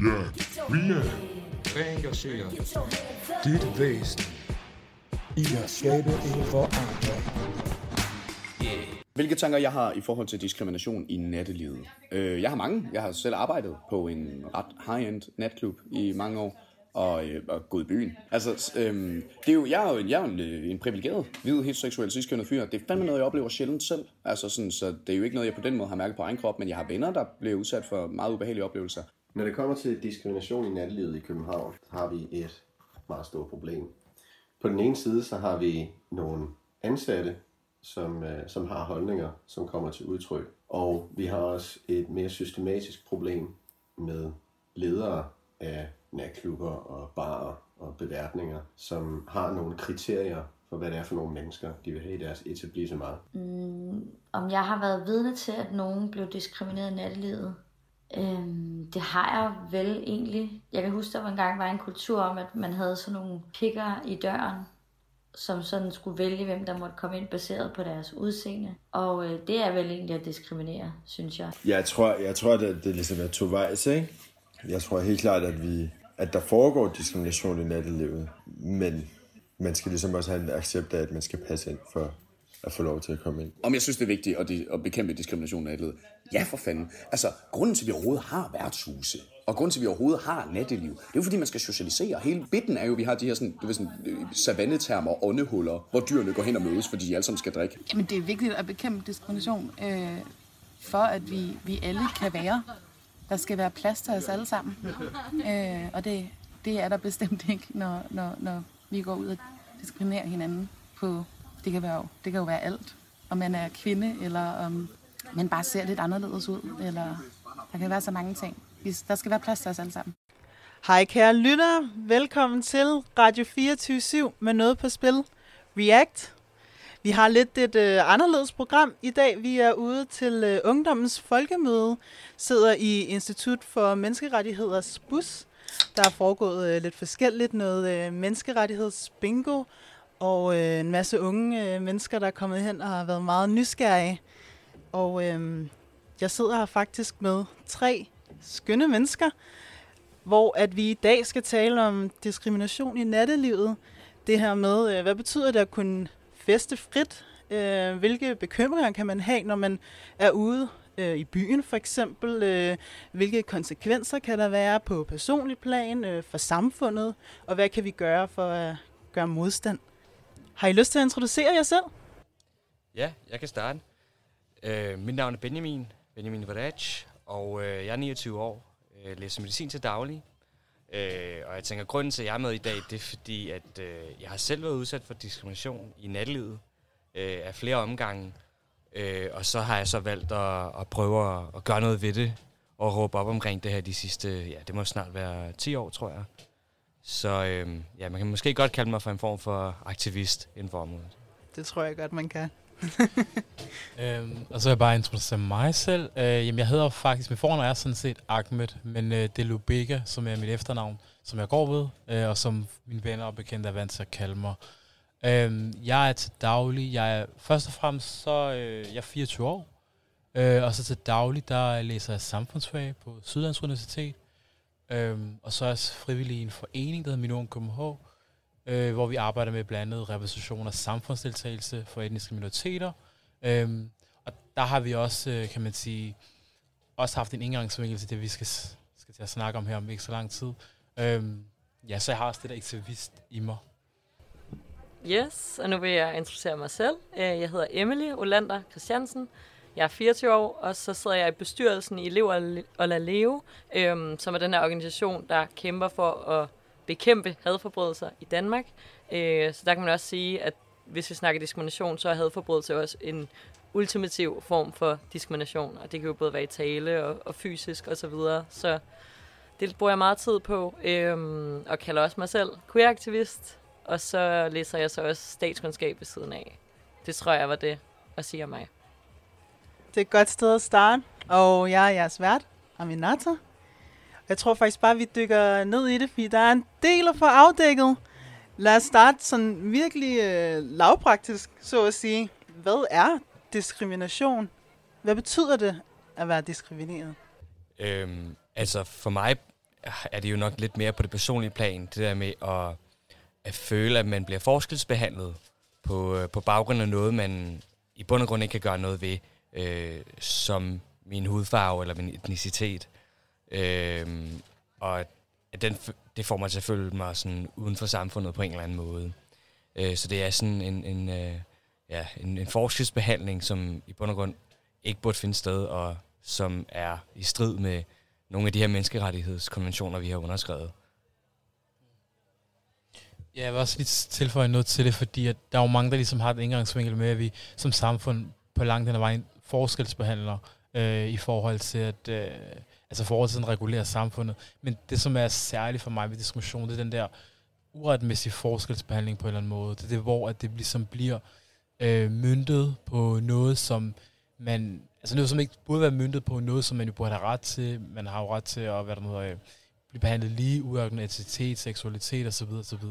React. React. Reengager dit væsen i at skabe en forandring. Hvilke tanker jeg har i forhold til diskrimination i nattelivet? Øh, jeg har mange. Jeg har selv arbejdet på en ret high-end natklub i mange år, og, øh, og gået i byen. Altså, øh, det er jo, jeg er jo, jeg er en, øh, en privilegeret, hvid, heteroseksuel, sidstkønnet fyr. Det er fandme noget, jeg oplever sjældent selv. Altså, sådan, så det er jo ikke noget, jeg på den måde har mærket på egen krop, men jeg har venner, der bliver udsat for meget ubehagelige oplevelser. Når det kommer til diskrimination i nattelivet i København, har vi et meget stort problem. På den ene side, så har vi nogle ansatte, som, øh, som har holdninger, som kommer til udtryk. Og vi har også et mere systematisk problem med ledere af natklubber og barer og beværtninger, som har nogle kriterier for, hvad det er for nogle mennesker, de vil have i deres etablissement. Mm, om jeg har været vidne til, at nogen blev diskrimineret i nattelivet. Øhm, det har jeg vel egentlig. Jeg kan huske, der var engang var en kultur om, at man havde sådan nogle pikker i døren, som sådan skulle vælge, hvem der måtte komme ind baseret på deres udseende. Og øh, det er vel egentlig at diskriminere, synes jeg. Jeg tror, jeg tror at det ligesom er tovejs, ikke? Jeg tror helt klart, at, vi, at der foregår diskrimination i nattelivet, men man skal ligesom også have en accept af, at man skal passe ind for at få lov til at komme ind. Om jeg synes, det er vigtigt at, di- at bekæmpe diskrimination i nattelivet? Ja, for fanden. Altså, grunden til, at vi overhovedet har værtshuse, og grunden til, at vi overhovedet har natteliv, det er jo fordi, man skal socialisere. Hele bitten er jo, at vi har de her sådan, du ved, sådan, øh, savannetermer og åndehuller, hvor dyrene går hen og mødes, fordi de alle sammen skal drikke. Jamen, det er vigtigt at bekæmpe diskrimination, øh, for at vi, vi alle kan være. Der skal være plads til os alle sammen. Øh, og det, det er der bestemt ikke, når, når, når vi går ud og diskriminerer hinanden på, det kan, være, det kan jo være alt. Om man er kvinde, eller om man bare ser lidt anderledes ud, eller der kan være så mange ting. Der skal være plads til os alle sammen. Hej kære lyttere, velkommen til Radio 24 med noget på spil. React. Vi har lidt et øh, anderledes program i dag. Vi er ude til øh, Ungdommens Folkemøde, sidder i Institut for Menneskerettigheders bus. Der er foregået øh, lidt forskelligt, noget øh, menneskerettighedsbingo, og øh, en masse unge øh, mennesker, der er kommet hen og har været meget nysgerrige. Og øh, jeg sidder her faktisk med tre skønne mennesker, hvor at vi i dag skal tale om diskrimination i nattelivet. Det her med, øh, hvad betyder det at kunne feste frit? Øh, hvilke bekymringer kan man have, når man er ude øh, i byen for eksempel? Øh, hvilke konsekvenser kan der være på personlig plan, øh, for samfundet? Og hvad kan vi gøre for at gøre modstand? Har I lyst til at introducere jer selv? Ja, jeg kan starte. Øh, mit navn er Benjamin, Benjamin Varaj, og øh, jeg er 29 år, øh, læser medicin til daglig. Øh, og jeg tænker, grunden til, at jeg er med i dag, det er fordi, at øh, jeg har selv været udsat for diskrimination i nattelivet øh, af flere omgange. Øh, og så har jeg så valgt at, at prøve at, at gøre noget ved det, og råbe op omkring det her de sidste, ja, det må snart være 10 år, tror jeg. Så øh, ja, man kan måske godt kalde mig for en form for aktivist inden for området. Det tror jeg godt, man kan. Øhm, og så vil jeg bare introducere mig selv. Øh, jamen, jeg hedder faktisk, mit fornavn er sådan set Ahmed, men øh, det er Lubega, som er mit efternavn, som jeg går ved, øh, og som mine venner og bekendte er vant til at kalde mig. Øhm, jeg er til daglig, jeg er først og fremmest så, øh, jeg er 24 år, øh, og så til daglig, der læser jeg samfundsfag på Sydlands Universitet, øhm, og så er jeg frivillig i en forening, der hedder Min KMH, øh, hvor vi arbejder med blandt andet repræsentation og samfundsdeltagelse for etniske minoriteter, Øhm, og der har vi også, øh, kan man sige, også haft en indgangsvinkel til det, vi skal, skal til at snakke om her om ikke så lang tid. Øhm, ja, så jeg har også det der aktivist i mig. Yes, og nu vil jeg introducere mig selv. Øh, jeg hedder Emily Olander Christiansen. Jeg er 24 år, og så sidder jeg i bestyrelsen i Lev og Lad Leve, øhm, som er den her organisation, der kæmper for at bekæmpe hadforbrydelser i Danmark. Øh, Så der kan man også sige, at hvis vi snakker diskrimination, så er hadforbrydelse også en ultimativ form for diskrimination, og det kan jo både være i tale og, og fysisk osv. Så, videre. så det bruger jeg meget tid på, øhm, og kalder også mig selv queer-aktivist, og så læser jeg så også statskundskab ved siden af. Det tror jeg var det at sige om mig. Det er et godt sted at starte, og jeg er jeres vært, Aminata. Jeg tror faktisk bare, at vi dykker ned i det, fordi der er en del at få afdækket. Lad os starte sådan virkelig øh, lavpraktisk, så at sige. Hvad er diskrimination? Hvad betyder det at være diskrimineret? Øhm, altså for mig er det jo nok lidt mere på det personlige plan, det der med at, at føle, at man bliver forskelsbehandlet på, øh, på baggrund af noget, man i bund og grund ikke kan gøre noget ved, øh, som min hudfarve eller min etnicitet. Øh, og at den, det får mig til at føle mig sådan uden for samfundet på en eller anden måde. Øh, så det er sådan en, en, øh, ja, en, en forskelsbehandling, som i bund og grund ikke burde finde sted, og som er i strid med nogle af de her menneskerettighedskonventioner, vi har underskrevet. Ja, jeg vil også lige tilføje noget til det, fordi at der er jo mange, der ligesom har et indgangsvinkel med, at vi som samfund på langt den vejen forskelsbehandler øh, i forhold til at øh, altså forhold til at regulere samfundet. Men det, som er særligt for mig ved diskrimination, det er den der uretmæssige forskelsbehandling på en eller anden måde. Det er det, hvor at det ligesom bliver øh, myndet på noget, som man, altså noget, som ikke burde være myndet på noget, som man jo burde have ret til. Man har jo ret til at hvad der noget, øh, blive behandlet lige, uafhængig etnicitet, seksualitet osv. osv.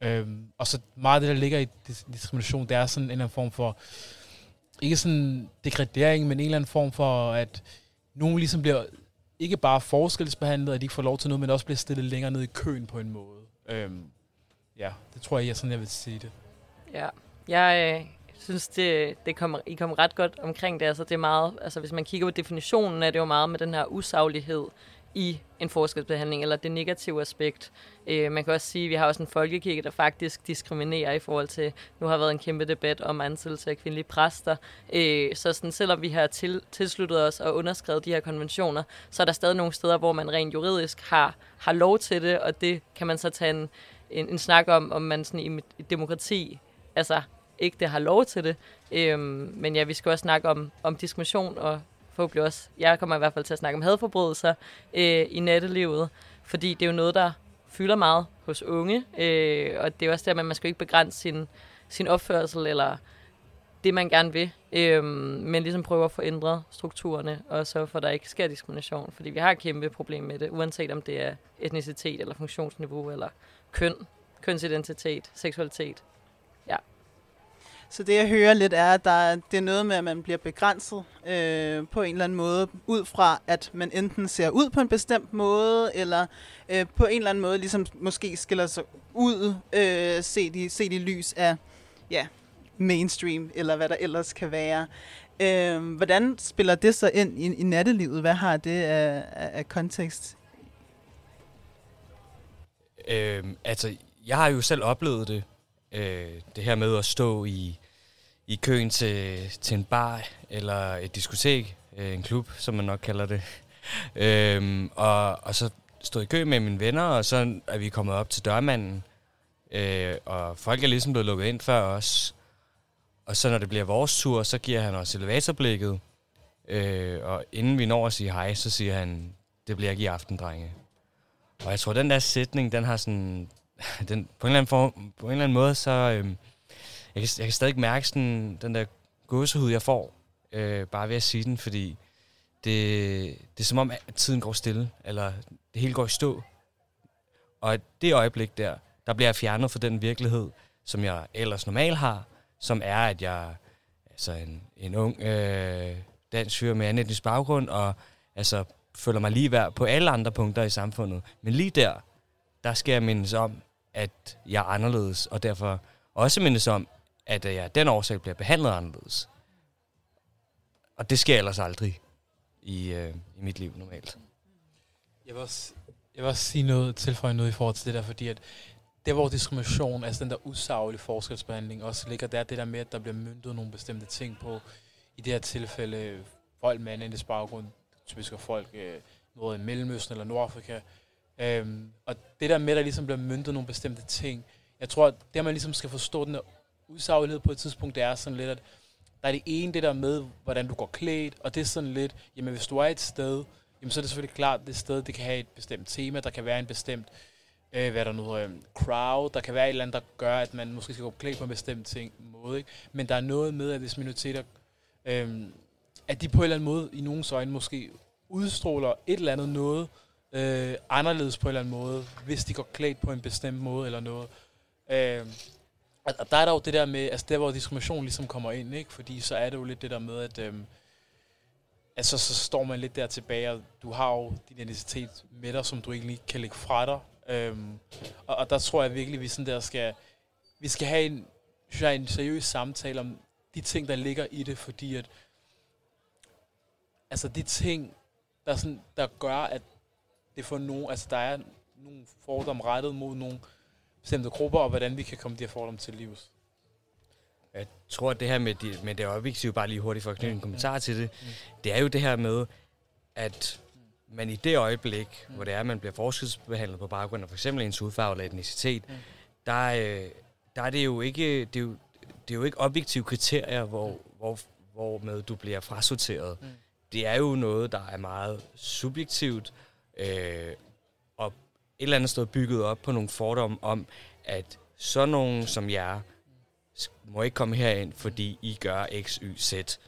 Øhm, og så meget af det, der ligger i diskrimination, det er sådan en eller anden form for, ikke sådan degradering, men en eller anden form for, at nogen ligesom bliver ikke bare forskelsbehandlet, at de ikke får lov til noget, men også bliver stillet længere ned i køen på en måde. Øhm, ja, det tror jeg, jeg sådan, jeg vil sige det. Ja, jeg øh, synes, det, det kommer, I kommer ret godt omkring det. Altså, det er meget, altså, hvis man kigger på definitionen, er det jo meget med den her usaglighed i en forskelsbehandling, eller det negative aspekt. Øh, man kan også sige, at vi har også en folkekirke, der faktisk diskriminerer i forhold til, nu har været en kæmpe debat om ansættelse af kvindelige præster. Øh, så sådan, selvom vi har til, tilsluttet os og underskrevet de her konventioner, så er der stadig nogle steder, hvor man rent juridisk har, har lov til det, og det kan man så tage en, en, en snak om, om man sådan i et demokrati altså ikke det har lov til det. Øhm, men ja, vi skal også snakke om, om diskrimination og forhåbentlig også, jeg kommer i hvert fald til at snakke om hadforbrydelser øh, i nattelivet, fordi det er jo noget, der fylder meget hos unge, øh, og det er også der, at man skal ikke begrænse sin, sin opførsel eller det, man gerne vil, øh, men ligesom prøve at få ændret strukturerne, og så for, at der ikke sker diskrimination, fordi vi har et kæmpe problem med det, uanset om det er etnicitet eller funktionsniveau eller køn, kønsidentitet, seksualitet. Så det jeg hører lidt er, at der, det er noget med, at man bliver begrænset øh, på en eller anden måde, ud fra at man enten ser ud på en bestemt måde, eller øh, på en eller anden måde ligesom måske skiller sig ud, øh, set, i, set i lys af ja, mainstream, eller hvad der ellers kan være. Øh, hvordan spiller det så ind i, i nattelivet? Hvad har det af, af, af kontekst? Øh, altså, jeg har jo selv oplevet det, øh, det her med at stå i i køen til, til en bar eller et diskotek, øh, en klub, som man nok kalder det. øhm, og, og så stod i kø med mine venner, og så er vi kommet op til dørmanden. Øh, og folk er ligesom blevet lukket ind før os. Og så når det bliver vores tur, så giver han os elevatorblikket. Øh, og inden vi når at sige hej, så siger han, det bliver ikke i aften, drenge. Og jeg tror, den der sætning, den har sådan... Den, på, en eller anden form, på en eller anden måde, så... Øh, jeg kan, jeg kan stadig mærke sådan, den der gåsehud, jeg får, øh, bare ved at sige den, fordi det, det er som om, at tiden går stille, eller det hele går i stå. Og det øjeblik der, der bliver jeg fjernet fra den virkelighed, som jeg ellers normalt har, som er, at jeg altså en, en ung øh, dansk fyr med anden etnisk baggrund, og altså føler mig lige værd på alle andre punkter i samfundet. Men lige der, der skal jeg mindes om, at jeg er anderledes, og derfor også mindes om, at øh, jeg af den årsag bliver behandlet anderledes. Og det sker ellers aldrig i, øh, i mit liv normalt. Jeg vil, også, jeg vil også sige noget, tilføje noget i forhold til det der, fordi at der hvor diskrimination, altså den der usaglige forskelsbehandling, også ligger der, det der med, at der bliver myndet nogle bestemte ting på, i det her tilfælde, folk med anden baggrund, typisk folk øh, noget i Mellemøsten eller Nordafrika, øhm, og det der med, at der ligesom bliver myndet nogle bestemte ting, jeg tror, at det man ligesom skal forstå den der usaglighed på et tidspunkt, det er sådan lidt, at der er det ene, det der med, hvordan du går klædt, og det er sådan lidt, jamen hvis du er et sted, jamen så er det selvfølgelig klart, at det sted, det kan have et bestemt tema, der kan være en bestemt, øh, hvad der nu, øh, crowd, der kan være et eller andet, der gør, at man måske skal gå klædt på en bestemt ting, måde, ikke? Men der er noget med, at hvis minoriteter, øh, at de på en eller anden måde, i nogens øjne måske, udstråler et eller andet noget, øh, anderledes på en eller anden måde, hvis de går klædt på en bestemt måde eller noget. Øh, og der er der jo det der med, altså der hvor diskrimination ligesom kommer ind, ikke? Fordi så er det jo lidt det der med, at øh, altså, så står man lidt der tilbage, og du har jo din identitet med dig, som du egentlig ikke kan lægge fra dig. Øh, og, og der tror jeg virkelig, at vi sådan der skal, vi skal have en, synes jeg, en seriøs samtale om de ting, der ligger i det, fordi at, altså de ting, der, sådan, der gør, at det for nogen, altså der er nogle fordomme rettet mod nogle bestemte grupper, og hvordan vi kan komme de her fordomme til livs. Jeg tror, at det her med, de, med det objektive, bare lige hurtigt for at knytte en kommentar til det, det er jo det her med, at man i det øjeblik, hvor det er, at man bliver forskelsbehandlet på baggrund af for eksempel ens hudfarve eller etnicitet, der, øh, der er det jo ikke, det er jo, det er jo ikke objektive kriterier, hvor, hvor, hvor med du bliver frasorteret. Mm. Det er jo noget, der er meget subjektivt, øh, og et eller andet sted bygget op på nogle fordomme om, at sådan nogen som jer må ikke komme herind, fordi I gør X, Y, Z.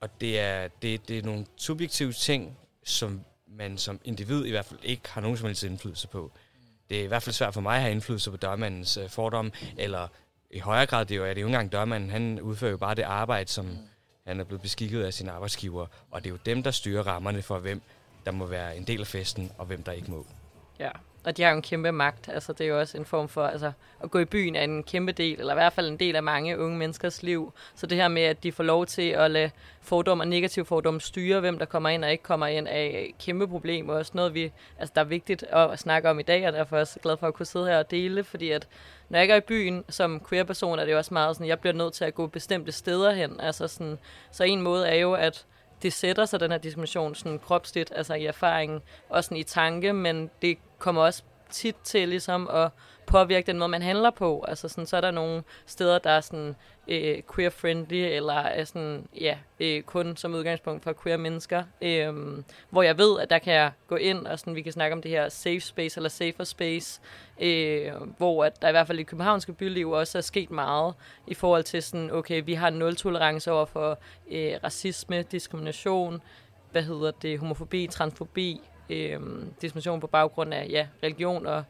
Og det er, det, det er nogle subjektive ting, som man som individ i hvert fald ikke har nogen som helst indflydelse på. Det er i hvert fald svært for mig at have indflydelse på dørmandens øh, fordomme, eller i højere grad, det er jo, at det er jo ikke engang dørmanden, han udfører jo bare det arbejde, som han er blevet beskikket af sin arbejdsgiver, og det er jo dem, der styrer rammerne for, hvem der må være en del af festen, og hvem der ikke må. Ja, og de har jo en kæmpe magt. Altså, det er jo også en form for, altså, at gå i byen er en kæmpe del, eller i hvert fald en del af mange unge menneskers liv. Så det her med, at de får lov til at lade fordom og negativ fordom styre, hvem der kommer ind og ikke kommer ind, er et kæmpe problem, og også noget, vi, altså, der er vigtigt at snakke om i dag, og derfor er jeg også glad for at kunne sidde her og dele, fordi at når jeg ikke er i byen som queer-person, er det jo også meget sådan, jeg bliver nødt til at gå bestemte steder hen. Altså sådan, så en måde er jo, at det sætter sig, den her diskrimination, sådan kropsligt, altså i erfaringen, også sådan i tanke, men det kommer også tit til ligesom at påvirke den måde, man handler på. Altså sådan, så er der nogle steder, der er sådan øh, queer-friendly, eller er sådan, ja, øh, kun som udgangspunkt for queer mennesker, øh, hvor jeg ved, at der kan jeg gå ind, og sådan, vi kan snakke om det her safe space, eller safer space, øh, hvor at der i hvert fald i københavnske byliv også er sket meget i forhold til sådan, okay, vi har nul tolerance over for øh, racisme, diskrimination, hvad hedder det, homofobi, transfobi, øh, diskrimination på baggrund af ja, religion og,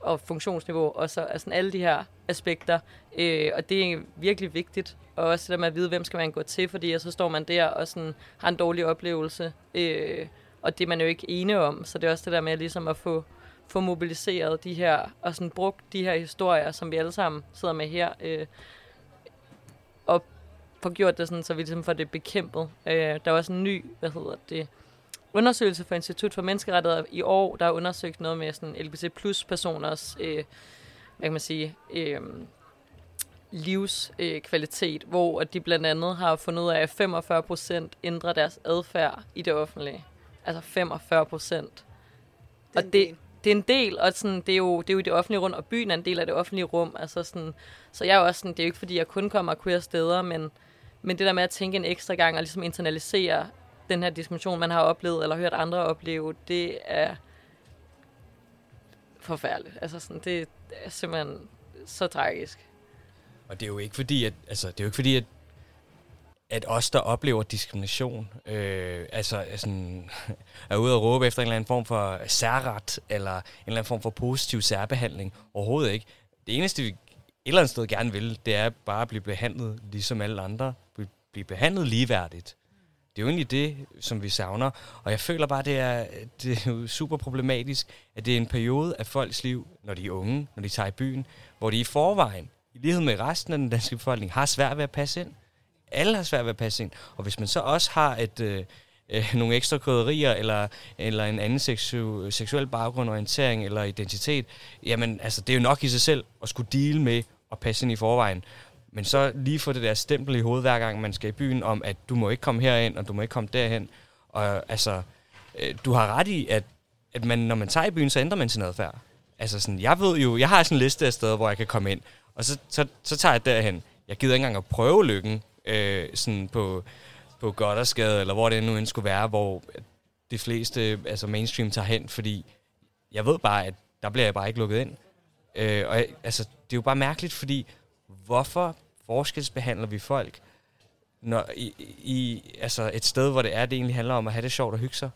og funktionsniveau, og så altså alle de her aspekter. Øh, og det er virkelig vigtigt, og også det der med at vide, hvem skal man gå til, fordi så står man der og sådan, har en dårlig oplevelse, øh, og det er man jo ikke ene om, så det er også det der med ligesom at få, få mobiliseret de her, og sådan brugt de her historier, som vi alle sammen sidder med her, øh, og få gjort det sådan, så vi ligesom får det bekæmpet. Øh, der er også en ny, hvad hedder det, undersøgelse for Institut for Menneskerettigheder i år, der har undersøgt noget med sådan LGBT plus personers, øh, hvad kan man sige, øh, livskvalitet, øh, hvor at de blandt andet har fundet ud af, at 45 procent ændrer deres adfærd i det offentlige. Altså 45 procent. Og det, det er en del, og sådan, det, er jo, det er jo i det offentlige rum, og byen er en del af det offentlige rum. Altså sådan, så jeg er også sådan, det er jo ikke fordi, jeg kun kommer queer steder, men, men det der med at tænke en ekstra gang og ligesom internalisere den her diskrimination, man har oplevet eller hørt andre opleve, det er forfærdeligt. Altså sådan, det er simpelthen så tragisk. Og det er jo ikke fordi, at, altså, det er jo ikke fordi, at, at os, der oplever diskrimination, øh, altså sådan, er ude og råbe efter en eller anden form for særret, eller en eller anden form for positiv særbehandling. Overhovedet ikke. Det eneste, vi et eller andet sted gerne vil, det er bare at blive behandlet ligesom alle andre. Blive behandlet ligeværdigt. Det er jo egentlig det, som vi savner. Og jeg føler bare, det er, det er super problematisk, at det er en periode af folks liv, når de er unge, når de tager i byen, hvor de i forvejen, i lighed med resten af den danske befolkning, har svært ved at passe ind. Alle har svært ved at passe ind. Og hvis man så også har et, øh, øh, nogle ekstra krydderier, eller, eller en anden seksu, seksuel baggrund, orientering eller identitet, jamen altså, det er jo nok i sig selv at skulle dele med at passe ind i forvejen. Men så lige få det der stempel i hovedet, hver gang man skal i byen, om at du må ikke komme herind, og du må ikke komme derhen. Og altså, øh, du har ret i, at, at man, når man tager i byen, så ændrer man sin adfærd. Altså sådan, jeg ved jo, jeg har sådan en liste af steder, hvor jeg kan komme ind, og så, så, så tager jeg derhen. Jeg gider ikke engang at prøve lykken, øh, sådan på, på Goddersgade, eller hvor det nu end skulle være, hvor de fleste altså mainstream tager hen, fordi jeg ved bare, at der bliver jeg bare ikke lukket ind. Øh, og jeg, altså, det er jo bare mærkeligt, fordi hvorfor forskelsbehandler vi folk når, i, i altså et sted, hvor det er, det egentlig handler om at have det sjovt og hygge sig?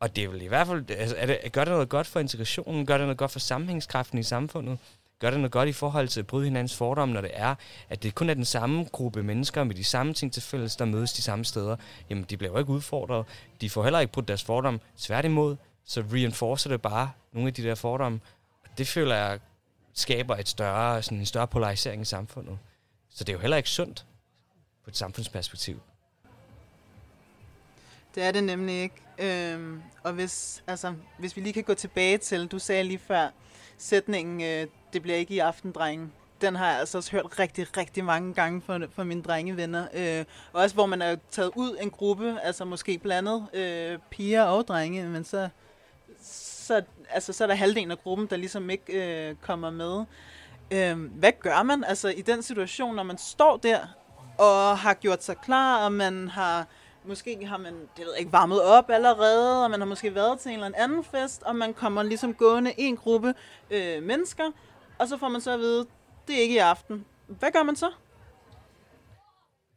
Og det er vel i hvert fald, altså, er det, gør det noget godt for integrationen? Gør det noget godt for sammenhængskraften i samfundet? gør det noget godt i forhold til at bryde hinandens fordomme, når det er, at det kun er den samme gruppe mennesker med de samme ting til fælles, der mødes de samme steder. Jamen, de bliver jo ikke udfordret. De får heller ikke brudt deres fordomme. Tværtimod, så reinforcer det bare nogle af de der fordomme. Og det føler jeg skaber et større, sådan en større polarisering i samfundet. Så det er jo heller ikke sundt på et samfundsperspektiv. Det er det nemlig ikke. Øhm, og hvis, altså, hvis vi lige kan gå tilbage til, du sagde lige før, sætningen, øh, det bliver ikke i aften, drenge. Den har jeg altså også hørt rigtig, rigtig mange gange for, for mine drengevenner. Øh, også hvor man er taget ud en gruppe, altså måske blandet øh, piger og drenge, men så, så, altså, så er der halvdelen af gruppen, der ligesom ikke øh, kommer med. Øh, hvad gør man altså i den situation, når man står der og har gjort sig klar, og man har måske har man, det ved jeg ikke, varmet op allerede, og man har måske været til en eller anden fest, og man kommer ligesom gående en gruppe øh, mennesker, og så får man så at vide, det er ikke i aften. Hvad gør man så?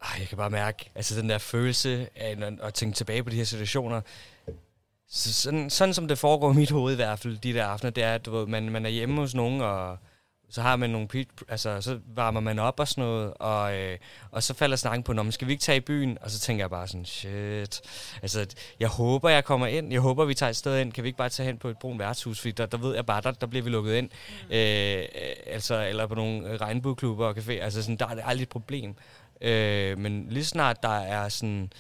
Ej, jeg kan bare mærke, altså den der følelse af at tænke tilbage på de her situationer, så sådan, sådan som det foregår i mit hoved i hvert fald, de der aftener, det er, at du ved, man, man er hjemme hos nogen, og så har man nogle, altså så varmer man op og sådan noget, og, øh, og så falder snakken på, når man skal vi ikke tage i byen? Og så tænker jeg bare sådan, shit. Altså, jeg håber, jeg kommer ind. Jeg håber, vi tager et sted ind. Kan vi ikke bare tage hen på et brun værtshus? Fordi der, der ved jeg bare, der, der bliver vi lukket ind. Mm. Øh, altså, eller på nogle regnbueklubber og café. Altså, sådan, der er det aldrig et problem. Øh, men lige snart der er sådan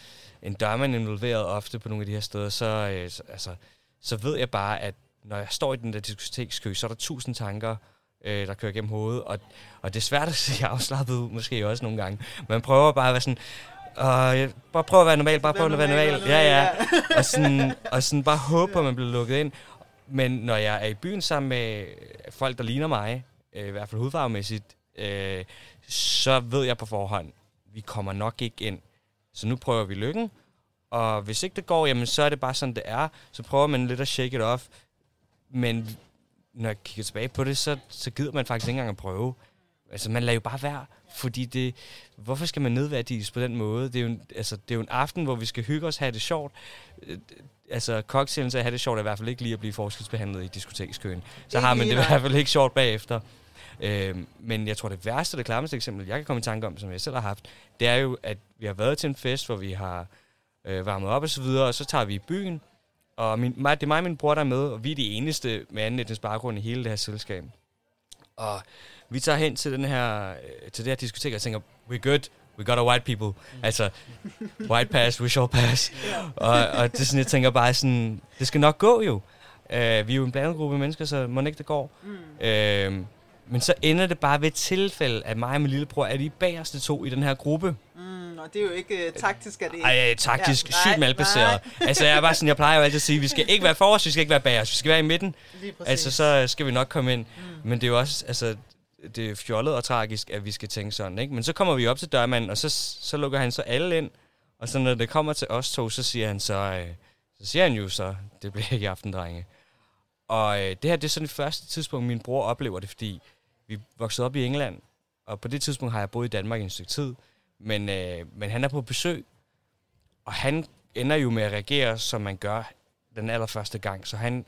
en dørmand involveret ofte på nogle af de her steder, så, øh, så, altså, så ved jeg bare, at når jeg står i den der diskotekskø, så er der tusind tanker, øh, der kører gennem hovedet. Og, og det er svært at se afslappet ud, måske også nogle gange. Man prøver bare at være sådan, og jeg, bare prøv at være normal, bare prøv at være normal. Ja, ja. Og sådan, og sådan bare håbe, at man bliver lukket ind. Men når jeg er i byen sammen med folk, der ligner mig, øh, i hvert fald hudfarvemæssigt, øh, så ved jeg på forhånd, vi kommer nok ikke ind. Så nu prøver vi lykken. Og hvis ikke det går, jamen så er det bare sådan, det er. Så prøver man lidt at shake it off. Men når jeg kigger tilbage på det, så, så gider man faktisk ikke engang at prøve. Altså, man lader jo bare være, fordi det... Hvorfor skal man nedværdiges på den måde? Det er, jo en, altså, det er jo en aften, hvor vi skal hygge os, have det sjovt. Øh, altså, cocktails at have det sjovt er i hvert fald ikke lige at blive forskelsbehandlet i diskotekskøen. Så har man det i hvert fald ikke sjovt bagefter. Øh, men jeg tror, det værste, det klammeste eksempel, jeg kan komme i tanke om, som jeg selv har haft, det er jo, at vi har været til en fest, hvor vi har øh, varmet op og så videre, og så tager vi i byen, og min, mig, det er mig og min bror, der er med, og vi er de eneste med anden etnisk baggrund i hele det her selskab. Og vi tager hen til, den her, øh, til det her diskotek og tænker, we're good, we got a white people. Mm. Altså, white pass, we shall pass. og, og det sådan, jeg tænker bare sådan, det skal nok gå jo. Uh, vi er jo en blandet gruppe mennesker, så må ikke det går. Mm. Uh, men så ender det bare ved et tilfælde, at mig og min lillebror er de bagerste to i den her gruppe. Mm, og det er jo ikke uh, taktisk, er det? Ej, taktisk, ja, sygt malbaseret. altså, jeg er bare sådan, jeg plejer jo altid at sige, vi skal ikke være forrest, vi skal ikke være bagerst, vi skal være i midten. Altså, så skal vi nok komme ind. Mm. Men det er jo også, altså, det er fjollet og tragisk, at vi skal tænke sådan, ikke? Men så kommer vi op til dørmanden, og så, så lukker han så alle ind. Og så når det kommer til os to, så siger han så, øh, så siger han jo så, det bliver ikke i aften, drenge. Og øh, det her, det er sådan det første tidspunkt, min bror oplever det, fordi vi voksede op i England, og på det tidspunkt har jeg boet i Danmark i en stykke tid, men, øh, men han er på besøg, og han ender jo med at reagere, som man gør den allerførste gang, så han,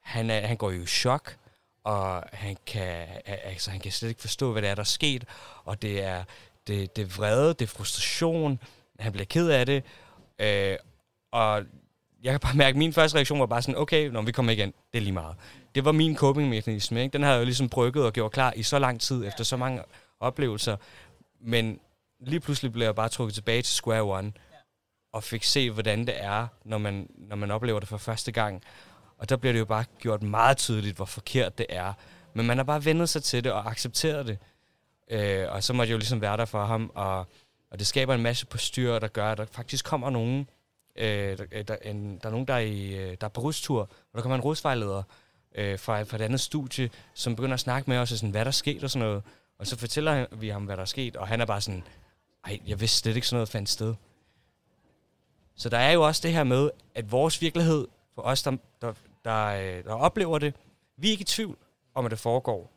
han, er, han går jo i chok, og han kan, altså, han kan slet ikke forstå, hvad der er, der er sket, og det er, det, det er vrede, det er frustration, han bliver ked af det, øh, og jeg kan bare mærke, at min første reaktion var bare sådan, okay, når vi kommer igen, det er lige meget det var min coping-mekanisme. Ikke? Den havde jeg jo ligesom brygget og gjort klar i så lang tid, efter så mange oplevelser. Men lige pludselig blev jeg bare trukket tilbage til square one, og fik se, hvordan det er, når man, når man oplever det for første gang. Og der bliver det jo bare gjort meget tydeligt, hvor forkert det er. Men man har bare vendet sig til det og accepteret det. Øh, og så måtte jeg jo ligesom være der for ham, og, og det skaber en masse postyr, der gør, at der faktisk kommer nogen, øh, der, der, en, der er nogen, der er, i, øh, der er på rustur, og der kommer en rusvejleder, øh, fra, fra et andet studie, som begynder at snakke med os, og sådan, hvad der er sket og sådan noget. Og så fortæller vi ham, hvad der er sket, og han er bare sådan, ej, jeg vidste slet ikke sådan noget fandt sted. Så der er jo også det her med, at vores virkelighed, for os, der, der, der, øh, der oplever det, vi er ikke i tvivl om, at det foregår.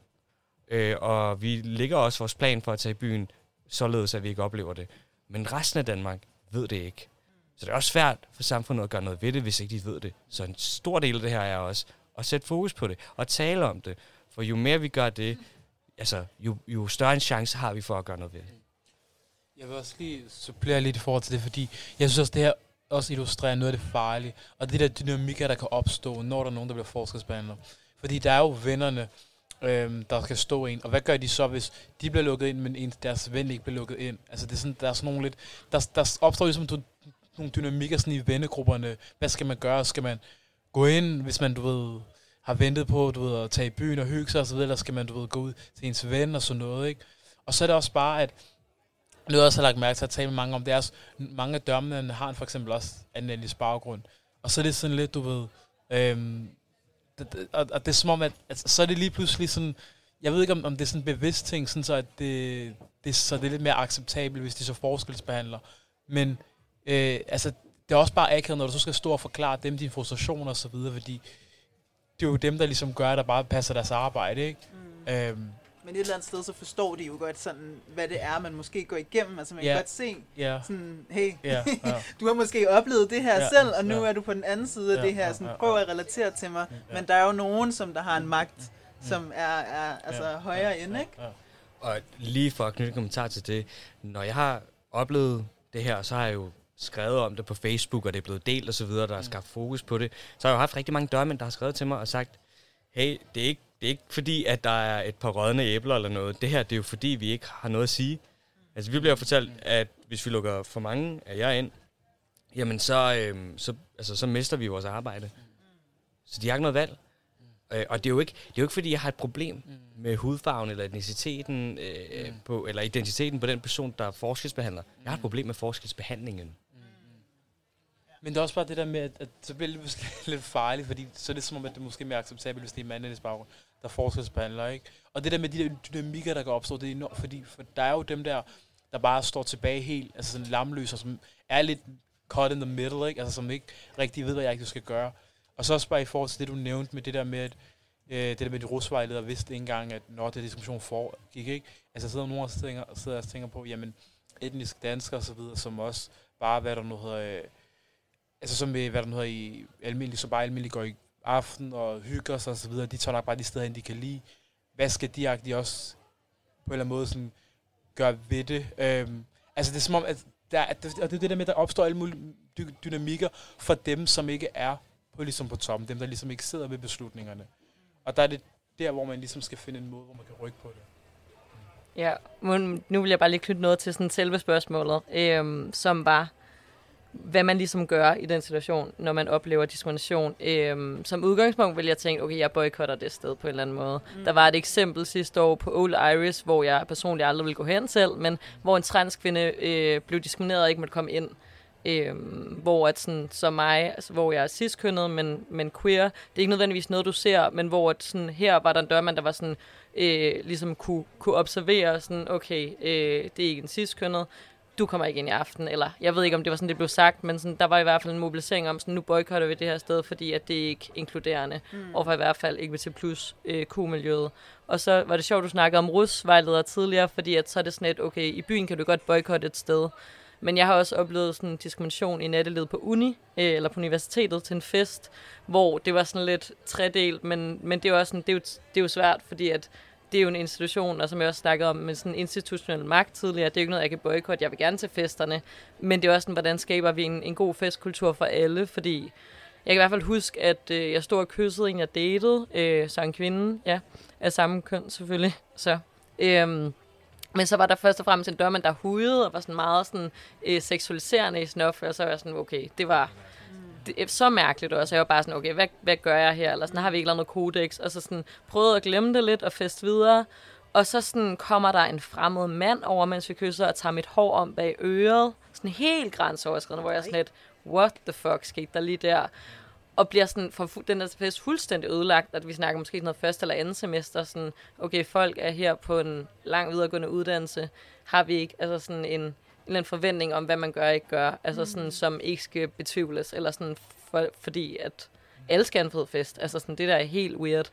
Øh, og vi ligger også vores plan for at tage i byen, således at vi ikke oplever det. Men resten af Danmark ved det ikke. Så det er også svært for samfundet at gøre noget ved det, hvis ikke de ved det. Så en stor del af det her er også at sætte fokus på det og tale om det. For jo mere vi gør det, altså, jo, jo større en chance har vi for at gøre noget ved det. Jeg vil også lige supplere lidt i forhold til det, fordi jeg synes også, det her også illustrerer noget af det farlige, og det der dynamikker, der kan opstå, når der er nogen, der bliver forskelsbehandlet. Fordi der er jo vennerne, øhm, der skal stå ind, og hvad gør de så, hvis de bliver lukket ind, men en, deres ven ikke bliver lukket ind? Altså det er sådan, der er sådan nogle lidt, der, der opstår ligesom du, nogle dynamikker sådan i vennegrupperne. Hvad skal man gøre? Skal man gå ind, hvis man, du ved, har ventet på, du ved, at tage i byen og hygge sig og så videre, eller skal man, du ved, gå ud til ens ven og sådan noget, ikke? Og så er det også bare, at noget, jeg også har lagt mærke til at tale med mange om, det er også, mange af dørmændene har for eksempel også anden baggrund. Og så er det sådan lidt, du ved, øhm, det, det, og, og det er som om, at, at så er det lige pludselig sådan, jeg ved ikke, om, om det er sådan en bevidst ting, sådan så, at det, det, så det er lidt mere acceptabelt, hvis de så forskelsbehandler. Men øh, altså, det er også bare akavet, når du så skal stå og forklare dem dine frustrationer og så videre, fordi det er jo dem, der ligesom gør, at der bare passer deres arbejde, ikke? Mm. Øhm, Men et eller andet sted, så forstår de jo godt sådan, hvad det er, man måske går igennem. Altså man Ja. kan godt se, Ja. sådan, hey, Ja, ja. du har måske oplevet det her Ja, selv, og nu ja. er du på den anden side af Ja, det her. Sådan, prøv at relatere til mig. Ja. Men der er jo nogen, som der har en magt, som er, er altså Ja, højere end, ikke? Og lige for at knytte en kommentar til det, når jeg har oplevet det her, så har jeg jo skrevet om det på Facebook, og det er blevet delt osv., der har skabt fokus på det. Så har jeg jo haft rigtig mange dørmænd, der har skrevet til mig og sagt, hey, det er ikke, det er ikke fordi, at der er et par rådne æbler eller noget. Det her, det er jo fordi, vi ikke har noget at sige. Altså, vi bliver fortalt, at hvis vi lukker for mange af jer ind, jamen så, øhm, så, altså, så mister vi vores arbejde. Så de har ikke noget valg. Øh, og det er, jo ikke, det er jo ikke, fordi jeg har et problem med hudfarven eller etniciteten, øh, på, eller identiteten på den person, der forskelsbehandler. Jeg har et problem med forskelsbehandlingen. Men det er også bare det der med, at, at så bliver det måske lidt farligt, fordi så er det som om, at det er mere acceptabelt, hvis det er mandens baggrund, der forskelsbehandler, ikke? Og det der med de der dynamikker, der kan opstå, det er enormt, fordi for der er jo dem der, der bare står tilbage helt, altså sådan lamløse, og som er lidt caught in the middle, ikke? Altså som ikke rigtig ved, hvad jeg ikke skal gøre. Og så også bare i forhold til det, du nævnte med det der med, at øh, det der med de rusvejledere vidste ikke engang, at når det diskussion foregik, ikke? Altså sidder nogen og tænker, sidder og tænker på, jamen, etnisk dansker og så videre, som også bare, hvad der nu hedder, øh, altså som øh, hvad der nu hedder i almindelig, så bare almindelig går i aften og hygger sig osv., så videre, de tager nok bare de steder hen, de kan lide. Hvad skal de agtigt også på en eller anden måde sådan gøre ved det? Øhm, altså det er som om, at der, at det, og det er det der med, at der opstår alle mulige dy- dynamikker for dem, som ikke er på, ligesom på toppen, dem der ligesom ikke sidder ved beslutningerne. Og der er det der, hvor man ligesom skal finde en måde, hvor man kan rykke på det. Ja, nu vil jeg bare lige knytte noget til sådan selve spørgsmålet, øhm, som var, hvad man ligesom gør i den situation, når man oplever diskrimination. Øhm, som udgangspunkt vil jeg tænke, okay, jeg boykotter det sted på en eller anden måde. Mm. Der var et eksempel sidste år på Old Iris, hvor jeg personligt aldrig ville gå hen selv, men hvor en transkvinde øh, blev diskrimineret og ikke måtte komme ind. Øhm, hvor at sådan, som mig, altså, hvor jeg er ciskønnet, men, men queer, det er ikke nødvendigvis noget, du ser, men hvor at sådan, her var der en dørmand, der var sådan, øh, ligesom kunne, kunne observere sådan, okay, øh, det er ikke en ciskønnet, du kommer ikke ind i aften, eller jeg ved ikke, om det var sådan, det blev sagt, men sådan, der var i hvert fald en mobilisering om, sådan, nu boykotter vi det her sted, fordi at det er ikke inkluderende, mm. og for i hvert fald ikke til plus øh, Q-miljøet. Og så var det sjovt, du snakkede om rusvejledere tidligere, fordi at så er det sådan et, okay, i byen kan du godt boykotte et sted, men jeg har også oplevet sådan diskrimination i nattelivet på uni, øh, eller på universitetet til en fest, hvor det var sådan lidt tredelt, men, men det er jo også sådan, det er jo, det er jo svært, fordi at det er jo en institution, og som jeg også snakkede om med sådan institutionel magt tidligere, det er jo ikke noget, jeg kan boykotte. Jeg vil gerne til festerne, men det er også sådan, hvordan skaber vi en, en god festkultur for alle, fordi jeg kan i hvert fald huske, at øh, jeg stod og kyssede en, jeg datede, øh, så en kvinde, ja, af samme køn selvfølgelig, så... Øhm, men så var der først og fremmest en dørmand, der hudede og var sådan meget sådan, øh, seksualiserende i sin opførsel, og så var jeg sådan, okay, det var det er så mærkeligt også. Jeg var bare sådan, okay, hvad, hvad gør jeg her? Eller sådan, har vi ikke lavet noget kodex? Og så sådan, prøvede at glemme det lidt og fest videre. Og så sådan, kommer der en fremmed mand over, mens vi kysser, og tager mit hår om bag øret. Sådan helt grænseoverskridende, hvor jeg sådan lidt, what the fuck skete der lige der? Og bliver sådan, for fu- den der fest fuldstændig ødelagt, at vi snakker måske sådan noget første eller andet semester, sådan, okay, folk er her på en lang videregående uddannelse, har vi ikke, altså sådan en eller anden forventning om, hvad man gør og ikke gør, altså Mm. sådan, som ikke skal betvivles, eller sådan, for, fordi at alle skal en fed fest, altså sådan, det der er helt weird.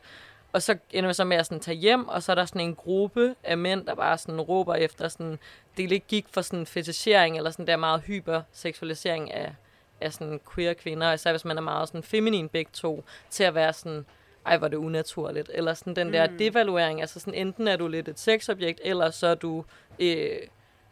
Og så ender vi så med at sådan tage hjem, og så er der sådan en gruppe af mænd, der bare sådan råber efter sådan, det ikke gik for sådan fetichering, eller sådan der meget hyperseksualisering af, af sådan queer kvinder, især hvis man er meget sådan feminin begge to, til at være sådan, ej, hvor det unaturligt. Eller sådan den der Mm. devaluering, altså sådan, enten er du lidt et sexobjekt, eller så er du... Øh,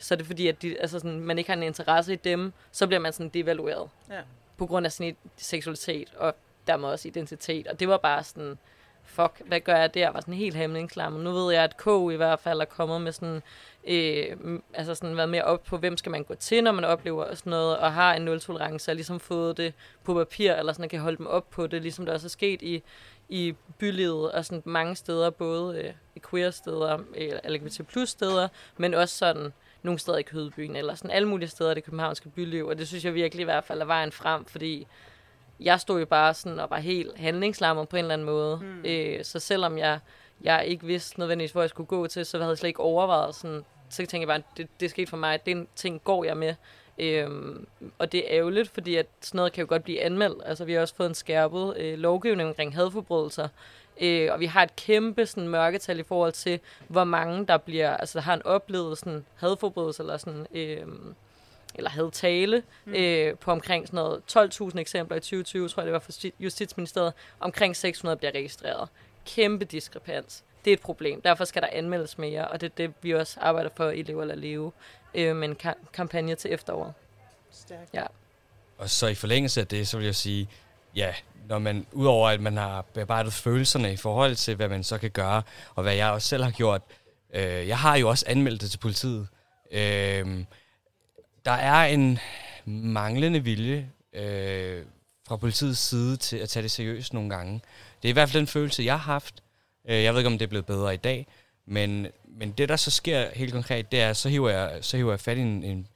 så er det fordi, at de, altså sådan, man ikke har en interesse i dem, så bliver man sådan devalueret. Ja. På grund af sådan seksualitet, og dermed også identitet. Og det var bare sådan, fuck, hvad gør jeg der? Var sådan helt hæmningslammet. Nu ved jeg, at K i hvert fald er kommet med sådan, øh, altså sådan været mere op på, hvem skal man gå til, når man oplever sådan noget, og har en nul-tolerance, og ligesom fået det på papir, eller sådan, at kan holde dem op på det, ligesom der også er sket i, i bylivet, og sådan mange steder, både øh, i queer-steder, øh, LGBT plus steder, men også sådan nogle steder i Kødbyen, eller sådan alle mulige steder i det københavnske byliv, og det synes jeg virkelig i hvert fald er vejen frem, fordi jeg stod jo bare sådan og var helt handlingslammet på en eller anden måde. Mm. Øh, så selvom jeg, jeg ikke vidste nødvendigvis, hvor jeg skulle gå til, så havde jeg slet ikke overvejet sådan, så tænkte jeg bare, det, det skete for mig, den ting går jeg med. Øhm, og det er ærgerligt, fordi at sådan noget kan jo godt blive anmeldt. Altså, vi har også fået en skærpet øh, lovgivning omkring hadforbrydelser. Øh, og vi har et kæmpe sådan, mørketal i forhold til, hvor mange der bliver, altså der har en oplevet sådan, hadforbrydelse, eller sådan, øh, eller havde tale mm. øh, på omkring sådan noget 12.000 eksempler i 2020, tror jeg det var for Justi- Justitsministeriet. Omkring 600 bliver registreret. Kæmpe diskrepans. Det er et problem. Derfor skal der anmeldes mere, og det er det, vi også arbejder for i Leve eller Leve øh, med en ka- kampagne til efteråret. Stærkt. Ja. Og så i forlængelse af det, så vil jeg sige, ja, når man, udover at man har bearbejdet følelserne i forhold til, hvad man så kan gøre, og hvad jeg også selv har gjort, øh, jeg har jo også anmeldt det til politiet. Øh, der er en manglende vilje øh, fra politiets side til at tage det seriøst nogle gange. Det er i hvert fald den følelse, jeg har haft. Øh, jeg ved ikke, om det er blevet bedre i dag, men, men det, der så sker helt konkret, det er, så hiver jeg, så hiver jeg fat i en, en,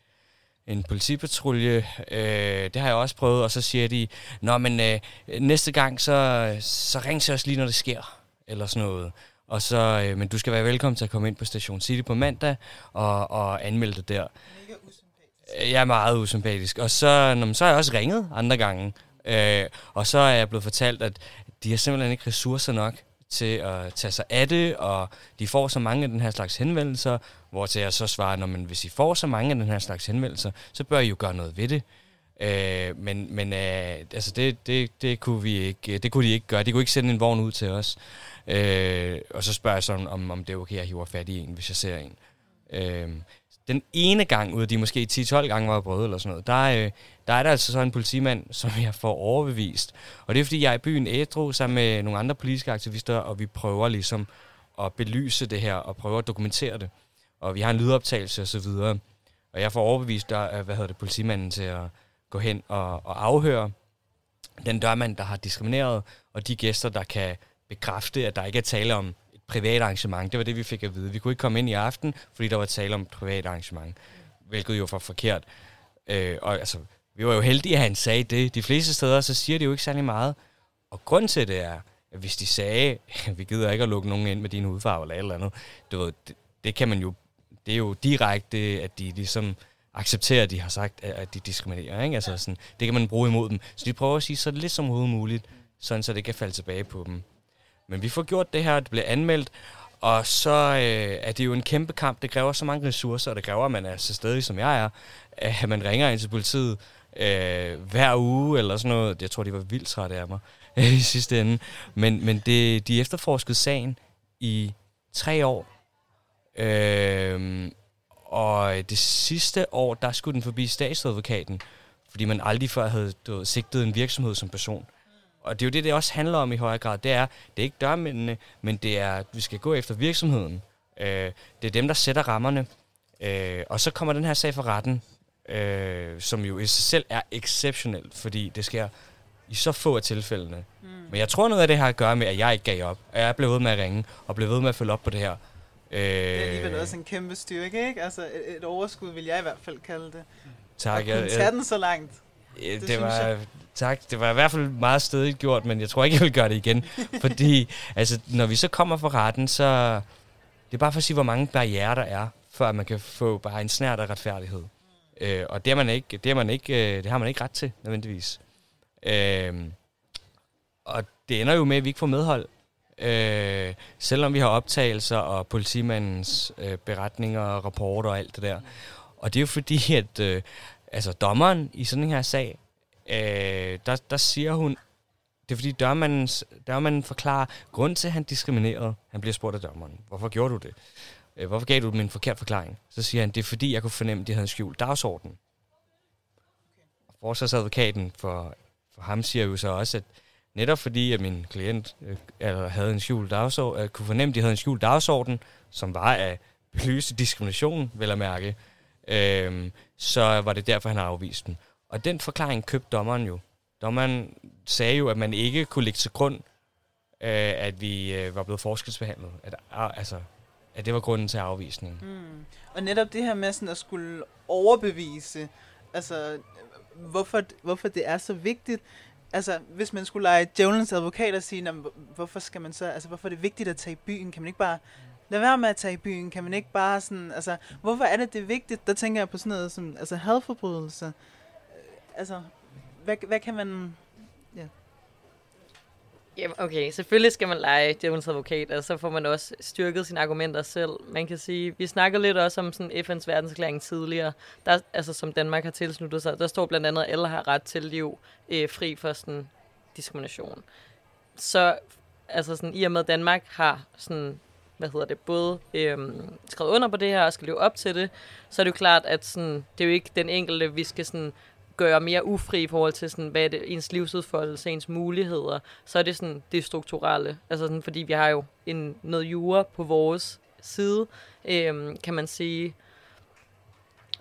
en politipatrulje. Øh, det har jeg også prøvet, og så siger de, Nå, men øh, næste gang, så, så ring til os lige, når det sker, eller sådan noget. Og så, øh, men du skal være velkommen til at komme ind på Station City på mandag og, og anmelde det der. Jeg er meget usympatisk. Og så, nå, men så har jeg også ringet andre gange. Øh, og så er jeg blevet fortalt, at de har simpelthen ikke ressourcer nok til at tage sig af det, og de får så mange af den her slags henvendelser, hvor til jeg så svarer, når man hvis I får så mange af den her slags henvendelser, så bør I jo gøre noget ved det. Øh, men men øh, altså det, det, det, kunne vi ikke, det kunne de ikke gøre. De kunne ikke sende en vogn ud til os. Øh, og så spørger jeg sådan, om, om det er okay, at jeg hiver fat i en, hvis jeg ser en. Øh, den ene gang ud af de måske 10-12 gange, hvor jeg brød eller sådan noget, der, øh, der er der altså så en politimand, som jeg får overbevist. Og det er fordi, jeg er i byen ædru sammen med nogle andre politiske aktivister, og vi prøver ligesom at belyse det her, og prøver at dokumentere det. Og vi har en lydoptagelse og så videre. Og jeg får overbevist der, hvad hedder det, politimanden til at gå hen og, og afhøre den dørmand, der har diskrimineret, og de gæster, der kan bekræfte, at der ikke er tale om privat arrangement. Det var det, vi fik at vide. Vi kunne ikke komme ind i aften, fordi der var tale om et privat arrangement, hvilket jo var forkert. Øh, og altså, vi var jo heldige, at han sagde det. De fleste steder, så siger de jo ikke særlig meget. Og grund til det er, at hvis de sagde, vi gider ikke at lukke nogen ind med din hudfarve eller et eller andet, du ved, det, det kan man jo, det er jo direkte, at de ligesom accepterer, at de har sagt, at at de diskriminerer. Ikke? Altså sådan, det kan man bruge imod dem. Så de prøver at sige så lidt som overhovedet muligt, sådan så det kan falde tilbage på dem. Men vi får gjort det her, det bliver anmeldt, og så øh, er det jo en kæmpe kamp. Det kræver så mange ressourcer, og det kræver, at man er så stedig, som jeg er, at man ringer ind til politiet øh, hver uge eller sådan noget. Jeg tror, de var vildt trætte af mig i sidste ende. Men, men det, de efterforskede sagen i tre år. Øh, og det sidste år, der skulle den forbi statsadvokaten, fordi man aldrig før havde du, sigtet en virksomhed som person. Og det er jo det, det også handler om i højere grad. Det er, det er ikke dørmændene, men det er, at vi skal gå efter virksomheden. Øh, det er dem, der sætter rammerne. Øh, og så kommer den her sag for retten, øh, som jo i sig selv er exceptionelt, fordi det sker i så få af tilfældene. Mm. Men jeg tror noget af det har at gøre med, at jeg ikke gav op. At jeg blev ved med at ringe, og blev ved med at følge op på det her. Øh, Det er alligevel også en kæmpe styrke, ikke? Altså et, et overskud vil jeg i hvert fald kalde det. Tak. At kunne tage den så langt. Ja, det, Det det var, jeg. Tak. Det var i hvert fald meget stødigt gjort, men jeg tror ikke, jeg vil gøre det igen. fordi altså, når vi så kommer for retten, så... Det er bare for at sige, hvor mange barriere der er, før man kan få bare en snært af retfærdighed. Øh, og det, er man ikke, det, er man ikke, øh, det har man ikke ret til, nødvendigvis. Øh, og det ender jo med, at vi ikke får medhold. Øh, selvom vi har optagelser og politimandens øh, beretninger og rapporter og alt det der. Og det er jo fordi, at øh, altså, dommeren i sådan en her sag, øh, der, der siger hun Det er fordi dørmanden, dørmanden forklarer, grund til, at han diskriminerede, han bliver spurgt af dørmanden. Hvorfor gjorde du det? Øh, Hvorfor gav du dem en forkert forklaring? Så siger han, det er fordi, jeg kunne fornemme, at de havde en skjult dagsorden. Og forsvarsadvokaten for, for ham siger jo så også, at netop fordi, at min klient øh, eller havde en skjult dagsorden, øh, kunne fornemme, at de havde en skjult dagsorden, som var at belyse diskrimination, vel at mærke, øh, så var det derfor, han har afvist den. Og den forklaring købte dommeren jo. Dommeren sagde jo, at man ikke kunne lægge til grund, øh, at vi øh, var blevet forskelsbehandlet. At, ah, altså, at det var grunden til afvisningen. Mm. Og netop det her med sådan at skulle overbevise, altså hvorfor, hvorfor det er så vigtigt. Altså, hvis man skulle lege djævelens advokat og sige, hvorfor skal man så, altså, hvorfor er det vigtigt at tage i byen? Kan man ikke bare lade være med at tage i byen? Kan man ikke bare sådan, altså, hvorfor er det det er vigtigt? Der tænker jeg på sådan noget som, altså, hadforbrydelser. Altså, hvad, hvad kan man, ja. Jamen, okay, selvfølgelig skal man lege djævelens advokat, og så får man også styrket sine argumenter selv. Man kan sige, vi snakkede lidt også om sådan FN's verdenserklæring tidligere, der, altså som Danmark har tilsluttet sig. Der står blandt andet, at alle har ret til liv, øh, fri for sådan diskrimination. Så altså sådan, i og med at Danmark har sådan, hvad hedder det, både øhm, skrevet under på det her og skal leve op til det, så er det jo klart, at sådan, det er jo ikke den enkelte, vi skal sådan gøre mere ufri i forhold til, sådan, hvad er det, ens livsudfoldelse, ens muligheder, så er det sådan det strukturelle. Altså sådan, fordi vi har jo en, noget jura på vores side, øhm, kan man sige.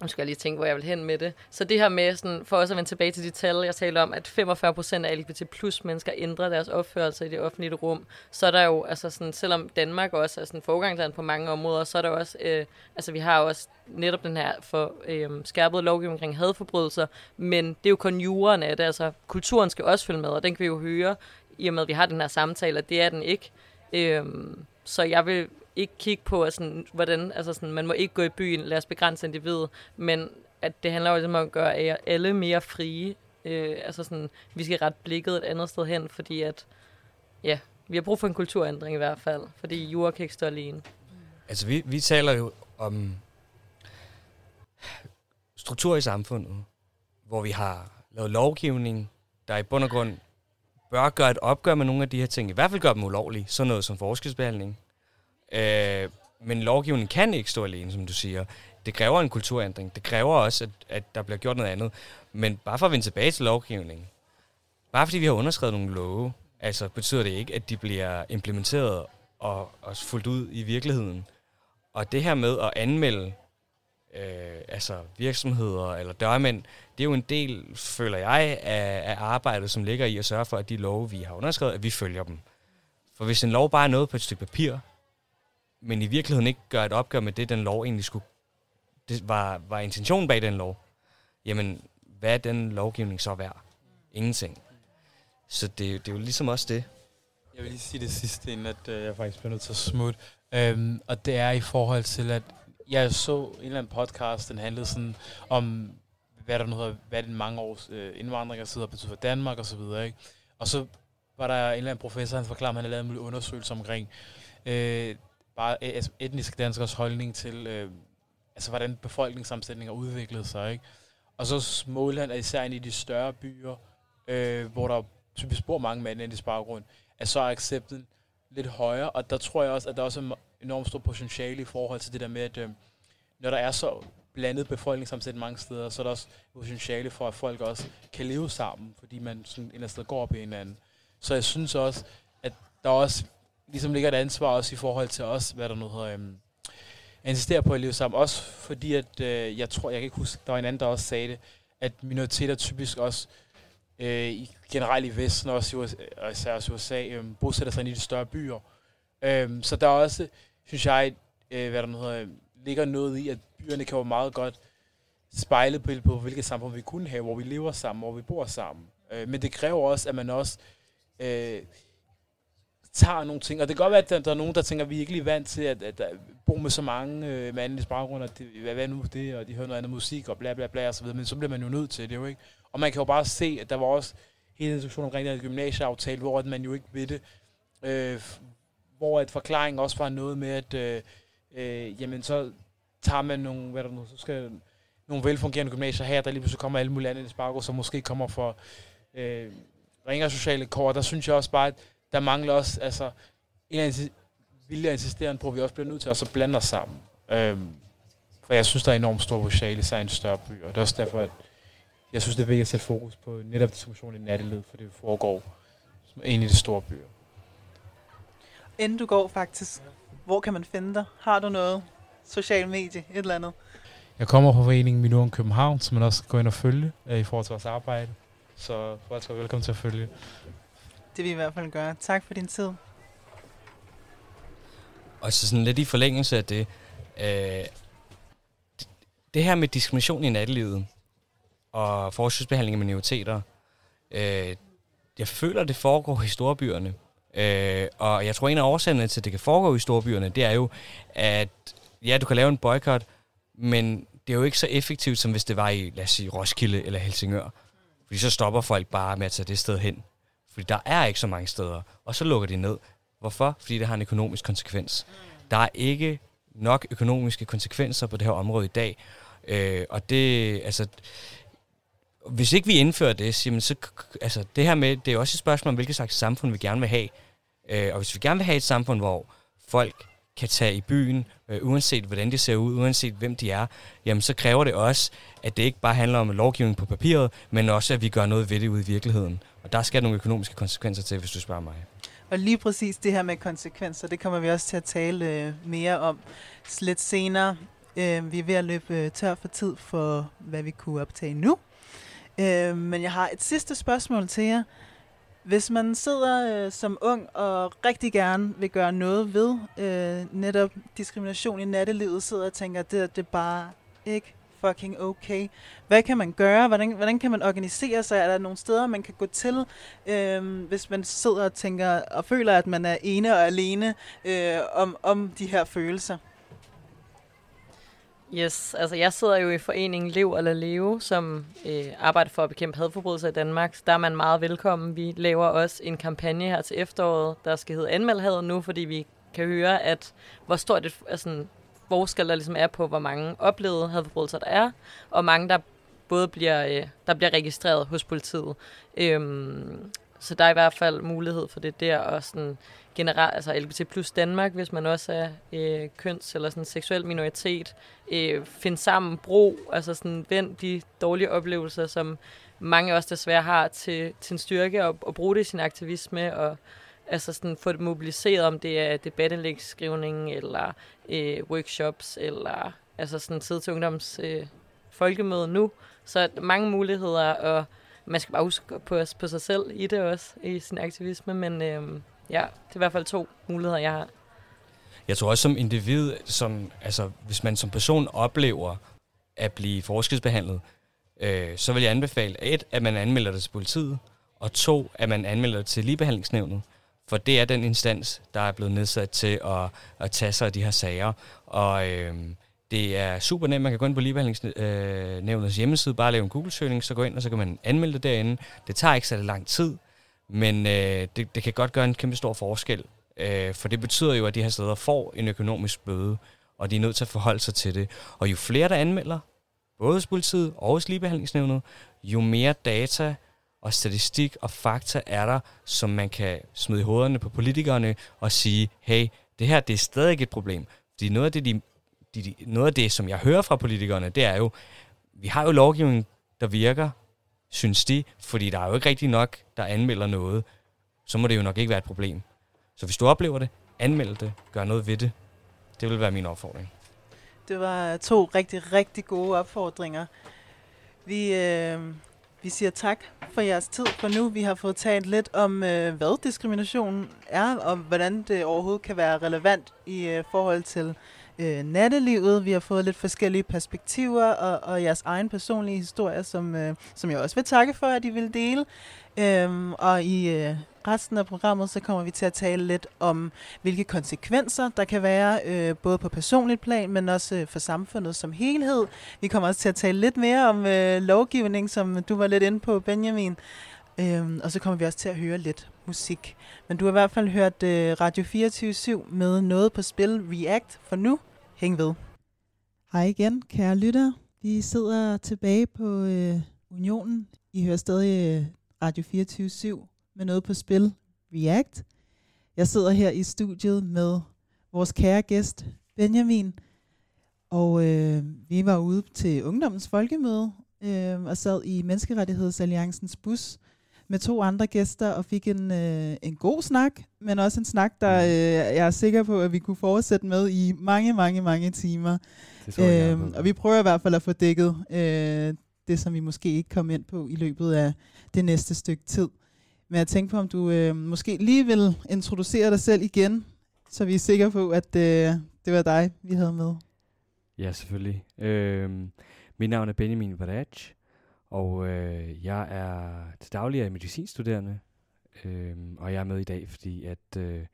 Nu skal jeg lige tænke, hvor jeg vil hen med det. Så det her med, sådan, for også at vende tilbage til de tal, jeg taler om, at 45 procent af LGBT plus mennesker ændrer deres opførelse i det offentlige rum, så er der jo, altså sådan, selvom Danmark også er sådan forgangsland på mange områder, så er der også, øh, altså vi har også netop den her for øh, skærpet lovgivning omkring hadforbrydelser, men det er jo kun juren af det, altså kulturen skal også følge med, og den kan vi jo høre, i og med at vi har den her samtale, at det er den ikke. Øh, så jeg vil ikke kigge på, at sådan, hvordan, altså sådan, man må ikke gå i byen, lad os begrænse individet, men at det handler jo ligesom om at gøre alle mere frie. Øh, altså sådan, vi skal ret blikket et andet sted hen, fordi at, ja, vi har brug for en kulturændring i hvert fald, fordi jura kan ikke stå alene. Altså, vi, vi taler jo om struktur i samfundet, hvor vi har lavet lovgivning, der i bund og grund bør gøre et opgør med nogle af de her ting. I hvert fald gør dem ulovlige. Sådan noget som forskelsbehandling. Øh, men lovgivningen kan ikke stå alene, som du siger. Det kræver en kulturændring. Det kræver også, at, at der bliver gjort noget andet. Men bare for at vende tilbage til lovgivningen. Bare fordi vi har underskrevet nogle love, altså betyder det ikke, at de bliver implementeret og, og fuldt ud i virkeligheden. Og det her med at anmelde øh, altså virksomheder eller dørmænd, det er jo en del, føler jeg, af, af arbejdet, som ligger i at sørge for, at de love, vi har underskrevet, at vi følger dem. For hvis en lov bare er noget på et stykke papir, men i virkeligheden ikke gør et opgør med det, den lov egentlig skulle, det var, var intentionen bag den lov, jamen, hvad er den lovgivning så værd? Ingenting. Så det, det er jo ligesom også det. Jeg vil lige sige det sidste, inden at øh, jeg faktisk bliver nødt til at smutte. Øhm, og det er i forhold til, at jeg så en eller anden podcast, den handlede sådan om, hvad der nu hedder, hvad den mange års øh, indvandring og sidder betyder for Danmark og så videre, ikke? Og så var der en eller anden professor, han forklarede, at han havde lavet en undersøgelse omkring øh, bare altså etniske danskers holdning til, øh, altså hvordan befolkningssammensætninger udviklede sig, ikke? Og så Småland er især inde i de større byer, øh, hvor der typisk bor mange mænd i baggrund, at så er accepten lidt højere, og der tror jeg også, at der også er enormt stor potentiale i forhold til det der med, at øh, når der er så blandet befolkningssammensætning mange steder, så er der også potentiale for, at folk også kan leve sammen, fordi man sådan en eller anden sted går op i hinanden. Så jeg synes også, at der også ligesom ligger et ansvar også i forhold til os, hvad der nu hedder, øhm, at insistere på at leve sammen. Også fordi, at øh, jeg tror, jeg kan ikke huske, der var en anden, der også sagde det, at minoriteter typisk også øh, i, generelt i Vesten, også i USA, og især også i USA, øh, bosætter sig ind i de større byer. Øh, så der er også, synes jeg, øh, hvad der nu hedder, ligger noget i, at byerne kan være meget godt spejle på, på, hvilket samfund vi kunne have, hvor vi lever sammen, hvor vi bor sammen. Øh, men det kræver også, at man også øh, tager nogle ting, og det kan godt være, at der, der er nogen, der tænker, at vi er ikke lige vant til at, at, at bo med så mange øh, med anden og det, hvad, hvad er nu det, og de hører noget andet musik, og bla bla bla, og så videre, men så bliver man jo nødt til det jo, ikke? Og man kan jo bare se, at der var også hele en omkring den gymnasieaftale, hvor at man jo ikke ved det, øh, hvor at forklaring også var noget med, at øh, øh, jamen så tager man nogle, hvad der nu, så skal nogle velfungerende gymnasier her, der lige pludselig kommer alle mulige andre i som måske kommer for øh, ringere sociale kår, der synes jeg også bare, at der mangler også altså, en eller anden vilje og insisterende på, at vi også bliver nødt til at så blande os sammen. Øhm, for jeg synes, der er enormt stor potentiale, især i en større by, og det er også derfor, at jeg synes, det er vigtigt at sætte fokus på netop distribution i natteled, for det foregår som en i de store byer. Inden du går faktisk, hvor kan man finde dig? Har du noget social medie, et eller andet? Jeg kommer fra foreningen Minuren København, som man også kan gå ind og følge uh, i forhold til vores arbejde. Så folk skal velkommen til at følge. Det vil vi i hvert fald gøre. Tak for din tid. Og så sådan lidt i forlængelse af det, øh, det her med diskrimination i nattelivet og forskelsbehandling af minoriteter, øh, jeg føler, det foregår i storbyerne. Øh, og jeg tror, en af årsagerne til, at det kan foregå i storbyerne, det er jo, at ja, du kan lave en boykot, men det er jo ikke så effektivt, som hvis det var i, lad os sige, Roskilde eller Helsingør. Fordi så stopper folk bare med at tage det sted hen. Fordi der er ikke så mange steder. Og så lukker de ned. Hvorfor? Fordi det har en økonomisk konsekvens. Der er ikke nok økonomiske konsekvenser på det her område i dag. Øh, og det, altså, hvis ikke vi indfører det, jamen så, altså, det her med, det er også et spørgsmål om, hvilket slags samfund vi gerne vil have. Øh, og hvis vi gerne vil have et samfund, hvor folk kan tage i byen, øh, uanset hvordan de ser ud, uanset hvem de er, jamen så kræver det også, at det ikke bare handler om lovgivning på papiret, men også, at vi gør noget ved det ude i virkeligheden. Og der skal nogle økonomiske konsekvenser til, hvis du spørger mig. Og lige præcis det her med konsekvenser, det kommer vi også til at tale øh, mere om lidt senere. Øh, vi er ved at løbe øh, tør for tid for, hvad vi kunne optage nu. Øh, men jeg har et sidste spørgsmål til jer. Hvis man sidder øh, som ung og rigtig gerne vil gøre noget ved øh, netop diskrimination i nattelivet, sidder og tænker, at det, det er bare ikke fucking okay. Hvad kan man gøre? Hvordan, hvordan kan man organisere sig? Er der nogle steder, man kan gå til, øh, hvis man sidder og tænker og føler, at man er ene og alene øh, om, om de her følelser? Yes, altså jeg sidder jo i foreningen Lev eller Leve, som øh, arbejder for at bekæmpe hadforbrydelser i Danmark. Der er man meget velkommen. Vi laver også en kampagne her til efteråret, der skal hedde Anmeld nu, fordi vi kan høre, at hvor stort et altså, forskel der ligesom er på, hvor mange oplevede hadforbrydelser der er, og mange, der både bliver, øh, der bliver registreret hos politiet. Øhm, så der er i hvert fald mulighed for det der, og sådan generelt, altså LGBT plus Danmark, hvis man også er øh, køns- eller sådan seksuel minoritet, øh, finde sammen, bro, altså sådan vend de dårlige oplevelser, som mange også desværre har til, til en styrke, og, og bruge det i sin aktivisme, og altså sådan få det mobiliseret, om det er debatindlægsskrivning, eller øh, workshops, eller altså sådan sidde til ungdoms øh, folkemøde nu. Så mange muligheder, og man skal bare huske på, på sig selv i det også, i sin aktivisme, men øh, ja, det er i hvert fald to muligheder, jeg har. Jeg tror også som individ, som, altså, hvis man som person oplever at blive forskelsbehandlet, øh, så vil jeg anbefale, et, at man anmelder det til politiet, og to, at man anmelder det til ligebehandlingsnævnet. For det er den instans, der er blevet nedsat til at, at tage sig af de her sager. Og øh, det er super nemt. Man kan gå ind på ligebehandlingsnævnets øh, hjemmeside, bare lave en Google-søgning, så gå ind, og så kan man anmelde det derinde. Det tager ikke så lang tid, men øh, det, det kan godt gøre en kæmpe stor forskel. Øh, for det betyder jo, at de her steder får en økonomisk bøde, og de er nødt til at forholde sig til det. Og jo flere, der anmelder, både hos politiet og hos ligebehandlingsnævnet, jo mere data og statistik og fakta er der, som man kan smide i hovederne på politikerne og sige, hey, det her det er stadig et problem. Fordi noget af det, de, de, de, noget af det, som jeg hører fra politikerne, det er jo, vi har jo lovgivning, der virker, synes de, fordi der er jo ikke rigtig nok, der anmelder noget, så må det jo nok ikke være et problem. Så hvis du oplever det, anmeld det, gør noget ved det. Det vil være min opfordring. Det var to rigtig, rigtig gode opfordringer. Vi, øh, vi siger tak for jeres tid for nu. Vi har fået talt lidt om, øh, hvad diskrimination er, og hvordan det overhovedet kan være relevant i øh, forhold til øh, nattelivet. Vi har fået lidt forskellige perspektiver og, og jeres egen personlige historie, som, øh, som jeg også vil takke for, at I vil dele. Øhm, og i øh, resten af programmet, så kommer vi til at tale lidt om, hvilke konsekvenser der kan være, øh, både på personligt plan, men også øh, for samfundet som helhed. Vi kommer også til at tale lidt mere om øh, lovgivning, som du var lidt inde på, Benjamin. Øhm, og så kommer vi også til at høre lidt musik. Men du har i hvert fald hørt øh, Radio 24 med noget på spil React for nu. Hæng ved. Hej igen, kære lytter. Vi sidder tilbage på øh, Unionen. I hører stadig øh, Radio 24 med noget på spil, React. Jeg sidder her i studiet med vores kære gæst, Benjamin. Og øh, vi var ude til Ungdommens Folkemøde øh, og sad i Menneskerettighedsalliancens bus med to andre gæster og fik en, øh, en god snak, men også en snak, der øh, jeg er sikker på, at vi kunne fortsætte med i mange, mange, mange timer. Det tror jeg, Øhm, og vi prøver i hvert fald at få dækket øh, det, som vi måske ikke kom ind på i løbet af det næste stykke tid. Men jeg tænkte på, om du øh, måske lige vil introducere dig selv igen, så vi er sikre på, at øh, det var dig, vi havde med. Ja, selvfølgelig. Øhm, mit navn er Benjamin Varaj, og øh, jeg er til daglig er medicinstuderende, øh, og jeg er med i dag, fordi at øh,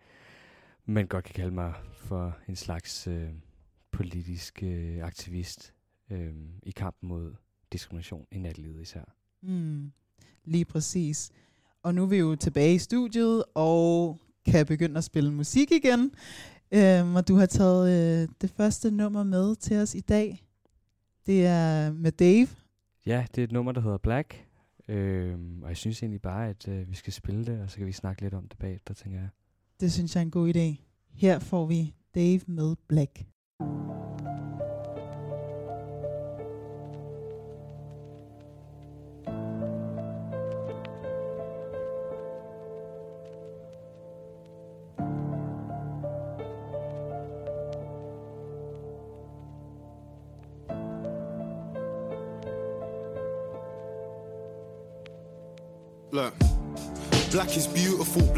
man godt kan kalde mig for en slags øh, politisk øh, aktivist øh, i kampen mod diskrimination i nattelivet især. Mm, lige præcis. Og nu er vi jo tilbage i studiet og kan begynde at spille musik igen. Øhm, og du har taget øh, det første nummer med til os i dag. Det er med Dave. Ja, det er et nummer, der hedder Black, øhm, og jeg synes egentlig bare, at øh, vi skal spille det, og så kan vi snakke lidt om det bagefter, tænker jeg. Det synes jeg er en god idé. Her får vi Dave med Black. Look,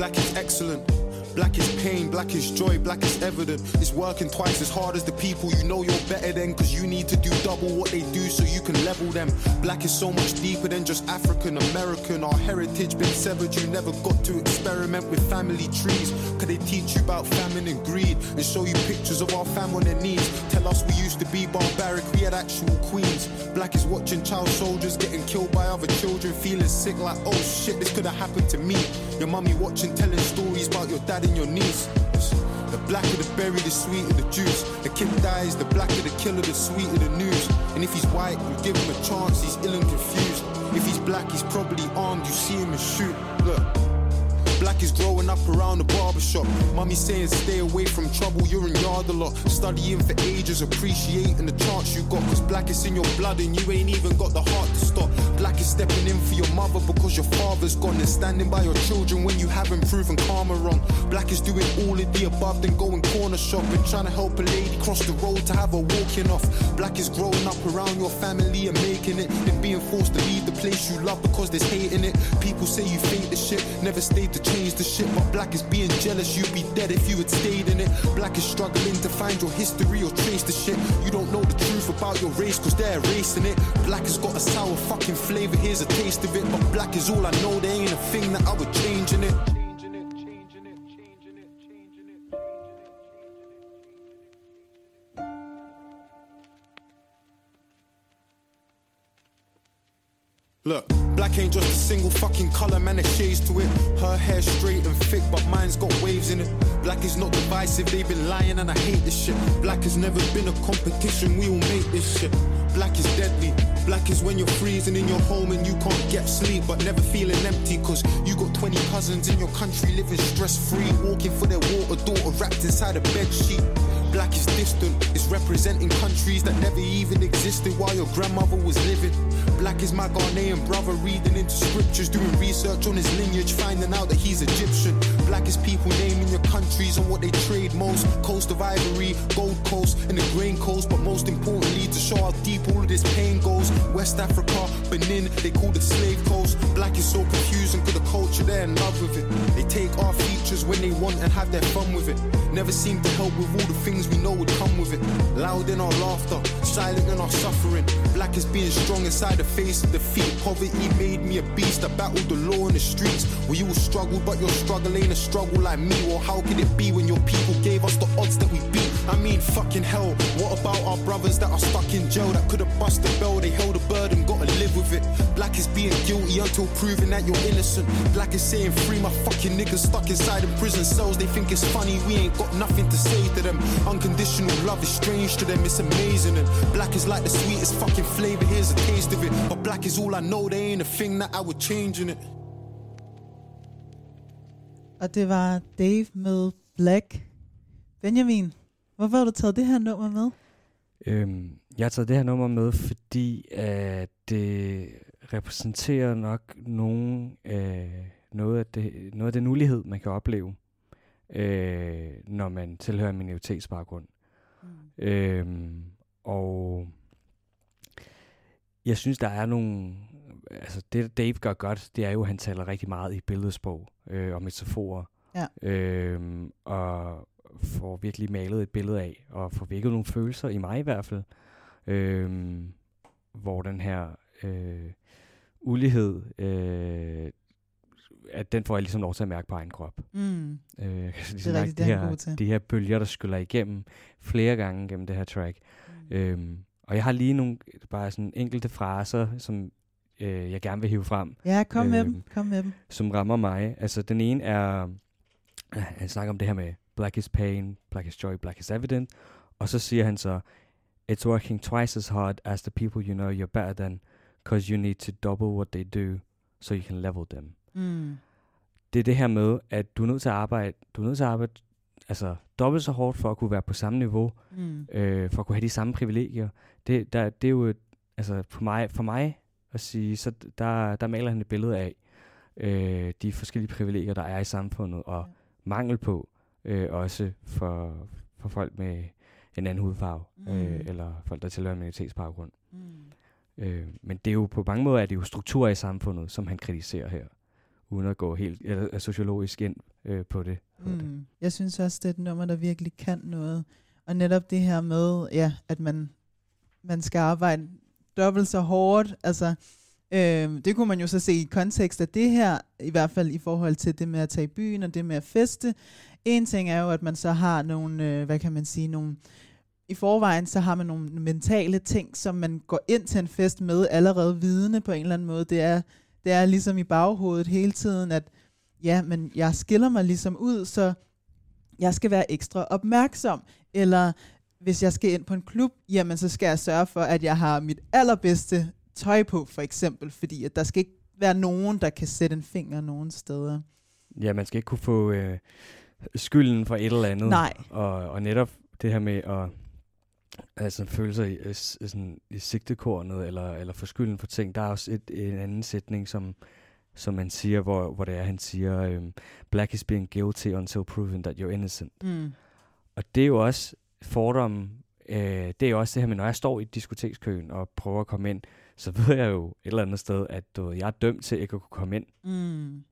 black is excellent. Black is pain, black is joy, black is evident. It's working twice as hard as the people you know you're better than. Cause you need to do double what they do so you can level them. Black is so much deeper than just African American. Our heritage been severed, you never got to experiment with family trees. Cause they teach you about famine and greed and show you pictures of our fam on their knees. Tell us we used to be barbaric, we had actual queens. Black is watching child soldiers getting killed by other children, feeling sick like, oh shit, this could have happened to me. Your mummy watching, telling stories about your dad and your niece. The blacker the berry, the sweeter the juice. The kid dies, the blacker the killer, the sweeter the news. And if he's white, you give him a chance, he's ill and confused. If he's black, he's probably armed, you see him and shoot. Look. Black is growing up around the barbershop. Mommy saying stay away from trouble, you're in yard a lot. Studying for ages, appreciating the chance you got. Cause black is in your blood and you ain't even got the heart to stop. Black is stepping in for your mother because your father's gone and standing by your children when you haven't proven karma wrong. Black is doing all of the above, then going corner shopping, trying to help a lady cross the road to have her walking off. Black is growing up around your family and making it, then being forced to leave the place you love because there's hate in it. People say you fake the shit, never stayed to change the shit, but black is being jealous. You'd be dead if you had stayed in it. Black is struggling to find your history or trace the shit. You don't know the truth about your race cause they're erasing it. Black has got a sour fucking flavor, here's a taste of it. But black is all I know, there ain't a thing that I would change in it. Look, black ain't just a single fucking colour, man, there's shades to it. Her hair straight and thick, but mine's got waves in it. Black is not divisive, they've been lying and I hate this shit. Black has never been a competition, we all make this shit. Black is deadly. Black is when you're freezing in your home and you can't get sleep, but never feeling empty. Cause you got 20 cousins in your country living stress free, walking for their water, daughter wrapped inside a bed sheet. Black is distant, it's representing countries that never even existed while your grandmother was living. Black is my Ghanaian brother reading into scriptures, doing research on his lineage, finding out that he's Egyptian. Black is people naming your countries and what they trade most. Coast of Ivory, Gold Coast, and the Grain Coast, but most importantly, to show how deep all of this pain goes. West Africa, Benin, they call it slave coast. Black is so confusing for the culture, they're in love with it. They take our features when they want and have their fun with it. Never seem to help with all the things we know would come with it. Loud in our laughter, silent in our suffering. Black is being strong inside the face of defeat. Poverty made me a beast. I battled the law in the streets. Where you will struggle, but your struggle ain't a struggle like me. Well, how could it be when your people gave us the odds that we beat? I mean, fucking hell. What about our brothers that are stuck in jail that could have bust the bell? They held a burden, gotta live with it. Black is being guilty until proven that you're innocent. Black is saying free my fucking niggas stuck inside in prison cells. They think it's funny, we ain't got nothing to say to them. Unconditional love is strange to them, it's amazing. And black is like the sweetest fucking flavor, here's a taste of it. But black is all I know, there ain't a thing that I would change in it. Og det var Dave med Black. Benjamin, hvorfor har du taget det her nummer med? Øhm, jeg har taget det her nummer med, fordi at det repræsenterer nok nogen, øh, noget, af det, noget af den ulighed, man kan opleve, øh, når man tilhører en minoritetsbaggrund. Mm. Øhm, og jeg synes, der er nogle... Altså, det Dave gør godt, det er jo, at han taler rigtig meget i billedsprog øh, og metaforer. Ja. Øhm, og får virkelig malet et billede af, og får vækket nogle følelser, i mig i hvert fald, øhm, hvor den her øh, ulighed, øh, at den får jeg ligesom lov til at mærke på egen krop. Mm. Øh, ligesom det er rigtigt, de det han her, til. de her bølger, der skyller igennem flere gange gennem det her track. Mm. Øhm, og jeg har lige nogle bare sådan enkelte fraser, som øh, jeg gerne vil hive frem. Ja, kom med dem, kom med dem. Som rammer mig. Altså den ene er, øh, han snakker om det her med black is pain, black is joy, black is evident. Og så siger han så, it's working twice as hard as the people you know you're better than, because you need to double what they do, so you can level them. Mm. Det er det her med, at du er nødt til at arbejde, du er nødt til at arbejde altså, dobbelt så hårdt for at kunne være på samme niveau, Mm. øh, for at kunne have de samme privilegier. Det, der, det er jo, et, altså for mig, for mig at sige, så der, der maler han et billede af øh, de forskellige privilegier, der er i samfundet, og mangel på, øh, også for, for folk med en anden hudfarve, mm. øh, eller folk, der tilhører minoritetsbaggrund. Mm. Øh, men det er jo på mange måder er det jo strukturer i samfundet, som han kritiserer her, uden at gå helt eller, øh, sociologisk ind øh, på det. På det. Hmm. Jeg synes også, det er et nummer, der virkelig kan noget. Og netop det her med, ja, at man, man skal arbejde dobbelt så hårdt. Altså, øh, det kunne man jo så se i kontekst af det her, i hvert fald i forhold til det med at tage i byen og det med at feste. En ting er jo, at man så har nogle, øh, hvad kan man sige, nogle i forvejen, så har man nogle mentale ting, som man går ind til en fest med allerede vidende på en eller anden måde. Det er, det er ligesom i baghovedet hele tiden, at ja, men jeg skiller mig ligesom ud, så jeg skal være ekstra opmærksom. Eller hvis jeg skal ind på en klub, jamen så skal jeg sørge for, at jeg har mit allerbedste tøj på, for eksempel. Fordi at der skal ikke være nogen, der kan sætte en finger nogen steder. Ja, man skal ikke kunne få øh, skylden for et eller andet. Nej. Og, og netop det her med at altså, føle sig i, øh, s- sådan, i sigtekornet, eller, eller få skylden for ting. Der er også et, en anden sætning, som, som man siger, hvor, hvor det er, han siger, øhm, black is being guilty until proven that you're innocent. Mm. Og det er jo også fordomme, øh, det er jo også det her med, når jeg står i diskotekskøen og prøver at komme ind, så ved jeg jo et eller andet sted, at du ved, jeg er dømt til ikke at kunne komme ind. Mm.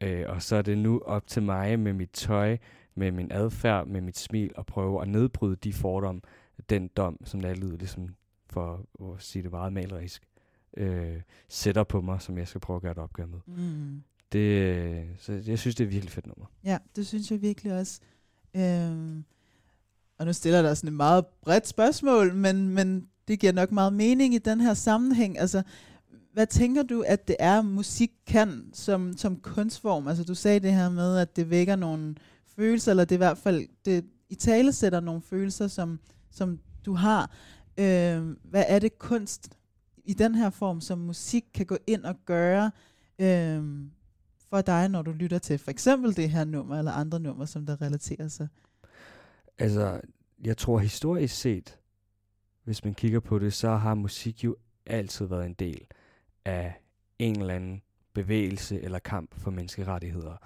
Øh, og så er det nu op til mig med mit tøj, med min adfærd, med mit smil, at prøve at nedbryde de fordomme, den dom, som der lyder ligesom for at sige det meget malerisk, øh, sætter på mig, som jeg skal prøve at gøre et opgør med. Mm. Det, øh, så jeg synes, det er et virkelig fedt nummer. Ja, det synes jeg virkelig også. Øhm, og nu stiller der sådan et meget bredt spørgsmål, men, men det giver nok meget mening i den her sammenhæng. Altså, hvad tænker du, at det er, musik kan som, som kunstform? Altså, du sagde det her med, at det vækker nogle følelser, eller det i hvert fald, det i tale sætter nogle følelser, som, som du har. Øhm, hvad er det kunst i den her form, som musik kan gå ind og gøre øhm, for dig, når du lytter til for eksempel det her nummer, eller andre nummer, som der relaterer sig? Altså, jeg tror historisk set, hvis man kigger på det, så har musik jo altid været en del af en eller anden bevægelse eller kamp for menneskerettigheder.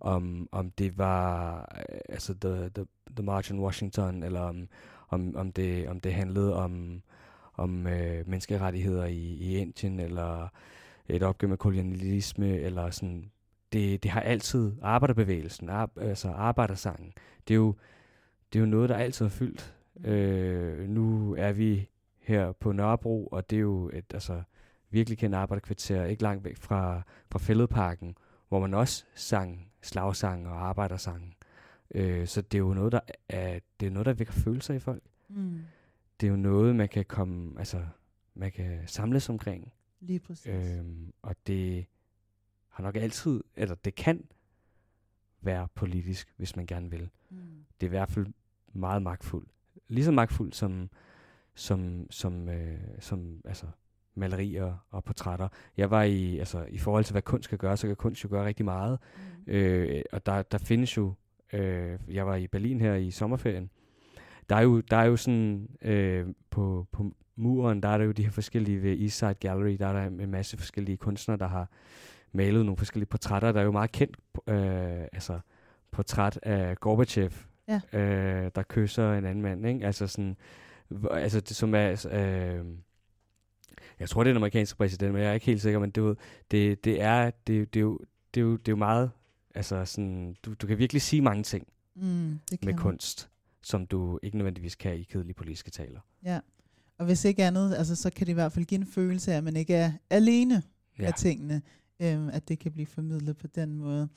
Om, om det var øh, altså the, the, the March on Washington, eller om, om, om, det, om det handlede om, om øh, menneskerettigheder i, i Indien, eller et opgør med kolonialisme, eller sådan. Det, det har altid arbejderbevægelsen, ar, altså arbejdersangen. Det er jo, det er jo noget, der altid har fyldt. Øh, nu er vi her på Nørrebro, og det er jo et altså, virkelig kendt arbejderkvarter, ikke langt væk fra, fra Fælledparken, hvor man også sang slagsang og arbejdersang. Øh, så det er jo noget, der er, det er noget, der vækker følelser i folk. Mm. Det er jo noget, man kan komme, altså, man kan samles omkring. Lige præcis. Øhm, og det har nok altid, eller det kan være politisk, hvis man gerne vil. Mm. Det er i hvert fald meget magtfuldt. Lige så magtfuldt som, som, som, øh, som altså, malerier og portrætter. Jeg var i, altså i forhold til, hvad kunst skal gøre, så kan kunst jo gøre rigtig meget. Mm. Øh, og der, der findes jo, øh, jeg var i Berlin her i sommerferien, der er jo, der er jo sådan, øh, på, på muren, der er der jo de her forskellige, ved Eastside Gallery, der er der en masse forskellige kunstnere, der har malet nogle forskellige portrætter. Der er jo meget kendt, øh, altså portræt af Gorbachev, Ja. øh, der kysser en anden mand, ikke? Altså sådan, altså det, som er, øh, jeg tror, det er den amerikanske præsident, men jeg er ikke helt sikker, men det, det, det er, det, det, er jo, det, er jo, det er jo meget, altså sådan, du, du kan virkelig sige mange ting Mm, det kan med man. kunst, som du ikke nødvendigvis kan i kedelige politiske taler. Ja. Og hvis ikke andet, altså, så kan det i hvert fald give en følelse af, at man ikke er alene ja. Af tingene. Øhm, at det kan blive formidlet på den måde.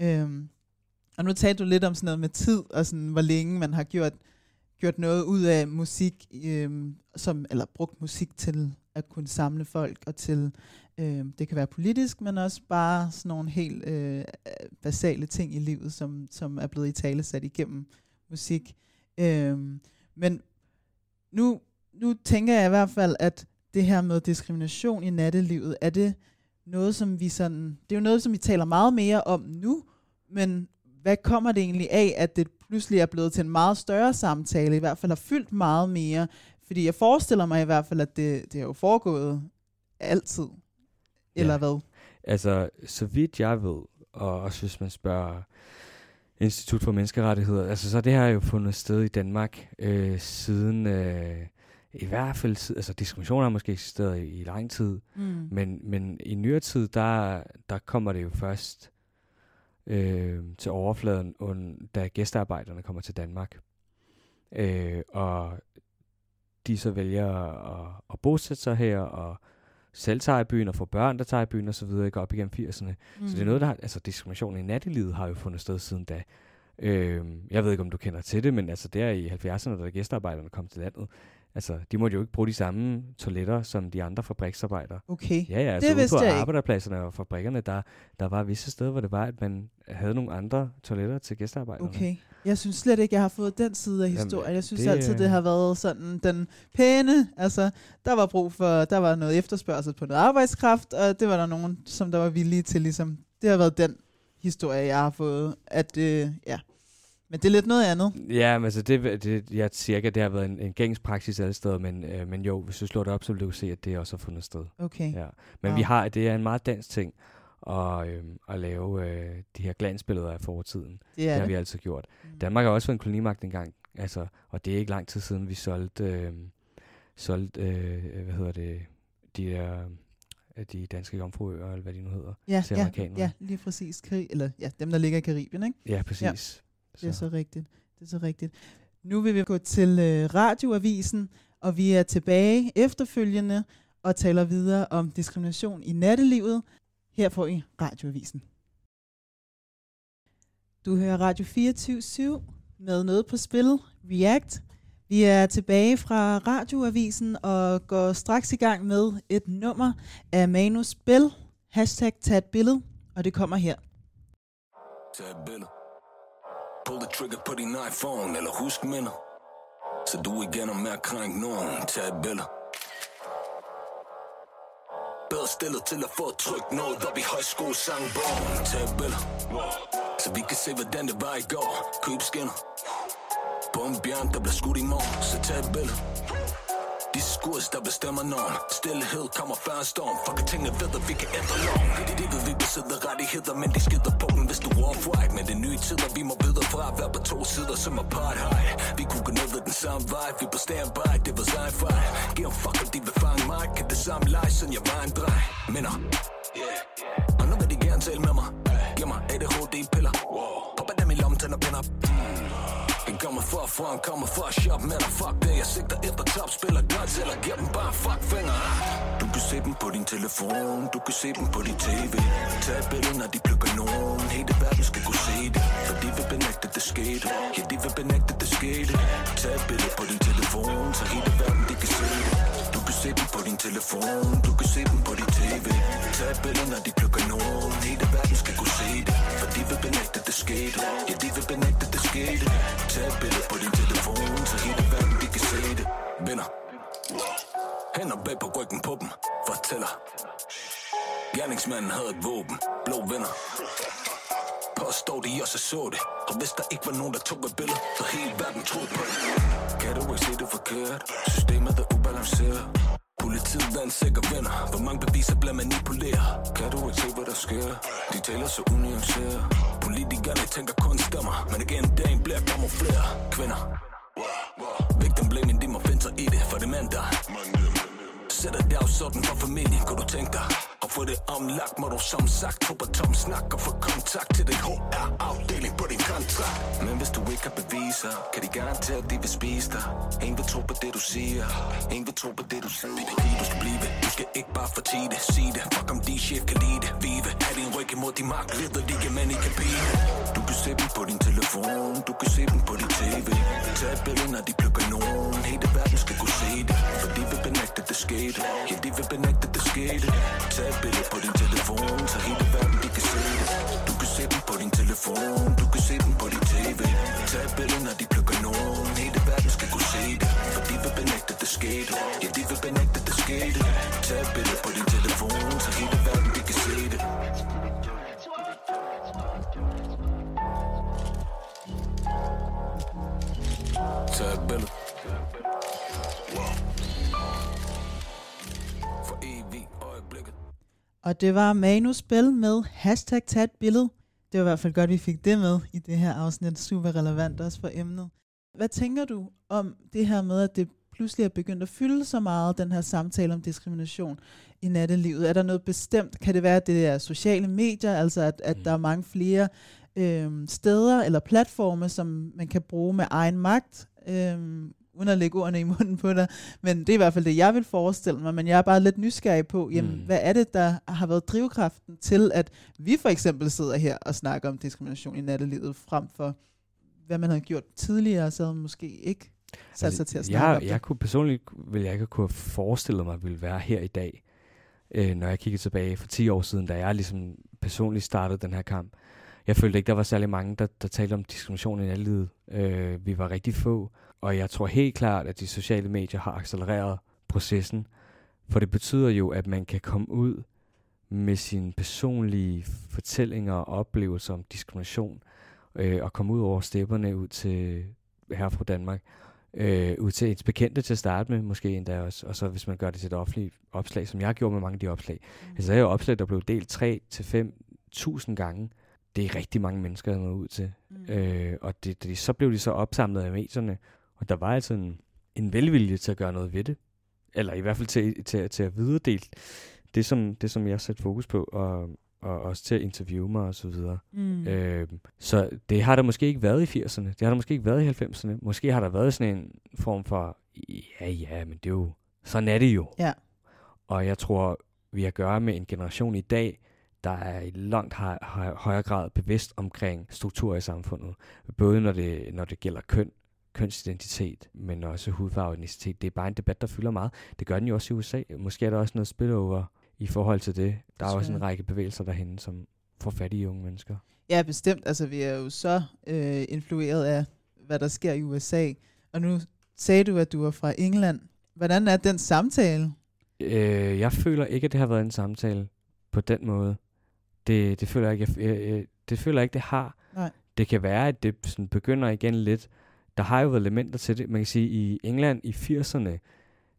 Øhm, og nu talte du lidt om sådan noget med tid, og sådan, hvor længe man har gjort, gjort noget ud af musik, øhm, som, eller brugt musik til at kunne samle folk, og til, Øh, det kan være politisk, men også bare sådan nogle helt øh, basale ting i livet, som, som er blevet i tale sat igennem musik. Øh, men nu, nu tænker jeg i hvert fald, at det her med diskrimination i nattelivet, er det noget, som vi sådan, det er jo noget, som vi taler meget mere om nu, men hvad kommer det egentlig af, at det pludselig er blevet til en meget større samtale, i hvert fald har fyldt meget mere, fordi jeg forestiller mig i hvert fald, at det, det har jo foregået altid, eller Ja. hvad? Altså, så vidt jeg ved, og også hvis man spørger Institut for Menneskerettigheder, altså så det her jo fundet sted i Danmark øh, siden, øh, i hvert fald, altså diskrimination har måske eksisteret i, i lang tid, Mm. men, men i nyere tid, der, der kommer det jo først øh, til overfladen, und, da gæstearbejderne kommer til Danmark. Øh, og de så vælger at, at bosætte sig her, og selv tager i byen, og får børn, der tager i byen, og så videre, ikke op igennem 80'erne. Mm. Så det er Mhm. noget, der har, altså diskrimination i nattelivet har jo fundet sted siden da. Øh, jeg ved ikke, om du kender til det, men altså der i 70'erne, da gæstearbejderne kom til landet, altså de måtte jo ikke bruge de samme toiletter, som de andre fabriksarbejdere. Okay, Ja, ja, det altså ude vidste på jeg ikke. arbejderpladserne og fabrikkerne, der, der var visse steder, hvor det var, at man havde nogle andre toiletter til gæstearbejderne. Okay. Jeg synes slet ikke, jeg har fået den side af Jamen, historien. Jeg synes det, det, altid, det øh, har været sådan den pæne. Altså, der var brug for, der var noget efterspørgsel på noget arbejdskraft, og det var der nogen, som der var villige til, ligesom. Det har været den historie, jeg har fået. At, øh, ja. Men det er lidt noget andet. Ja, men altså det, det, jeg siger ikke, at det har været en, en gængs praksis alle steder, men, øh, men jo, hvis du slår det op, så vil du se, at det også har fundet sted. Okay. Ja. Men Wow. vi har, det er en meget dansk ting at, øh, at lave øh, de her glansbilleder af fortiden. Det er har det. vi altid gjort. Mm. Danmark har også været en kolonimagt engang, altså, og det er ikke lang tid siden, vi solgte, øh, solgte øh, hvad hedder det, de der øh, de danske jomfruøer, eller hvad de nu hedder, Ja, til ja, amerikanerne. ja, lige præcis. Krig, eller ja, dem, der ligger i Karibien, ikke? Ja, præcis. Det er Så. så rigtigt. Det er så rigtigt. Nu vil vi gå til øh, radioavisen, og vi er tilbage efterfølgende og taler videre om diskrimination i nattelivet. Her får I radioavisen. Du hører Radio 24 med noget på spil, React. Vi er tilbage fra radioavisen og går straks i gang med et nummer af Manus Bell, hashtag tag et billede, og det kommer her. Tag et billede. Pull the trigger på din iPhone, eller husk minder. Så du igen er med at krænke nogen. Tag et billede. Bedre stillet til at få trykt noget op i højskolesangbogen. Tag et billede. Så vi kan se, hvordan det var i går. Køb skinner. På en bjørn, der bliver skudt i morgen. Så tag et billede. Kurs, der bestemmer norm. Stillhed kommer før en storm. Fuck tingene ved, at vi kan ændre loven. Det, er det ved vi besidder rettigheder Men de skider på den, hvis du er off-white Men det nye tider, vi må videre fra Vær på to sider som apartheid. Vi kunne gå ned ad den samme vej Vi på standby, det var egen fejl Giv en fuck, at de vil fange mig Kan det samme lege, siden jeg var en dreng Minder Yeah. Og nu vil de gerne tale med mig. Giv mig ADHD-piller Popper dem i lommen, tænder pinder Den kommer for for han kommer for at shoppe med dig. Fuck det, jeg sigter efter top. Spiller godt, eller giver dem bare fuck finger Du kan se dem på din telefon. Du kan se dem på din tv Tag et billede, når de plukker nogen. Hele verden skal kunne se det. For de vil benægte, det skete. Ja, de vil benægte, det skete. Tag et billede på din telefon Så hele verden, de kan se det se dem på din telefon. Du kan se dem på din tv Tag et billede, når de plukker nogen. Hele verden skal kunne se det. For de vil benægte, det skete. Ja, de vil benægte, det skete. Tag et billede på din telefon Så hele verden, de kan se det. Vinder Hænder bag på ryggen på dem. Fortæller. Gerningsmanden havde et våben. Blå venner. Påstår de også så det. Og hvis der ikke var nogen, der tog et billede Så hele verden troede på det. Kan du ikke se det forkert? Systemet er ubalanceret. Politiet er en sikker vinder. Hvor mange beviser bliver manipuleret? Kan du ikke se, hvad der sker? De taler så unuanceret. Politikerne tænker kun skammer Men igen, dagen bliver flere Kvinder. Victim blaming, de må finde sig i det. For det mænd, der Sætter dagsorden for familien, kunne du tænke dig? Og få det omlagt, må du som sagt Tro på tom snak og få kontakt til din HR-afdeling på din kontrakt. Men hvis du ikke har beviser, kan de garantere, at de vil spise dig. Ingen vil tro på det, du siger. Ingen vil tro på det, du siger. Det er det, du skal blive. Du skal ikke bare fortige det, sige det. Fuck om de chef kan lide det, vive. Ha' din ryg imod de magtliderlige mænd, I kan blive Du kan se dem på din telefon. Du kan se dem på din tv Tag et billede, når de plukker nogen. Hele verden skal kunne se det. For de vil benægte, det skete. Ja, de vil benægte, det skete. Tag et billede på din telefon Så hele verden, de kan se det. Du kan se dem på din telefon Du kan se dem på din tv Tag et billede, når de plukker nogen. Hele verden skal kunne se det For de vil benægte, det skete. Ja, de vil benægte, det skete. Tag et billede på din telefon Så hele verden, de kan se det. Tag et billede. Og det var Manus Spil med hashtag tag et billede. Det var i hvert fald godt, at vi fik det med i det her afsnit. Super relevant også for emnet. Hvad tænker du om det her med, at det pludselig er begyndt at fylde så meget, den her samtale om diskrimination i nattelivet? Er der noget bestemt? Kan det være, at det er sociale medier, altså at, at der er mange flere øh, steder eller platforme, som man kan bruge med egen magt, øh, uden at lægge ordene i munden på dig. Men det er i hvert fald det, jeg vil forestille mig. Men jeg er bare lidt nysgerrig på, jamen, mm. hvad er det, der har været drivkraften til, at vi for eksempel sidder her og snakker om diskrimination i nattelivet, frem for hvad man havde gjort tidligere, så havde man måske ikke sat sig til at snakke jeg, om det. jeg kunne personligt vil jeg ikke kunne have forestillet mig, at ville være her i dag, øh, når jeg kigger tilbage for 10 år siden, da jeg ligesom personligt startede den her kamp. Jeg følte ikke, der var særlig mange, der, der talte om diskrimination i nattelivet. Øh, vi var rigtig få, og jeg tror helt klart, at de sociale medier har accelereret processen, for det betyder jo, at man kan komme ud med sine personlige fortællinger og oplevelser om diskrimination, øh, og komme ud over stepperne ud til her fra Danmark, øh, ud til ens bekendte til at starte med, måske endda også, og så hvis man gør det til et offentligt opslag, som jeg gjorde med mange af de opslag. Mm. Altså, der er jo opslag, der blev delt 3-5.000 gange. Det er rigtig mange mennesker, der er ud til. Mm. Øh, og det, det, så blev de så opsamlet af medierne, og der var altså en, en velvilje til at gøre noget ved det. Eller i hvert fald til, til, til at videredele det, som, det, som jeg satte fokus på, og, og også til at interviewe mig og så videre. Mm. Øh, så det har der måske ikke været i 80'erne. Det har der måske ikke været i 90'erne. Måske har der været sådan en form for, ja ja, men det er jo, sådan er det jo. Ja. Og jeg tror, vi har at gøre med en generation i dag, der er i langt høj, høj, højere grad bevidst omkring strukturer i samfundet. Både når det, når det gælder køn, kønsidentitet, men også hudfarve og etnicitet. Det er bare en debat, der fylder meget. Det gør den jo også i USA. Måske er der også noget spillover i forhold til det. Der er også en række bevægelser derhen, som får fat i unge mennesker. Ja, bestemt. Altså, vi er jo så øh, influeret af, hvad der sker i USA. Og nu sagde du, at du var fra England. Hvordan er den samtale? Øh, jeg føler ikke, at det har været en samtale på den måde. Det, det føler jeg ikke, jeg, jeg, det føler jeg ikke, det har. Nej. Det kan være, at det sådan begynder igen lidt. Der har jo været elementer til det. Man kan sige, i England i 80'erne,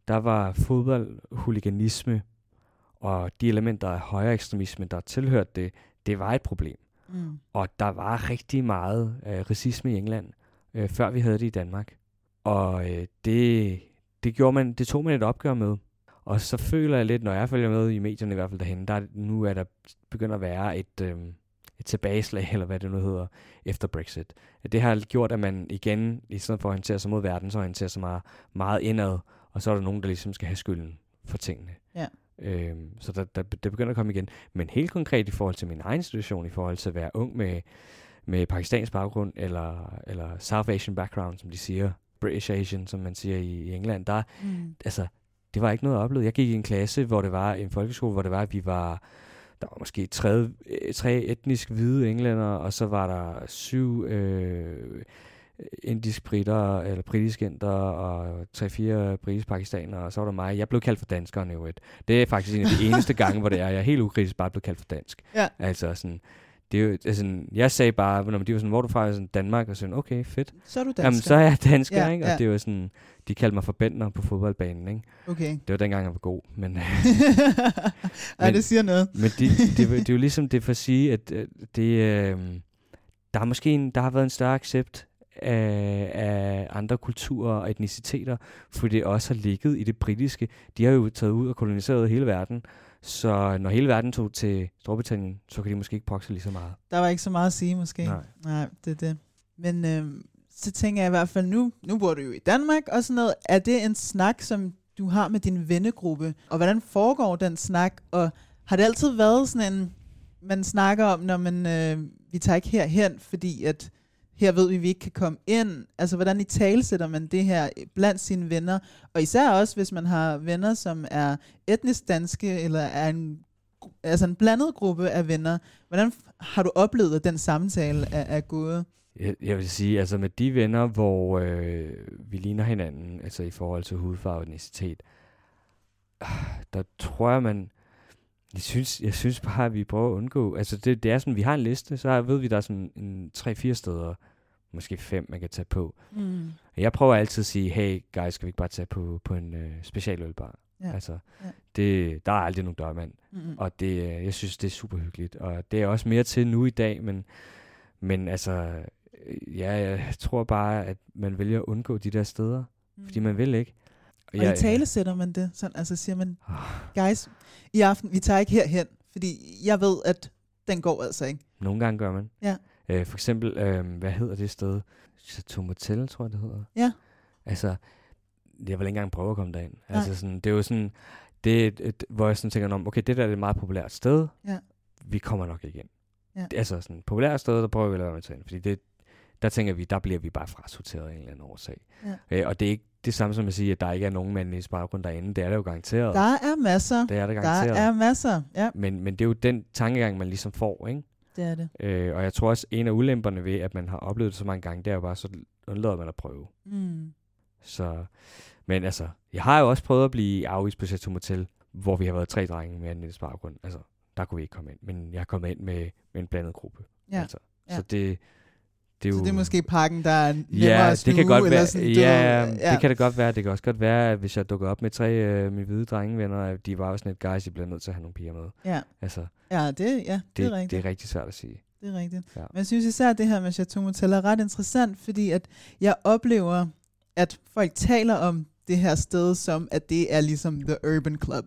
der var fodboldhuliganisme og de elementer af højere ekstremisme, der tilhørte det, det var et problem. Mm. Og der var rigtig meget øh, racisme i England, øh, før vi havde det i Danmark. Og øh, det, det, gjorde man, det tog man et opgør med. Og så føler jeg lidt, når jeg følger med i medierne i hvert fald derhen, der, nu er der begyndt at være et, øh, et tilbageslag, eller hvad det nu hedder, efter Brexit. Det har gjort, at man igen, i stedet for at orientere sig mod verden, så orienterer sig meget, meget indad, og så er der nogen, der ligesom skal have skylden for tingene. Ja. Øhm, så der, der, det begynder at komme igen. Men helt konkret i forhold til min egen situation, i forhold til at være ung med, med pakistansk baggrund, eller, eller South Asian background, som de siger, British Asian, som man siger i, i England, der, Mm. altså, det var ikke noget at opleve. Jeg gik i en klasse, hvor det var en folkeskole, hvor det var, at vi var, der var måske tre, tre etnisk hvide englænder, og så var der syv øh, indisk britter, eller britisk inder, og tre-fire britisk pakistanere, og så var der mig. Jeg blev kaldt for danskeren i øvrigt. Det er faktisk en af de eneste gange, hvor det er, jeg er helt ukritisk bare blevet kaldt for dansk. Ja. Altså sådan, det er jo, altså, jeg sagde bare, når de var sådan, hvor du fra, sådan, Danmark, og sådan, okay, fedt. Så er du Jamen, dansker. så er jeg dansker, Ja, ikke? Og ja. det var sådan, de kaldte mig for Bentner på fodboldbanen, ikke? Okay. Det var dengang, jeg var god, men... Ej, det siger noget. Men det, det, det, er jo ligesom det for at sige, at øh, det, øh, der har måske en, der har været en større accept af, af andre kulturer og etniciteter, fordi det også har ligget i det britiske. De har jo taget ud og koloniseret hele verden, så når hele verden tog til Storbritannien, så kan de måske ikke sig lige så meget. Der var ikke så meget at sige, måske. Nej. Nej det er det. Men øh, så tænker jeg i hvert fald nu, nu bor du jo i Danmark og sådan noget. Er det en snak, som du har med din vennegruppe? Og hvordan foregår den snak? Og har det altid været sådan en, man snakker om, når man, øh, vi tager ikke herhen, fordi at her ved vi, at vi ikke kan komme ind. Altså, hvordan i talsætter man det her blandt sine venner? Og især også, hvis man har venner, som er etnisk danske, eller er en, altså en blandet gruppe af venner. Hvordan har du oplevet, at den samtale er, er gået? Jeg, jeg vil sige, altså med de venner, hvor øh, vi ligner hinanden, altså i forhold til hudfarve og etnicitet, ah, der tror jeg, man... Jeg synes, jeg synes bare, at vi prøver at undgå... Altså det, det er sådan, vi har en liste, så ved vi, der er sådan en 3-4 steder, måske fem, man kan tage på. Mm. Jeg prøver altid at sige, hey guys, skal vi ikke bare tage på, på en øh, specialølbar? Ja. Altså, Ja. det, der er aldrig nogen dørmand. Mhm. Og det, øh, jeg synes, det er super hyggeligt. Og det er også mere til nu i dag, men, men altså, ja, jeg tror bare, at man vælger at undgå de der steder, mm. fordi man vil ikke. Og i tale sætter man det? Sådan, altså siger man, guys, i aften, vi tager ikke herhen, fordi jeg ved, at den går altså ikke. Nogle gange gør man. Ja. Øh, for eksempel, øh, hvad hedder det sted? Chateau Motel, tror jeg, det hedder. Ja. Altså, jeg vil ikke engang prøve at komme derind. Nej. Altså, sådan, det er jo sådan, det er et, et, hvor jeg sådan tænker, om, okay, det der er et meget populært sted. Ja. Vi kommer nok ikke ind. Ja. Det er altså sådan et populært sted, der prøver vi at lade være med at tage ind, fordi det, der tænker vi, der bliver vi bare frasorteret af en eller anden årsag. Ja. Øh, og det er ikke det samme som at sige, at der ikke er nogen mand i baggrund derinde. Det er der jo garanteret. Der er masser. Det er der Der garanteret. er masser, ja. Men, men det er jo den tankegang, man ligesom får, ikke? Det er det. Øh, og jeg tror også, en af ulemperne ved, at man har oplevet det så mange gange, det er jo bare, så undlader man at prøve. Mm. Så, men altså, jeg har jo også prøvet at blive afvist på Chateau Motel, hvor vi har været tre drenge med en baggrund. Altså, der kunne vi ikke komme ind, men jeg er kommet ind med, med en blandet gruppe. Ja. Altså, Ja. Så det, det er jo... Så det er måske pakken, der er nemmere Ja, at det kan godt være. sådan, ja, ja, det kan det godt være. Det kan også godt være, at hvis jeg dukker op med tre af mine hvide drengevenner, at de var også sådan et guys, I bliver nødt til at have nogle piger med. Ja. Altså, Ja, det, ja, det, det, er rigtigt. det er rigtig svært at sige. Det er rigtigt. Ja. Men jeg synes især, at det her med Chateau Motel er ret interessant, fordi at jeg oplever, at folk taler om det her sted som, at det er ligesom The Urban Club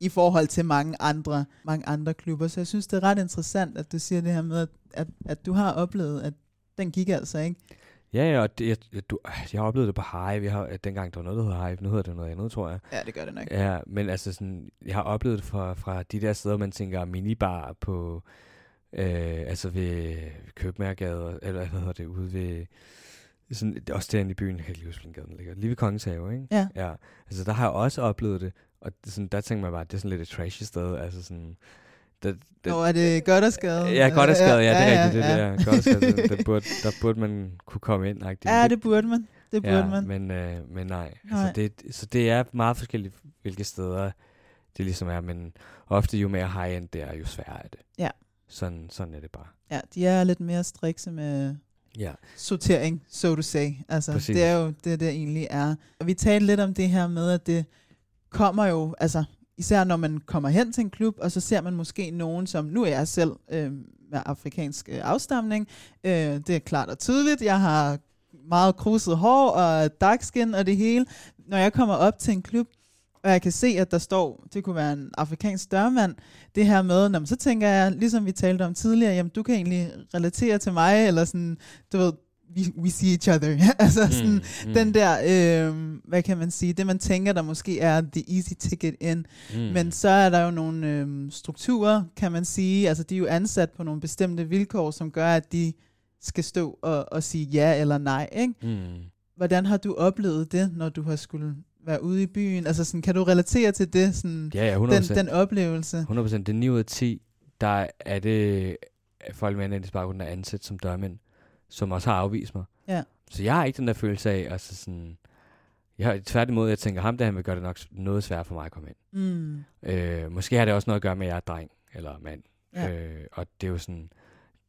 i forhold til mange andre, mange andre klubber. Så jeg synes, det er ret interessant, at du siger det her med, at, at, at du har oplevet, at den gik altså ikke. Ja, ja, og det, jeg, jeg, du, jeg har oplevet det på Hive. Jeg har, at dengang der var noget, der hedder Hive. Nu hedder det noget andet, tror jeg. Ja, det gør det nok. Ja, men altså sådan, jeg har oplevet det fra, fra de der steder, man tænker minibar på, øh, altså ved Købmærgade, eller hvad hedder det, ude ved, sådan, også derinde i byen, jeg kan ikke lige huske, gaden ligger, lige ved Kongens Have, ikke? Ja. ja. Altså der har jeg også oplevet det, og det, sådan, der tænker man bare, det er sådan lidt et trashy sted, altså sådan, det, Det, Nå, er det godt og skadet? Ja, godt og skadet, ja, det er ja, rigtigt, det ja. der, godt og skadet, der, der, burde, der burde man kunne komme ind, rigtigt. Ja, det burde man. Det burde ja, man. Men, øh, men nej, Nej. Altså, det, så det er meget forskelligt, hvilke steder det ligesom er, men ofte jo mere high-end det er, jo sværere er det. Ja. Sådan, sådan er det bare. Ja, de er lidt mere strikse med Ja. sortering, so to say. Altså, Præcis. det er jo det, det egentlig er. Og vi talte lidt om det her med, at det kommer jo, altså især når man kommer hen til en klub, og så ser man måske nogen, som nu er jeg selv øh, med afrikansk øh, afstamning. Øh, det er klart og tydeligt. Jeg har meget kruset hår og dark skin og det hele. Når jeg kommer op til en klub, og jeg kan se, at der står, det kunne være en afrikansk dørmand, det her med, når, så tænker jeg, ligesom vi talte om tidligere, jamen du kan egentlig relatere til mig, eller sådan, du ved, we, we see each other. altså Mm, sådan, mm. den der, øh, hvad kan man sige, det man tænker, der måske er the easy ticket in. Mm. Men så er der jo nogle øh, strukturer, kan man sige, altså de er jo ansat på nogle bestemte vilkår, som gør, at de skal stå og, og sige ja eller nej, ikke? Mm. Hvordan har du oplevet det, når du har skulle være ude i byen? Altså sådan, kan du relatere til det, sådan, Ja, ja, 100%. den, den oplevelse? 100%. Det er 9 ud af 10, der er det folk med en etnisk baggrund, der er ansat som dørmænd, som også har afvist mig. Ja. så jeg har ikke den der følelse af, altså sådan, jeg har tværtimod, jeg tænker, ham der, han vil gøre det nok noget svært for mig at komme ind. Mm. Øh, måske har det også noget at gøre med, at jeg er dreng eller mand. Ja. Øh, og det er jo sådan,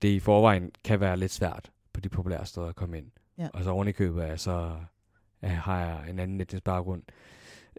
det i forvejen kan være lidt svært på de populære steder at komme ind. Ja. Og så oven i købet af, så ja, har jeg en anden etnisk baggrund.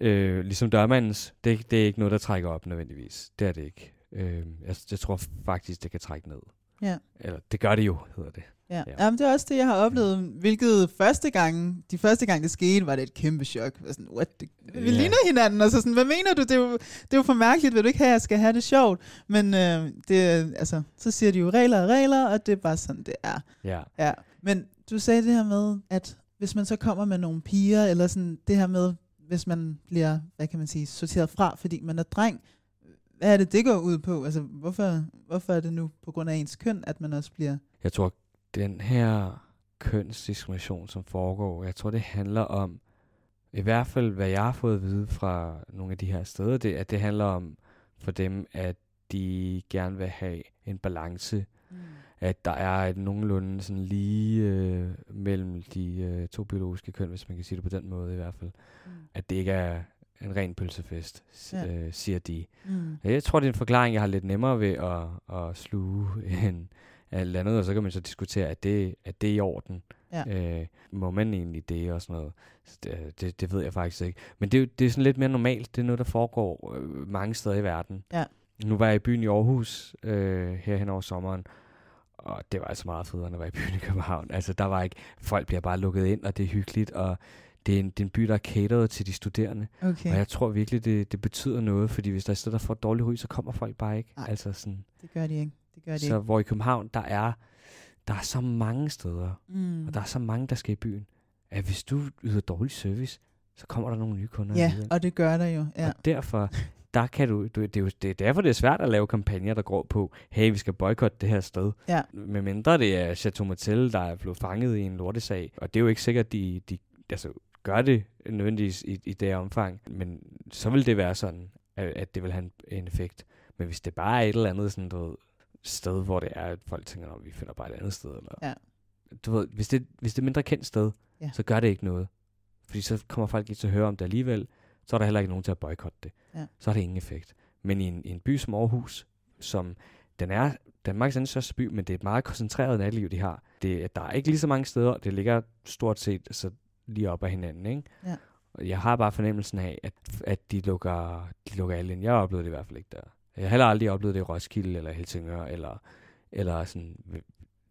Øh, ligesom dørmandens, det, det er ikke noget, der trækker op nødvendigvis. Det er det ikke. Øh, jeg, jeg tror faktisk, det kan trække ned. Ja. Eller det gør det jo, hedder det. Ja. ja. Jamen, det er også det, jeg har oplevet. Hvilket første gang, de første gang det skete, var det et kæmpe chok. Jeg var sådan, what? Det, vi Ja. ligner hinanden. Og så sådan, hvad mener du? Det er, jo, det er jo for mærkeligt. Vil du ikke have, at jeg skal have det sjovt? Men øh, det, altså, så siger de jo regler og regler, og det er bare sådan, det er. Ja. ja. Men du sagde det her med, at hvis man så kommer med nogle piger, eller sådan det her med, hvis man bliver, hvad kan man sige, sorteret fra, fordi man er dreng, hvad er det, det går ud på? Altså, hvorfor, hvorfor er det nu på grund af ens køn, at man også bliver... Jeg tror, den her kønsdiskrimination, som foregår, jeg tror, det handler om, i hvert fald, hvad jeg har fået at vide fra nogle af de her steder, det, at det handler om for dem, at de gerne vil have en balance. Mm. At der er et nogenlunde sådan lige øh, mellem de øh, to biologiske køn, hvis man kan sige det på den måde i hvert fald. Mm. At det ikke er en ren pølsefest, Ja. ja. øh, siger de. Mm. Jeg tror, det er en forklaring, jeg har lidt nemmere ved at, at sluge end alt andet, og så kan man så diskutere, at det, at det er i orden. Ja. Øh, må man egentlig det og sådan noget? Så det, det, det ved jeg faktisk ikke. Men det, er det er sådan lidt mere normalt. Det er noget, der foregår øh, mange steder i verden. Ja. Nu var jeg i byen i Aarhus øh, her hen over sommeren, og det var altså meget federe, end at være i byen i København. Altså, der var ikke... Folk bliver bare lukket ind, og det er hyggeligt, og det er en, det er en by, der er cateret til de studerende. Okay. Og jeg tror virkelig, det, det betyder noget, fordi hvis der er et sted, der får et dårligt ry, så kommer folk bare ikke. Nej. Altså sådan, Det gør de ikke. Det gør de så hvor i København, der er, der er så mange steder, Mm. og der er så mange, der skal i byen, at hvis du yder dårlig service, så kommer der nogle nye kunder. Ja, og det gør der jo. Ja. Og derfor, der kan du, du det, er jo, det er derfor, det er svært at lave kampagner, der går på, hey, vi skal boykotte det her sted. Ja. Med mindre det er Chateau Martel, der er blevet fanget i en lortesag. Og det er jo ikke sikkert, de, de altså, gør det nødvendigvis i, i det omfang. Men så vil det være sådan, at, at det vil have en, en effekt. Men hvis det bare er et eller andet sådan, du ved, sted, hvor det er, at folk tænker, at vi finder bare et andet sted. Eller, Ja. Du ved, hvis det, hvis det er et mindre kendt sted, Ja. så gør det ikke noget. Fordi så kommer folk ikke til at høre om det alligevel. Så er der heller ikke nogen til at boykotte det. Ja. Så har det ingen effekt. Men i en, i en by som Aarhus, som den er Danmarks anden største by, men det er et meget koncentreret natteliv, de har. Det, der er ikke lige så mange steder, det ligger stort set så lige op ad hinanden. Ikke? Ja. Og jeg har bare fornemmelsen af, at, at de, lukker, de lukker alle ind. Jeg har oplevet det i hvert fald ikke der. Jeg har heller aldrig oplevet det i Roskilde eller Helsingør, eller, eller sådan...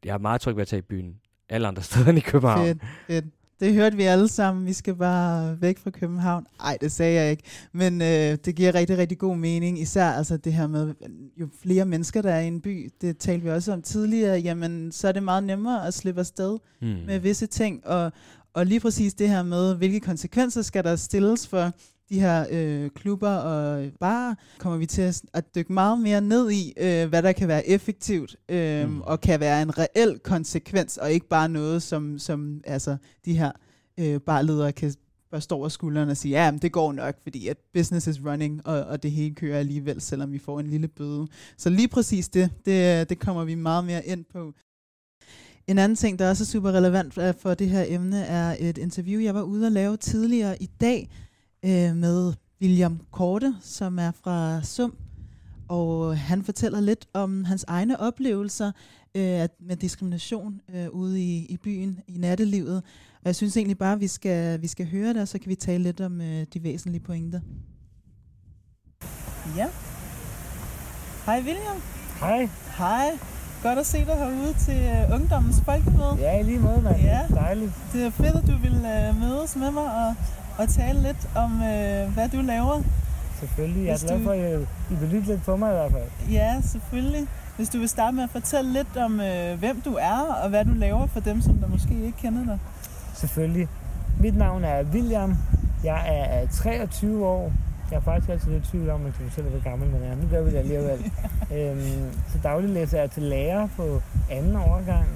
Jeg er meget tryg ved at tage i byen alle andre steder end i København. Fedt, fedt. Det hørte vi alle sammen. Vi skal bare væk fra København. Nej, det sagde jeg ikke. Men øh, det giver rigtig, rigtig god mening. Især altså det her med, jo flere mennesker der er i en by, det talte vi også om tidligere, jamen så er det meget nemmere at slippe afsted Hmm. med visse ting. Og, og lige præcis det her med, hvilke konsekvenser skal der stilles for de her øh, klubber og barer, kommer vi til at, at dykke meget mere ned i, øh, hvad der kan være effektivt øh, mm. og kan være en reel konsekvens, og ikke bare noget, som, som altså, de her øh, barledere kan bare stå over skulderen og sige, ja, men det går nok, fordi at business is running, og, og det hele kører alligevel, selvom vi får en lille bøde. Så lige præcis det, det, det kommer vi meget mere ind på. En anden ting, der også er super relevant øh, for det her emne, er et interview, jeg var ude at lave tidligere i dag øh, med William Korte, som er fra Sum. Og han fortæller lidt om hans egne oplevelser øh, med diskrimination øh, ude i, i byen, i nattelivet. Og jeg synes egentlig bare, at vi skal, vi skal høre det, og så kan vi tale lidt om øh, de væsentlige pointer. Ja. Hej William. Hej. Hej. Godt at se dig herude til øh, Ungdommens Folkemøde. Ja, i lige måde, mand. Ja. Dejligt. Det er fedt, at du vil øh, mødes med mig og, og tale lidt om, øh, hvad du laver. Selvfølgelig. Jeg er glad for, at I vil lytte lidt på mig i hvert fald. Ja, selvfølgelig. Hvis du vil starte med at fortælle lidt om, øh, hvem du er og hvad du laver for dem, som der måske ikke kender dig. Selvfølgelig. Mit navn er William. Jeg er 23 år. Jeg er faktisk altid lidt tvivl om, du selv er hvor gammel man er. Nu gør vi det alligevel. øhm, så daglig læser jeg til lærer på anden overgang.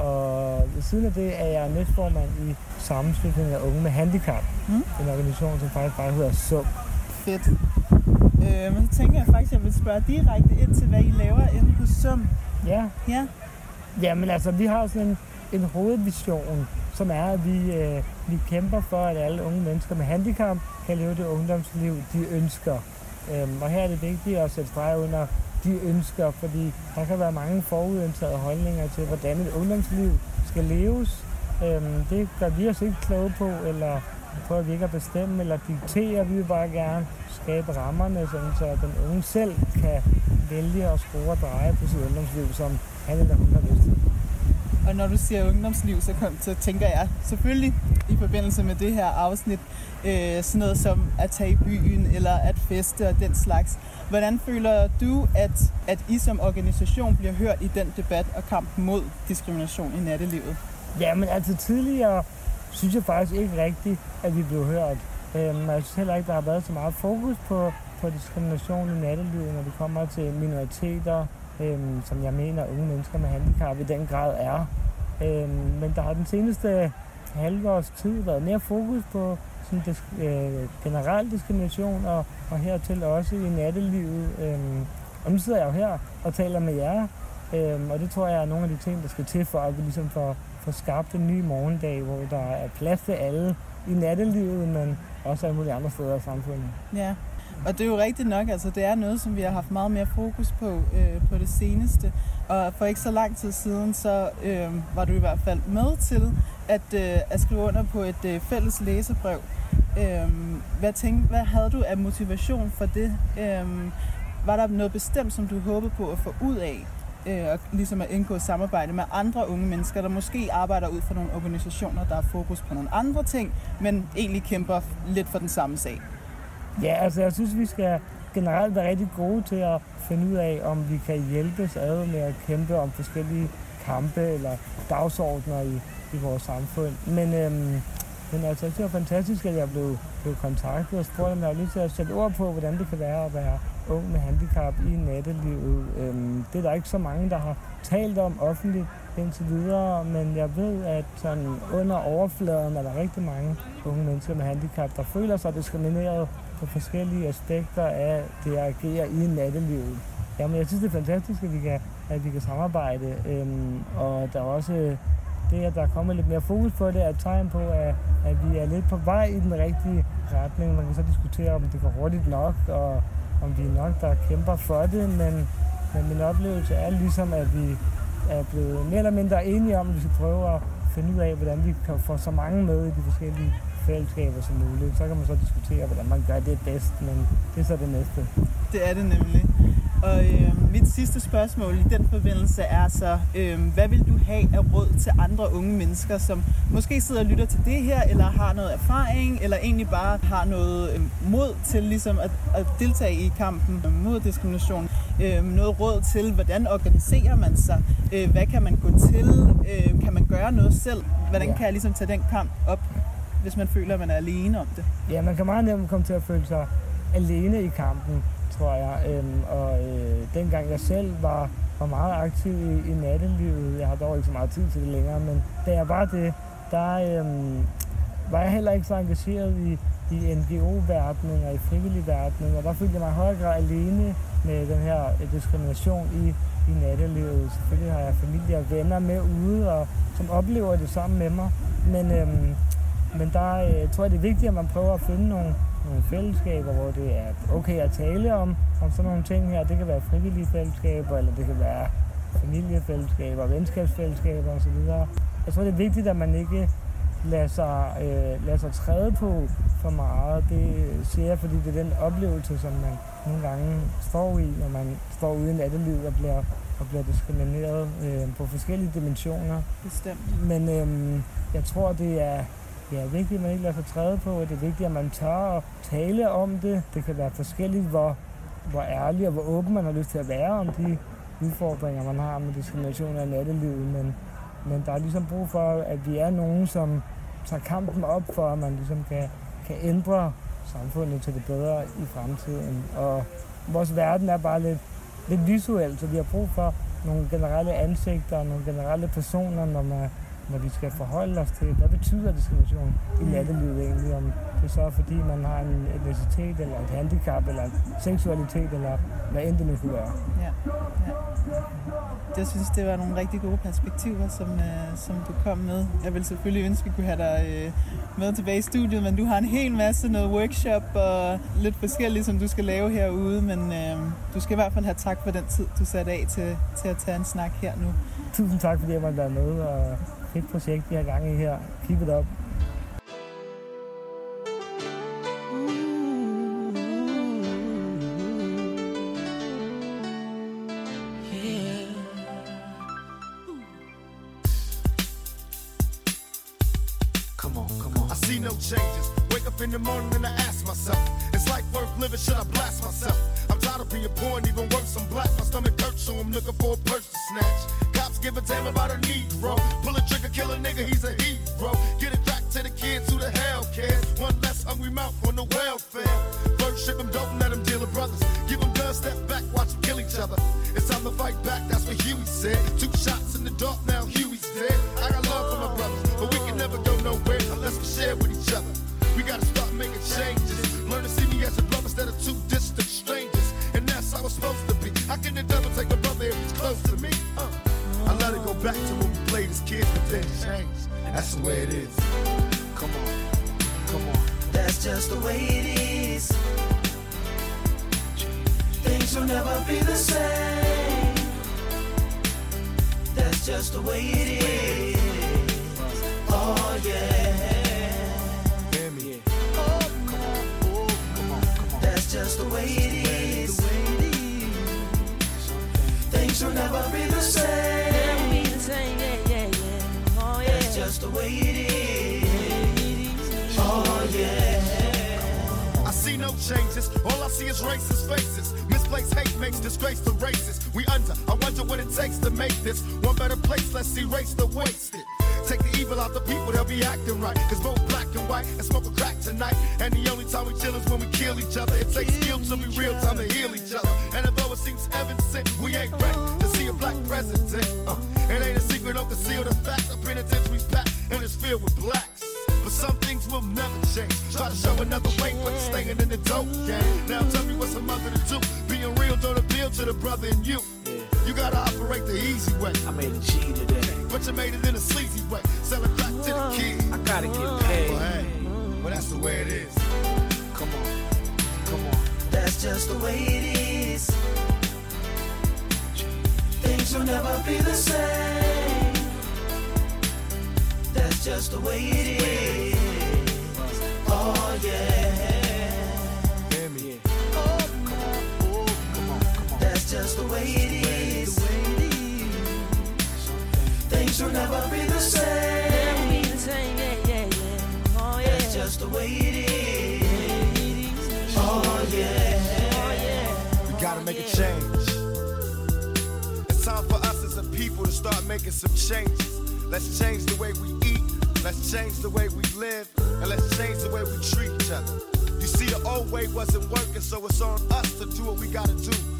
Og ved siden af det er jeg næstformand i sammenslutningen af unge med handicap. Mm. En organisation, som faktisk bare hedder SUM. Fedt. Øh, men så tænker jeg faktisk, at jeg vil spørge direkte ind til, hvad I laver inde på Sum. Ja. Ja. Jamen altså, vi har sådan en en hovedvision, som er, at vi, øh, vi kæmper for, at alle unge mennesker med handicap kan leve det ungdomsliv, de ønsker. Øhm, og her er det vigtigt at sætte streg under de ønsker, fordi der kan være mange forudindtagede holdninger til, hvordan et ungdomsliv skal leves. Øhm, det gør vi os ikke kloge på, eller prøver vi ikke at bestemme eller diktere. Vi vil bare gerne skabe rammerne, sådan så den unge selv kan vælge at skrue og dreje på sit ungdomsliv, som han eller hun har lyst til. Og når du siger ungdomsliv, så, kom, så tænker jeg selvfølgelig i forbindelse med det her afsnit, øh, sådan noget som at tage i byen eller at feste og den slags. Hvordan føler du, at, at I som organisation bliver hørt i den debat og kamp mod diskrimination i nattelivet? Jamen altså tidligere synes jeg faktisk ikke rigtigt, at vi blev hørt. Øhm, jeg synes heller ikke, der har været så meget fokus på, på diskrimination i nattelivet, når det kommer til minoriteter, øhm, som jeg mener unge mennesker med handicap i den grad er. Øhm, men der har den seneste halve års tid været mere fokus på sådan disk, øh, generel diskrimination, og, og hertil også i nattelivet. Øh, og nu sidder jeg jo her og taler med jer, øh, og det tror jeg er nogle af de ting, der skal til for, at vi ligesom får, får skabt en ny morgendag, hvor der er plads til alle i nattelivet, men også alle mulige andre steder i samfundet. Ja, og det er jo rigtigt nok, altså det er noget, som vi har haft meget mere fokus på øh, på det seneste. Og for ikke så lang tid siden, så øh, var du i hvert fald med til at, øh, at skrive under på et øh, fælles læsebrev. Øh, hvad, tænkte, hvad havde du af motivation for det? Øh, var der noget bestemt, som du håbede på at få ud af? Øh, og ligesom at indgå samarbejde med andre unge mennesker, der måske arbejder ud for nogle organisationer, der har fokus på nogle andre ting, men egentlig kæmper lidt for den samme sag. Ja, altså jeg synes, vi skal generelt være rigtig gode til at finde ud af, om vi kan hjælpes ad med at kæmpe om forskellige kampe eller dagsordner i, i vores samfund. Men, øhm, men altså, det var fantastisk, at jeg blev, blev kontaktet og spurgte, om jeg har lyst til at sætte ord på, hvordan det kan være at være ung med handicap i nattelivet. Øhm, det er der ikke så mange, der har talt om offentligt indtil videre, men jeg ved, at sådan under overfladen er der rigtig mange unge mennesker med handicap, der føler sig diskrimineret på forskellige aspekter af det at agere i nattelivet. Jamen, jeg synes, det er fantastisk, at vi kan, at vi kan samarbejde, øhm, og der er også det, at der er kommet lidt mere fokus på det, er et tegn på, at, at vi er lidt på vej i den rigtige retning. Man kan så diskutere, om det går hurtigt nok, og om vi er nok, der kæmper for det, men, men min oplevelse er ligesom, at vi er blevet mere eller mindre enige om, at vi skal prøve at finde ud af, hvordan vi kan få så mange med i de forskellige fællesskaber som muligt. Så kan man så diskutere, hvordan man gør det bedst, men det er så det næste. Det er det nemlig. Og øh, mit sidste spørgsmål i den forbindelse er så, øh, hvad vil du have af råd til andre unge mennesker, som måske sidder og lytter til det her, eller har noget erfaring, eller egentlig bare har noget øh, mod til ligesom at, at deltage i kampen mod diskrimination? Øh, noget råd til, hvordan organiserer man sig? Øh, hvad kan man gå til? Øh, kan man gøre noget selv? Hvordan kan jeg ligesom tage den kamp op, hvis man føler, at man er alene om det? Ja, man kan meget nemt komme til at føle sig alene i kampen tror jeg. Øhm, og øh, dengang jeg selv var, var meget aktiv i, i nattelivet, jeg har dog ikke så meget tid til det længere, men da jeg var det, der øhm, var jeg heller ikke så engageret i, i NGO-verdenen og i frivillig og der følte jeg mig i højere grad alene med den her øh, diskrimination i, i nattelivet. Selvfølgelig har jeg familie og venner med ude, og som oplever det sammen med mig, men, øhm, men der øh, tror jeg, det er vigtigt, at man prøver at finde nogle, nogle fællesskaber, hvor det er okay at tale om, om sådan nogle ting her. Det kan være frivillige fællesskaber, eller det kan være familiefællesskaber, venskabsfællesskaber osv. Jeg tror, det er vigtigt, at man ikke lader sig, øh, lader sig træde på for meget. Det siger jeg, fordi det er den oplevelse, som man nogle gange står i, når man står ude i nattelivet og bliver, og bliver diskrimineret øh, på forskellige dimensioner. Bestemt. Men øh, jeg tror, det er, det er vigtigt, at man ikke lader sig træde på. Det er vigtigt, at man tør at tale om det. Det kan være forskelligt, hvor, hvor ærlig og hvor åben man har lyst til at være om de udfordringer, man har med diskrimination af nattelivet. Men, men der er ligesom brug for, at vi er nogen, som tager kampen op for, at man ligesom kan, kan ændre samfundet til det bedre i fremtiden. Og vores verden er bare lidt, lidt visuel, så vi har brug for nogle generelle ansigter, nogle generelle personer, når man, når vi skal forholde os til, hvad betyder diskrimination i nattelivet egentlig, om det så er fordi, man har en etnicitet, eller et handicap, eller en seksualitet, eller hvad end det nu kunne være. Ja, ja. Jeg synes, det var nogle rigtig gode perspektiver, som, øh, som du kom med. Jeg vil selvfølgelig ønske, at vi kunne have dig øh, med tilbage i studiet, men du har en hel masse noget workshop og lidt forskelligt, som du skal lave herude, men øh, du skal i hvert fald have tak for den tid, du satte af til, til at tage en snak her nu. Tusind tak, fordi jeg måtte være med, og fedt projekt, vi har gang i her. Keep it up. In the morning and I ask myself, is life worth living? Should I blast myself? I'm tired of being poor and even worse, I'm black. My stomach hurts, so I'm looking for a purse to snatch. Give a damn about a Negro. Pull a trigger, kill a nigga, he's a hero. The brother in you. You gotta operate the easy way. I made a G today. But you made it in a sleazy way. Selling crack to the kid. I gotta get paid. Well, hey, well, that's the way it is. Come on, come on. That's just the way it is. Things will never be the same. That's just the way it is. Oh yeah. Just the way it is. Things will never be the same. That's just the way it is. Oh yeah. We gotta make a change. It's time for us as a people to start making some changes. Let's change the way we eat. Let's change the way we live. And let's change the way we treat each other. You see, the old way wasn't working, so it's on us to do what we gotta do to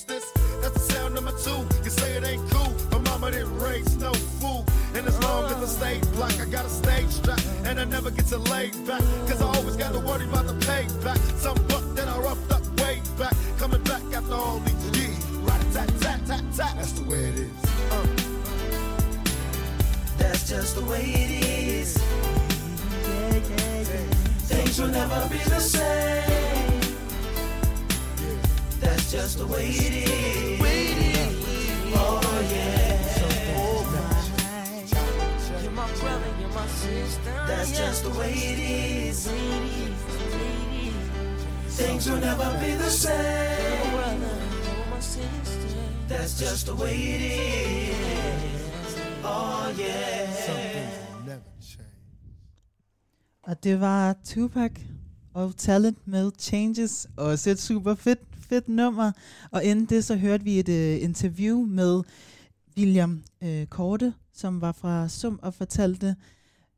number two. You say it ain't cool, mama didn't raise no fool. And as long as I stay black, I got a stage strap. And I never get to lay back. Cause I always got to worry about the payback. Some buck that I roughed up way back. Coming back after all these years. Right tat tat tat tat. That's the way it is. Uh. That's just the way it is. Things will never be the same. That's just the way it is. Oh yeah. That's just the way it is. Things will never be the same. That's just the way it is. Oh yeah. Og det var Tupac og Talent med Changes. Også et super fedt, fedt nummer. Og inden det, så hørte vi et uh, interview med William uh, Korte, som var fra Sum og fortalte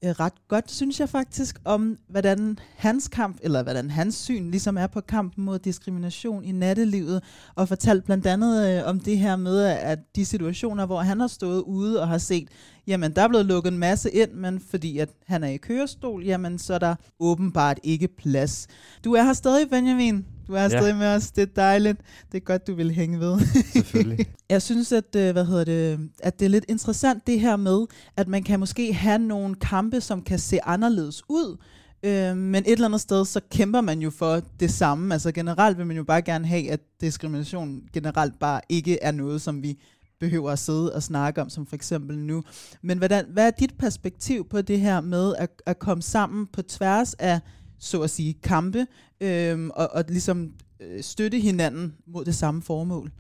uh, ret godt, synes jeg faktisk, om hvordan hans kamp, eller hvordan hans syn ligesom er på kampen mod diskrimination i nattelivet, og fortalte blandt andet uh, om det her med, at de situationer, hvor han har stået ude og har set, jamen der er blevet lukket en masse ind, men fordi at han er i kørestol, jamen så er der åbenbart ikke plads. Du er her stadig, Benjamin. Du er her Ja. stadig med os. Det er dejligt. Det er godt, du vil hænge ved. Selvfølgelig. Jeg synes, at, øh, hvad hedder det, at det er lidt interessant det her med, at man kan måske have nogle kampe, som kan se anderledes ud, øh, men et eller andet sted, så kæmper man jo for det samme. Altså generelt vil man jo bare gerne have, at diskrimination generelt bare ikke er noget, som vi behøver at sidde og snakke om, som for eksempel nu. Men hvordan, hvad er dit perspektiv på det her med at, at komme sammen på tværs af, så at sige, kampe, øhm, og, og ligesom øh, støtte hinanden mod det samme formål?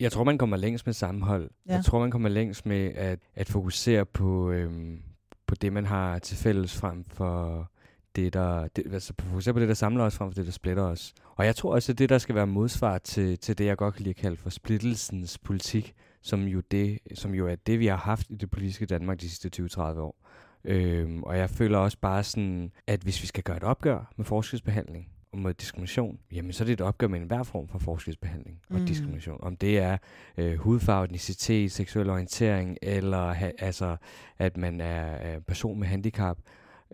Jeg tror, man kommer længst med sammenhold. Ja. Jeg tror, man kommer længst med at, at fokusere på, øhm, på det, man har til fælles frem for det, der, det, altså fokusere på det, der samler os frem for det, der splitter os. Og jeg tror også, at det, der skal være modsvar til, til det, jeg godt kan lide at kalde for splittelsens politik, som jo, det, som jo er det, vi har haft i det politiske Danmark de sidste 20-30 år. Øhm, og jeg føler også bare sådan, at hvis vi skal gøre et opgør med forskelsbehandling og mod diskrimination, jamen så er det et opgør med enhver form for forskelsbehandling og Mm. diskrimination. Om det er øh, hudfarve, etnicitet, seksuel orientering, eller ha, altså, at man er, er person med handicap.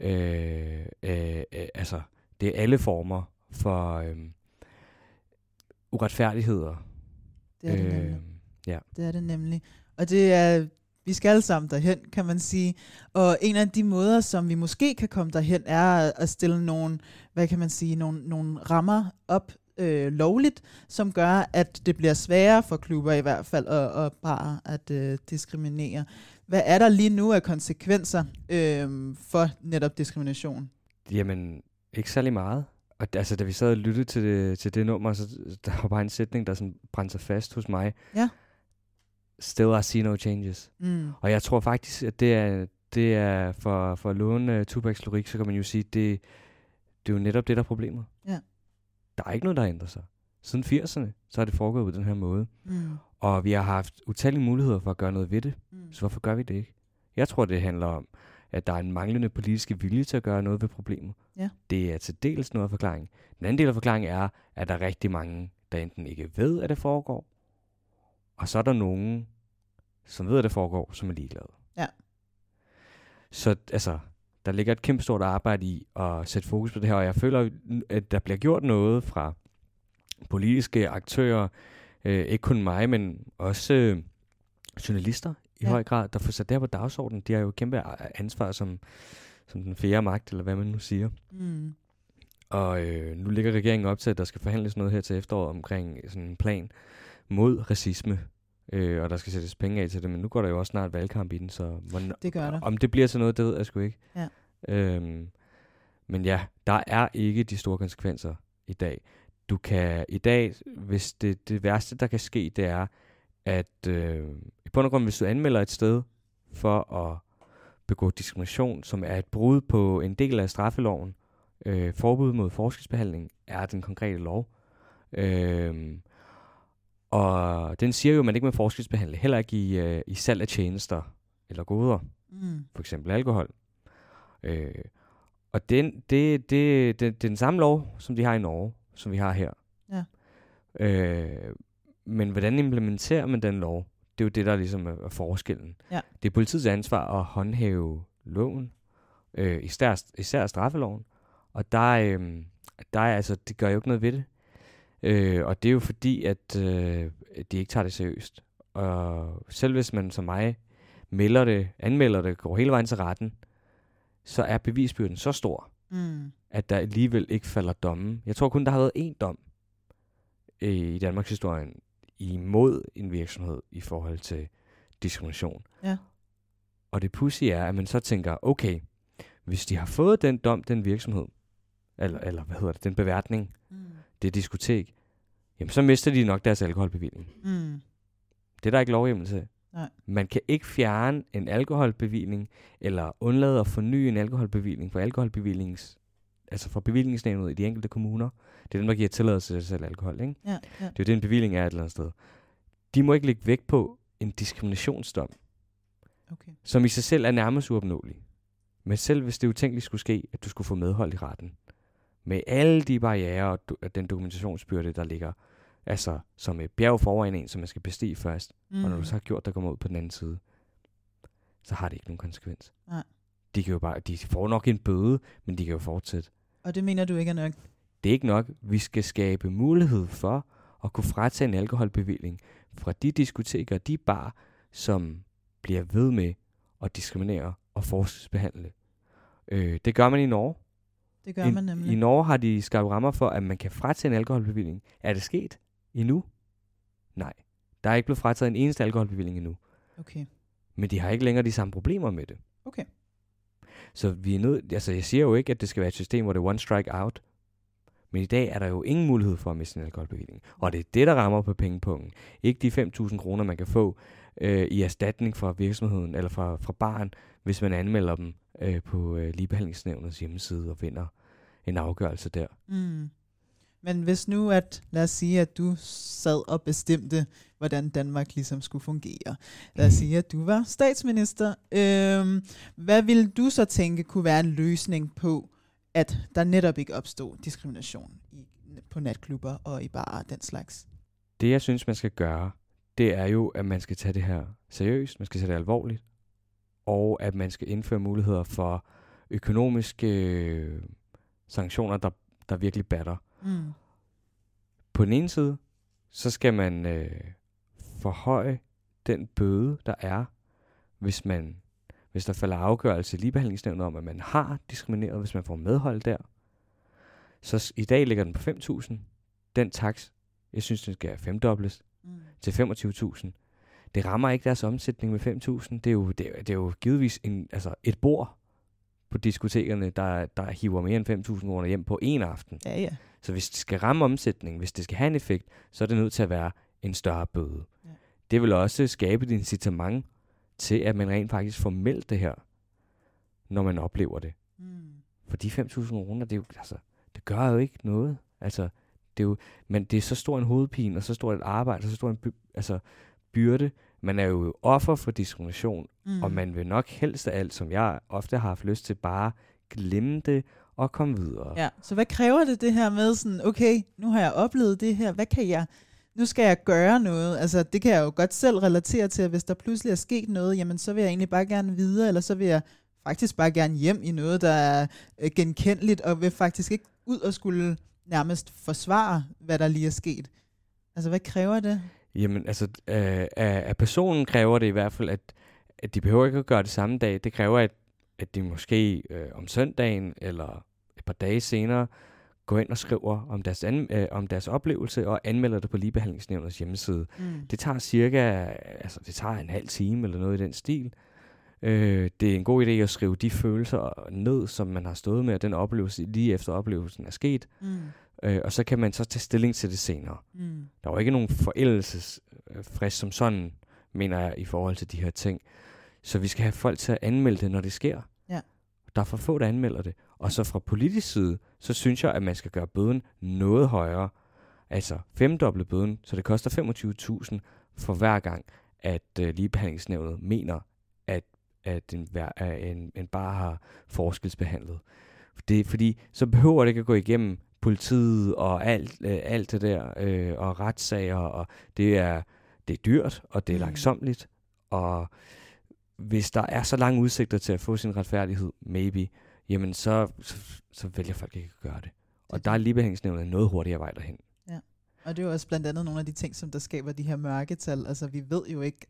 Øh, øh, øh, altså, det er alle former for øh, uretfærdigheder. Det er det nemlig. ja. Det er det nemlig. Og det er, vi skal alle sammen derhen, kan man sige. Og en af de måder, som vi måske kan komme derhen, er at stille nogle, hvad kan man sige, nogle, nogle rammer op øh, lovligt, som gør, at det bliver sværere for klubber i hvert fald at, at bare at øh, diskriminere. Hvad er der lige nu af konsekvenser øh, for netop diskrimination? Jamen, ikke særlig meget. Og altså, da vi sad og lyttede til det, til det nummer, så der var bare en sætning, der sådan brændte sig fast hos mig. Ja. Still I see no changes. Mm. Og jeg tror faktisk, at det er, det er for, for at låne uh, Tupacs lyrik, så kan man jo sige, det, det er jo netop det, der er problemet. Ja. Der er ikke noget, der ændrer sig. Siden 80'erne, så har det foregået på den her måde. Mm. Og vi har haft utallige muligheder for at gøre noget ved det. Mm. Så hvorfor gør vi det ikke? Jeg tror, det handler om, at der er en manglende politiske vilje til at gøre noget ved problemet. Ja. Det er til dels noget af forklaringen. Den anden del af forklaringen er, at der er rigtig mange, der enten ikke ved, at det foregår, og så er der nogen, som ved, at det foregår, som er ligeglade. Ja. Så altså, der ligger et kæmpe stort arbejde i at sætte fokus på det her, og jeg føler, at der bliver gjort noget fra politiske aktører, øh, ikke kun mig, men også øh, journalister i Ja. høj grad, der får sat det her på dagsordenen. De har jo kæmpe ansvar som, som den fjerde magt, eller hvad man nu siger. Mm. Og øh, nu ligger regeringen op til, at der skal forhandles noget her til efteråret omkring sådan en plan mod racisme. Øh, og der skal sættes penge af til det, men nu går der jo også snart valgkamp i den, så hvorn- Det gør der. om det bliver til noget, det ved jeg sgu ikke. Ja. Øhm, men ja, der er ikke de store konsekvenser i dag. Du kan i dag, hvis det, det værste, der kan ske, det er, at øh, i bund og grund, hvis du anmelder et sted for at begå diskrimination, som er et brud på en del af straffeloven, øh, forbud mod forskelsbehandling, er den konkrete lov. Øh, og den siger jo, at man ikke må forskelsbehandle, heller ikke i, øh, i salg af tjenester eller goder, Mm. for eksempel alkohol. Øh, og den, det, det, det, det er den samme lov, som de har i Norge, som vi har her. Ja. Øh, men hvordan implementerer man den lov? Det er jo det, der ligesom er, er forskellen. Ja. Det er politiets ansvar at håndhæve loven, øh, især, især straffeloven. Og der, øh, der er altså, det gør jo ikke noget ved det. Øh, og det er jo fordi, at øh, de ikke tager det seriøst. Og selv hvis man som mig melder det, anmelder det, går hele vejen til retten, så er bevisbyrden så stor, Mm. at der alligevel ikke falder domme. Jeg tror kun, der har været én dom øh, i Danmarks historie imod en virksomhed i forhold til diskrimination. Ja. Og det pussy er, at man så tænker, okay, hvis de har fået den dom, den virksomhed, eller, eller hvad hedder det, den beværtning, Mm. Det diskotek, jamen så mister de nok deres alkoholbevilling. Mm. Det er der ikke lovhjemmel til. Nej. Man kan ikke fjerne en alkoholbevilling, eller undlade at forny en alkoholbevilling for alkoholbevillings, altså for bevillingsnævnet i de enkelte kommuner. Det er dem, der giver tilladelse til at sælge alkohol, ikke? Ja, ja. Det er jo det, en bevilling er et eller andet sted. De må ikke lægge vægt på en diskriminationsdom, Okay. som i sig selv er nærmest uopnåelig. Men selv hvis det utænkeligt skulle ske, at du skulle få medhold i retten, med alle de barriere og den dokumentationsbyrde, der ligger, altså som et bjerg foran en, som man skal bestige først, mm. og når Mm. du så har gjort det kommer ud på den anden side, så har det ikke nogen konsekvens. Nej. De kan jo bare, de får nok en bøde, men de kan jo fortsætte. Og det mener du ikke er nok? Det er ikke nok. Vi skal skabe mulighed for at kunne fratage en alkoholbevilling fra de diskoteker og de bar, som bliver ved med at diskriminere og forskelsbehandle. Øh, det gør man i Norge. Det gør I, man nemlig. I Norge har de skabt rammer for, at man kan fratage en alkoholbevilling. Er det sket endnu? Nej. Der er ikke blevet frataget en eneste alkoholbevilling endnu. Okay. Men de har ikke længere de samme problemer med det. Okay. Så vi er nødt, altså jeg siger jo ikke, at det skal være et system, hvor det er one strike out. Men i dag er der jo ingen mulighed for at miste en alkoholbevilling. Og det er det, der rammer på pengepunkten. Ikke de 5.000 kroner, man kan få øh, i erstatning fra virksomheden eller fra, fra barn, hvis man anmelder dem øh, på øh, ligebehandlingsnævnets hjemmeside og vinder en afgørelse der. Mm. Men hvis nu, at lad os sige, at du sad og bestemte, hvordan Danmark ligesom skulle fungere. Lad os sige, at du var statsminister. Øhm, hvad ville du så tænke kunne være en løsning på, at der netop ikke opstod diskrimination i, på natklubber og i barer og den slags? Det, jeg synes, man skal gøre, det er jo, at man skal tage det her seriøst, man skal tage det alvorligt, og at man skal indføre muligheder for økonomiske øh, sanktioner, der, der virkelig batter. Mm. På den ene side, så skal man øh, forhøje den bøde, der er, hvis man hvis der falder afgørelse i ligebehandlingsnævnet om, at man har diskrimineret, hvis man får medhold der. Så i dag ligger den på 5.000. Den tax, jeg synes, den skal femdobles mm. til 25.000. Det rammer ikke deres omsætning med 5.000. Det er jo, det, er, det er jo givetvis en, altså et bord på diskotekerne, der, der hiver mere end 5.000 kroner hjem på en aften. Ja, ja. Så hvis det skal ramme omsætningen, hvis det skal have en effekt, så er det nødt til at være en større bøde. Ja. Det vil også skabe et incitament til, at man rent faktisk får meldt det her, når man oplever det. Mm. For de 5.000 kroner, det, er jo, altså, det gør jo ikke noget. Altså, det er jo, men det er så stor en hovedpine, og så stort et arbejde, og så stor en by, altså, byrde. Man er jo offer for diskrimination, Mm. og man vil nok helst af alt, som jeg ofte har haft lyst til, bare glemme det og komme videre. Ja, så hvad kræver det det her med sådan, okay, nu har jeg oplevet det her, hvad kan jeg, nu skal jeg gøre noget, altså det kan jeg jo godt selv relatere til, at hvis der pludselig er sket noget, jamen så vil jeg egentlig bare gerne videre, eller så vil jeg faktisk bare gerne hjem i noget, der er øh, genkendeligt, og vil faktisk ikke ud og skulle nærmest forsvare, hvad der lige er sket. Altså hvad kræver det? Jamen, altså, øh, af personen kræver det i hvert fald, at, at de behøver ikke at gøre det samme dag. Det kræver, at, at de måske øh, om søndagen eller et par dage senere går ind og skriver om deres, an, øh, om deres oplevelse og anmelder det på ligebehandlingsnævnets hjemmeside. Mm. Det tager cirka, altså det tager en halv time eller noget i den stil. Øh, det er en god idé at skrive de følelser ned, som man har stået med, og den oplevelse lige efter oplevelsen er sket. Mm. Øh, og så kan man så tage stilling til det senere. Mm. Der var ikke nogen forældelsesfrist som sådan, mener jeg, i forhold til de her ting. Så vi skal have folk til at anmelde det, når det sker. Ja. Der er for få, der anmelder det. Og så fra politisk side, så synes jeg, at man skal gøre bøden noget højere. Altså femdoble bøden, så det koster 25.000 for hver gang, at øh, ligebehandlingsnævnet mener, at, at en, en, en bar har forskelsbehandlet. Det, fordi så behøver det ikke at gå igennem politiet og alt, øh, alt det der, øh, og retssager, og det er, det er dyrt, og det er Mm. langsomligt, og hvis der er så lange udsigter til at få sin retfærdighed, maybe, jamen så, så, så vælger folk ikke at gøre det. Og der er ligebehandlingsnævnet noget hurtigere vej derhen. Ja. Og det er jo også blandt andet nogle af de ting, som der skaber de her mørketal. Altså vi ved jo ikke,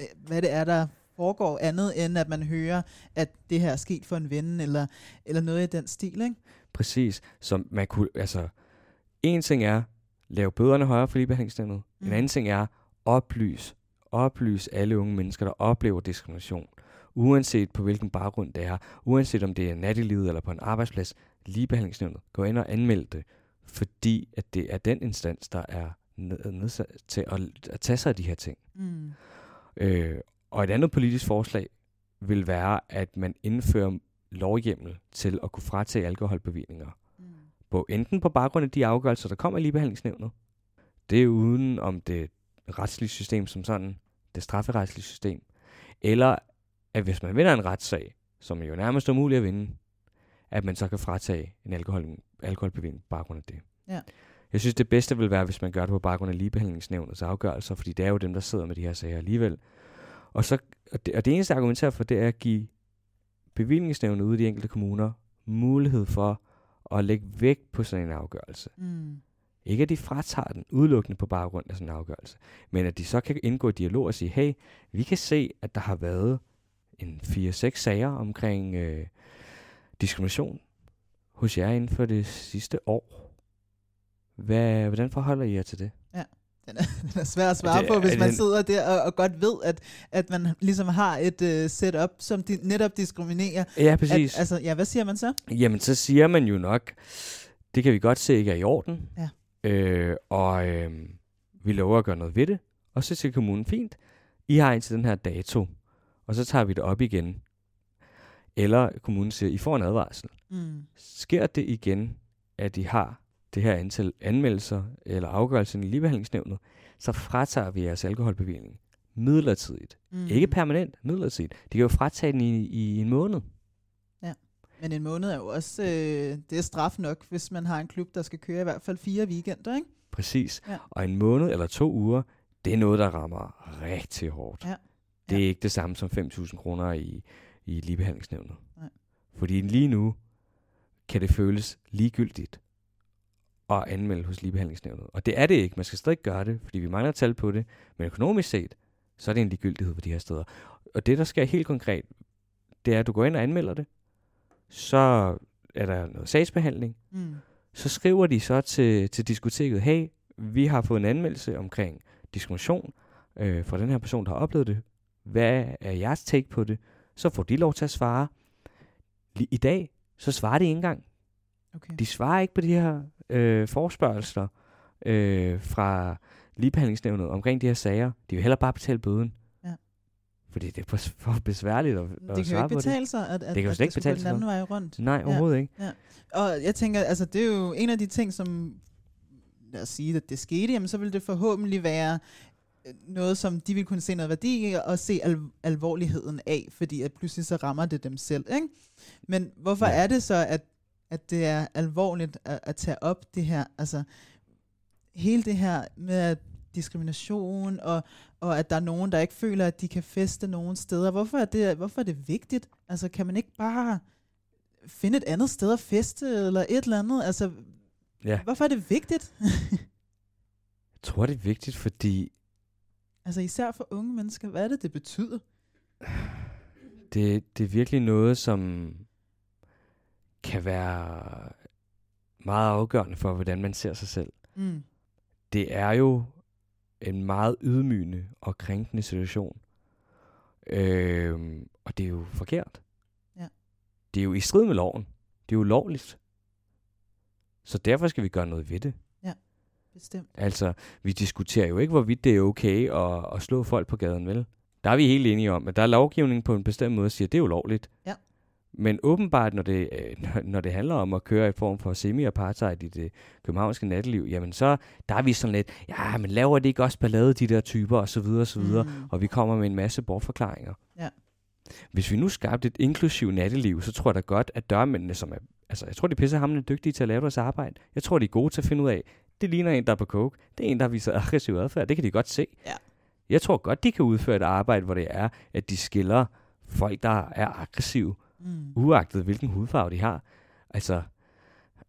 øh, hvad det er, der foregår andet, end at man hører, at det her er sket for en ven, eller, eller noget i den stil, ikke? Præcis. Så man kunne, altså, en ting er, lave bøderne højere for ligebehandlingsnævnet. Mm. En anden ting er, oplys. Oplys alle unge mennesker, der oplever diskrimination. Uanset på hvilken baggrund det er. Uanset om det er nattelivet eller på en arbejdsplads. Ligebehandlingsnævnet. Gå ind og anmeld det. Fordi at det er den instans, der er ned- nedsat til at, at tage sig af de her ting. Mm. Øh, og et andet politisk forslag vil være, at man indfører lovhjemmel til at kunne fratage alkoholbevillinger. Mm. På, enten på baggrund af de afgørelser, der kommer i ligebehandlingsnævnet. Det er uden om det retslige system som sådan, det strafferetslige system. Eller at hvis man vinder en retssag, som jo nærmest er umuligt at vinde, at man så kan fratage en alkohol, alkoholbevilling på baggrund af det. Ja. Jeg synes, det bedste vil være, hvis man gør det på baggrund af ligebehandlingsnævnets afgørelser, fordi det er jo dem, der sidder med de her sager alligevel. Og, så, og, det, og det eneste argument for, det er at give bevillingsnævnet ude i de enkelte kommuner mulighed for at lægge vægt på sådan en afgørelse. Mm. Ikke at de fratager den udelukkende på baggrund af sådan en afgørelse, men at de så kan indgå i dialog og sige, hey, vi kan se, at der har været en 4-6 sager omkring øh, diskrimination hos jer inden for det sidste år. Hvad, hvordan forholder I jer til det? Ja. Den er, den er svær at svare Det- på, hvis er man den- sidder der og, og godt ved, at, at man ligesom har et uh, setup, som de, netop diskriminerer. Ja, præcis. At, altså, ja, hvad siger man så? Jamen, så siger man jo nok, det kan vi godt se ikke er i orden. Ja. Øh, og øh, vi lover at gøre noget ved det. Og så siger kommunen, fint, I har indtil den her dato, og så tager vi det op igen. Eller kommunen siger, I får en advarsel. Mm. Sker det igen, at I har det her antal anmeldelser eller afgørelser i ligebehandlingsnævnet, så fratager vi jeres alkoholbevilling midlertidigt. Mm. Ikke permanent, midlertidigt. De kan jo fratage den i, i en måned. Ja. Men en måned er jo også, øh, det er straf nok, hvis man har en klub, der skal køre i hvert fald fire weekender, ikke? Præcis. Ja. Og en måned eller to uger, det er noget, der rammer rigtig hårdt. Ja. Det er ikke det samme som 5.000 kroner i, i ligebehandlingsnævnet. Nej. Fordi lige nu kan det føles ligegyldigt at anmelde hos ligebehandlingsnævnet. Og det er det ikke. Man skal stadig gøre det, fordi vi mangler tal på det. Men økonomisk set, så er det en ligegyldighed på de her steder. Og det, der sker helt konkret, det er, at du går ind og anmelder det. Så er der noget sagsbehandling. Mm. Så skriver de så til, til diskoteket, hey, vi har fået en anmeldelse omkring diskrimination øh, fra den her person, der har oplevet det. Hvad er jeres take på det? Så får de lov til at svare. I dag, så svarer de ikke engang. Okay. De svarer ikke på de her øh, forspørgelser øh, fra ligebehandlingsnævnet omkring de her sager. De vil heller bare betale bøden. Fordi det er for, besværligt at, at Det kan jo svare ikke på betale det. sig, at, at, det kan jo at slet ikke betale sig. den anden vej rundt. Nej, overhovedet ja. ikke. Ja. Og jeg tænker, altså det er jo en af de ting, som, lad os sige, at det skete, jamen så vil det forhåbentlig være øh, noget, som de vil kunne se noget værdi i, og se al- alvorligheden af, fordi at pludselig så rammer det dem selv. Ikke? Men hvorfor ja. er det så, at, at det er alvorligt at, at tage op det her, altså hele det her med at diskrimination, og, og at der er nogen, der ikke føler, at de kan feste nogen steder. Hvorfor er det, hvorfor er det vigtigt? Altså, kan man ikke bare finde et andet sted at feste, eller et eller andet? Altså, Ja. hvorfor er det vigtigt? Jeg tror, det er vigtigt, fordi altså, især for unge mennesker, hvad er det, det betyder? det, det er virkelig noget, som kan være meget afgørende for, hvordan man ser sig selv. Mm. Det er jo en meget ydmygende og krænkende situation. Øhm, og det er jo forkert. Ja. Det er jo i strid med loven. Det er jo ulovligt. Så derfor skal vi gøre noget ved det. Ja, bestemt. Altså, vi diskuterer jo ikke, hvorvidt det er okay at, at slå folk på gaden, vel? Der er vi helt enige om, at der er lovgivning på en bestemt måde, der siger, at det er ulovligt. Ja. Men åbenbart, når det, øh, når- det handler om at køre et form for semi-apartheid i det københavnske natteliv, jamen så, der er vi sådan lidt, ja, men laver det ikke også ballade, de der typer, og så videre, og så videre, Mm. og vi kommer med en masse bortforklaringer. Ja. Hvis vi nu skabte et inklusivt natteliv, så tror jeg da godt, at dørmændene, som er, altså jeg tror, de er pissehamrende dygtige til at lave deres arbejde. Jeg tror, de er gode til at finde ud af, det ligner en, der er på coke. Det er en, der viser aggressiv adfærd. Det kan de godt se. Ja. Jeg tror godt, de kan udføre et arbejde, hvor det er, at de skiller folk, der er aggressive, Mm. uagtet hvilken hudfarve de har. Altså,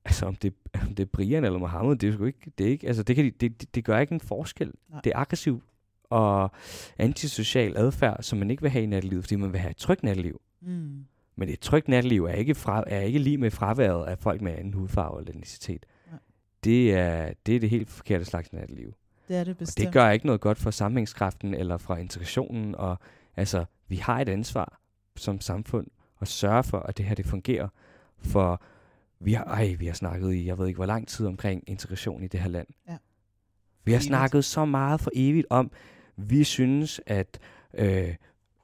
altså om, det, om det er Brian eller Mohammed, det er sgu ikke, det er ikke, altså det, kan de, det, det, det gør ikke en forskel. Nej. Det er aggressiv og antisocial adfærd, som man ikke vil have i nattelivet, fordi man vil have et trygt natteliv. Mm. Men et trygt natteliv er ikke, fra, er ikke lige med fraværet af folk med anden hudfarve eller etnicitet. Nej. Det er, det er det helt forkerte slags natteliv. Det er det Og bestemt. det gør ikke noget godt for sammenhængskraften eller for integrationen. Og altså, vi har et ansvar som samfund at sørge for, at det her det fungerer. For vi har, ej, vi har snakket i, jeg ved ikke hvor lang tid omkring integration i det her land. Ja. Vi har snakket så meget for evigt om, vi synes, at Øh,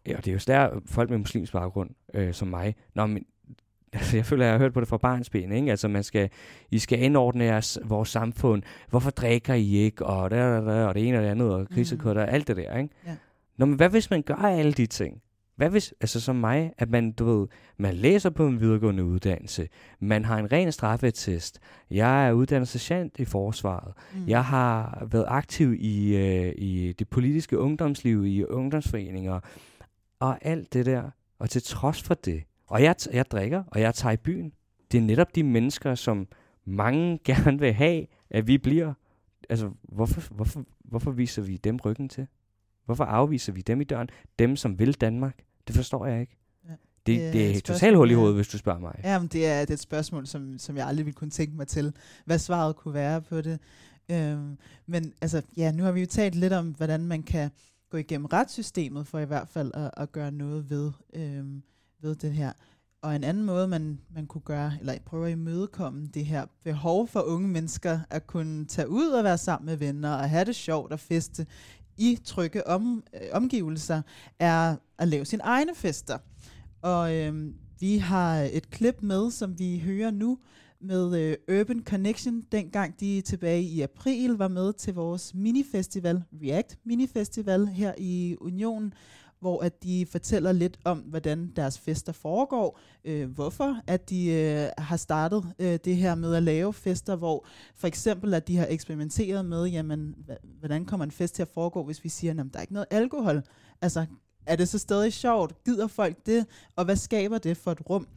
ja, og det er jo der folk med muslimsk baggrund, øh, som mig. Nå, men, altså, jeg føler, jeg har hørt på det fra barns ben, ikke? Altså, man skal, I skal indordne jeres, vores samfund. Hvorfor drikker I ikke? Og, der, der, der, og det ene og det andet, og mm. alt det der, ikke? Ja. Nå, men hvad hvis man gør alle de ting? Hvad hvis, altså som mig, at man, du ved, man læser på en videregående uddannelse, man har en ren straffetest, jeg er uddannet sergeant i forsvaret, Mm. jeg har været aktiv i, øh, i det politiske ungdomsliv, i ungdomsforeninger, og alt det der, og til trods for det, og jeg, jeg drikker, og jeg tager i byen, det er netop de mennesker, som mange gerne vil have, at vi bliver. Altså, hvorfor, hvorfor, hvorfor viser vi dem ryggen til? Hvorfor afviser vi dem i døren? Dem, som vil Danmark? Det forstår jeg ikke. Det, er det et er totalt spørgsmål, hul i hovedet, hvis du spørger mig. Jamen, det er, det er et spørgsmål, som, som jeg aldrig ville kunne tænke mig til, hvad svaret kunne være på det. Øhm, men altså, ja, nu har vi jo talt lidt om, hvordan man kan gå igennem retssystemet for i hvert fald at, at gøre noget ved, øhm, ved det her. Og en anden måde, man, man kunne gøre, eller prøve at imødekomme det her behov for unge mennesker at kunne tage ud og være sammen med venner og have det sjovt og feste i trygge om, øh, omgivelser, er at lave sine egne fester. Og øh, vi har et klip med, som vi hører nu, med øh, Urban Connection, dengang de tilbage i april var med til vores minifestival, React Minifestival her i Unionen, hvor at de fortæller lidt om, hvordan deres fester foregår, øh, hvorfor at de øh, har startet øh, det her med at lave fester, hvor for eksempel at de har eksperimenteret med, jamen, hvordan kommer en fest til at foregå, hvis vi siger, at der er ikke noget alkohol. Altså, er det så stadig sjovt? Gider folk det? Og hvad skaber det for et rum?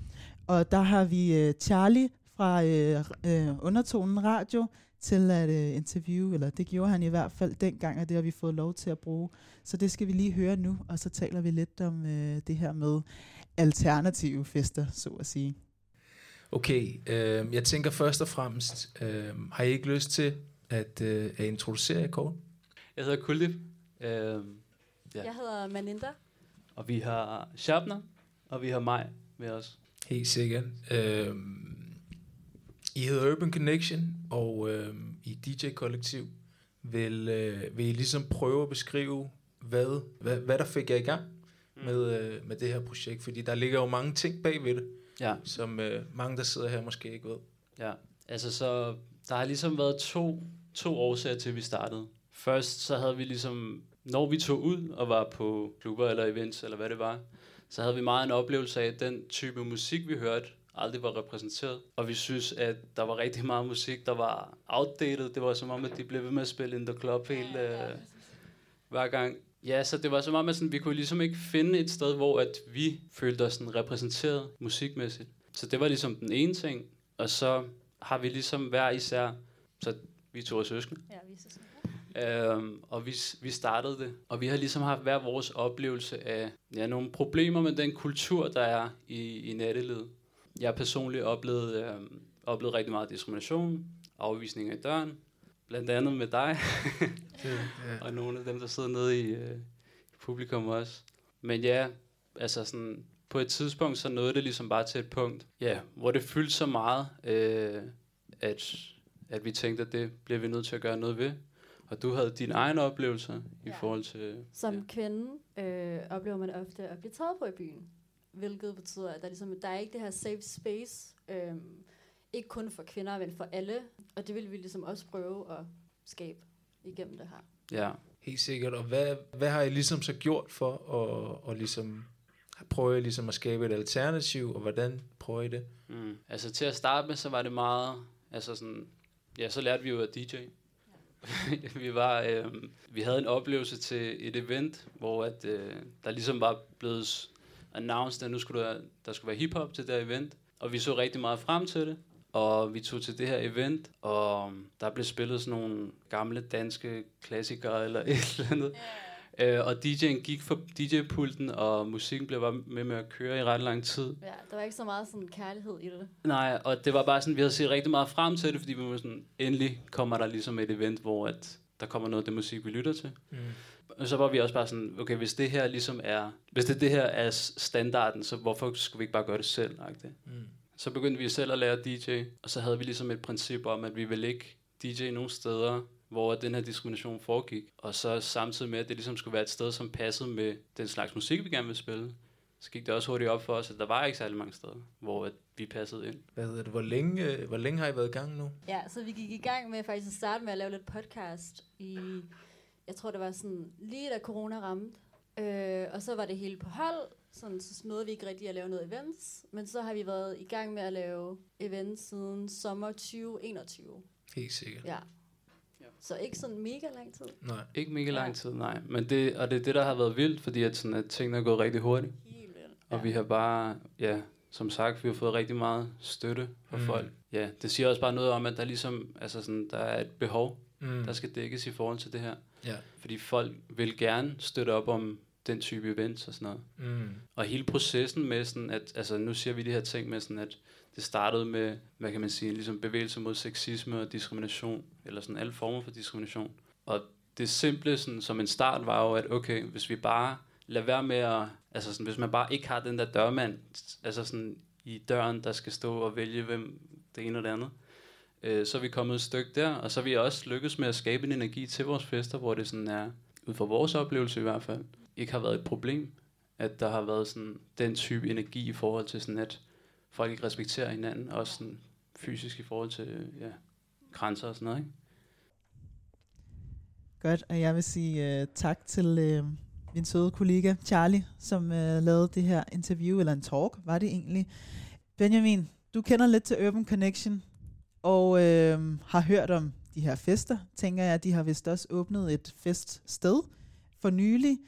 Og der har vi øh, Charlie fra øh, øh, Undertonen Radio til at øh, interviewe, eller det gjorde han i hvert fald dengang, og det har vi fået lov til at bruge. Så det skal vi lige høre nu, og så taler vi lidt om øh, det her med alternative fester, så at sige. Okay, øh, jeg tænker først og fremmest, øh, har I ikke lyst til at, øh, at introducere jer kort? Jeg hedder Kuldip. Øh, ja. Jeg hedder Maninda. Og vi har Shabner, og vi har mig med os. Helt sikkert. Øh, I hedder Urban Connection, og øh, i DJ-kollektiv vil, øh, vil I ligesom prøve at beskrive, hvad, hvad, hvad der fik jer i gang med, øh, med det her projekt, fordi der ligger jo mange ting bag ved det, Ja. som øh, mange, der sidder her, måske ikke ved. Ja, altså så der har ligesom været to, to årsager til, at vi startede. Først så havde vi ligesom, når vi tog ud og var på klubber eller events eller hvad det var, så havde vi meget en oplevelse af, at den type musik, vi hørte, aldrig var repræsenteret. Og vi synes, at der var rigtig meget musik, der var outdated. Det var som om, at de blev ved med at spille in the club hele, øh, hver gang. Ja, så det var som om, at sådan, vi kunne ligesom ikke finde et sted, hvor at vi følte os sådan repræsenteret musikmæssigt. Så det var ligesom den ene ting. Og så har vi ligesom hver især, så vi to er søskende. Ja, vi er søskende. Øhm, og vi, vi startede det. Og vi har ligesom haft hver vores oplevelse af ja, nogle problemer med den kultur, der er i, i nattelivet. Jeg personligt oplevet, øhm, oplevet rigtig meget diskrimination, afvisninger i døren, blandt andet med dig, og nogle af dem, der sidder nede i, øh, i publikum også. Men ja, altså sådan, på et tidspunkt, så nåede det ligesom bare til et punkt, ja, hvor det fyldte så meget, øh, at, at vi tænkte, at det bliver vi nødt til at gøre noget ved. Og du havde dine egne oplevelser i forhold til... Som kvinde øh, oplever man ofte at blive taget på i byen. Hvilket betyder, at der, ligesom, der er ikke det her safe space. Øh, ikke kun for kvinder, men for alle. Og det vil vi ligesom også prøve at skabe igennem det her. Ja. Helt sikkert. Og hvad, hvad har I ligesom så gjort for at, at ligesom prøve ligesom at skabe et alternativ, og hvordan prøver I det? Mm. Altså til at starte med, så var det meget, altså sådan, ja, så lærte vi jo at DJ. vi var, øh, vi havde en oplevelse til et event, hvor at, øh, der ligesom var blevet announced, at nu skulle der, der skulle være hiphop til det her event, og vi så rigtig meget frem til det. Og vi tog til det her event, og der blev spillet sådan nogle gamle danske klassikere eller et eller andet. Øh, og DJ'en gik for DJ-pulten, og musikken blev bare med med at køre i ret lang tid. Ja, der var ikke så meget sådan kærlighed i det. Nej, og det var bare sådan, vi havde set rigtig meget frem til det, fordi vi var sådan, endelig kommer der ligesom et event, hvor at der kommer noget af det musik, vi lytter til. Mm. Og så var vi også bare sådan, okay, hvis det her ligesom er, hvis det, det her er standarden, så hvorfor skulle vi ikke bare gøre det selv? agtigt? Mm. Så begyndte vi selv at lære DJ, og så havde vi ligesom et princip om, at vi ville ikke DJ nogen steder, hvor den her diskrimination foregik. Og så samtidig med, at det ligesom skulle være et sted, som passede med den slags musik, vi gerne ville spille, så gik det også hurtigt op for os, at der var ikke særlig mange steder, hvor at vi passede ind. Hvad hedder det? Hvor længe, hvor længe har I været i gang nu? Ja, så vi gik i gang med faktisk at starte med at lave lidt podcast i, jeg tror det var sådan lige da corona ramte. Øh, og så var det hele på hold, sådan, så nåede vi ikke rigtig at lave noget events. Men så har vi været i gang med at lave events siden sommer 2021. Helt sikkert. Ja. Så ikke sådan mega lang tid. Nej. Ikke mega lang tid, nej. Men det, og det er det, der har været vildt, fordi at, sådan, at tingene er gået rigtig hurtigt. Og vi har bare, ja, som sagt, vi har fået rigtig meget støtte fra mm. folk. Ja, det siger også bare noget om, at der ligesom, altså sådan, der er et behov, Mm. der skal dækkes i forhold til det her. Ja. Fordi folk vil gerne støtte op om den type events og sådan noget. Mm. Og hele processen med sådan, at, altså nu siger vi de her ting med sådan, at det startede med, hvad kan man sige, ligesom bevægelse mod sexisme og diskrimination, eller sådan alle former for diskrimination. Og det simple sådan, som en start var jo, at okay, hvis vi bare lader være med at, altså sådan, hvis man bare ikke har den der dørmand, altså sådan i døren, der skal stå og vælge, hvem det ene og det andet, øh, så er vi kommet et stykke der, og så er vi også lykkedes med at skabe en energi til vores fester, hvor det sådan er, ud fra vores oplevelse i hvert fald, ikke har været et problem, at der har været sådan den type energi i forhold til sådan, at folk ikke respekterer hinanden, også sådan fysisk i forhold til ja, grænser og sådan noget, ikke? Godt, og jeg vil sige uh, tak til uh, min søde kollega Charlie, som uh, lavede det her interview, eller en talk, var det egentlig. Benjamin, du kender lidt til Urban Connection, og øh, har hørt om de her fester, tænker jeg. De har vist også åbnet et feststed for nylig.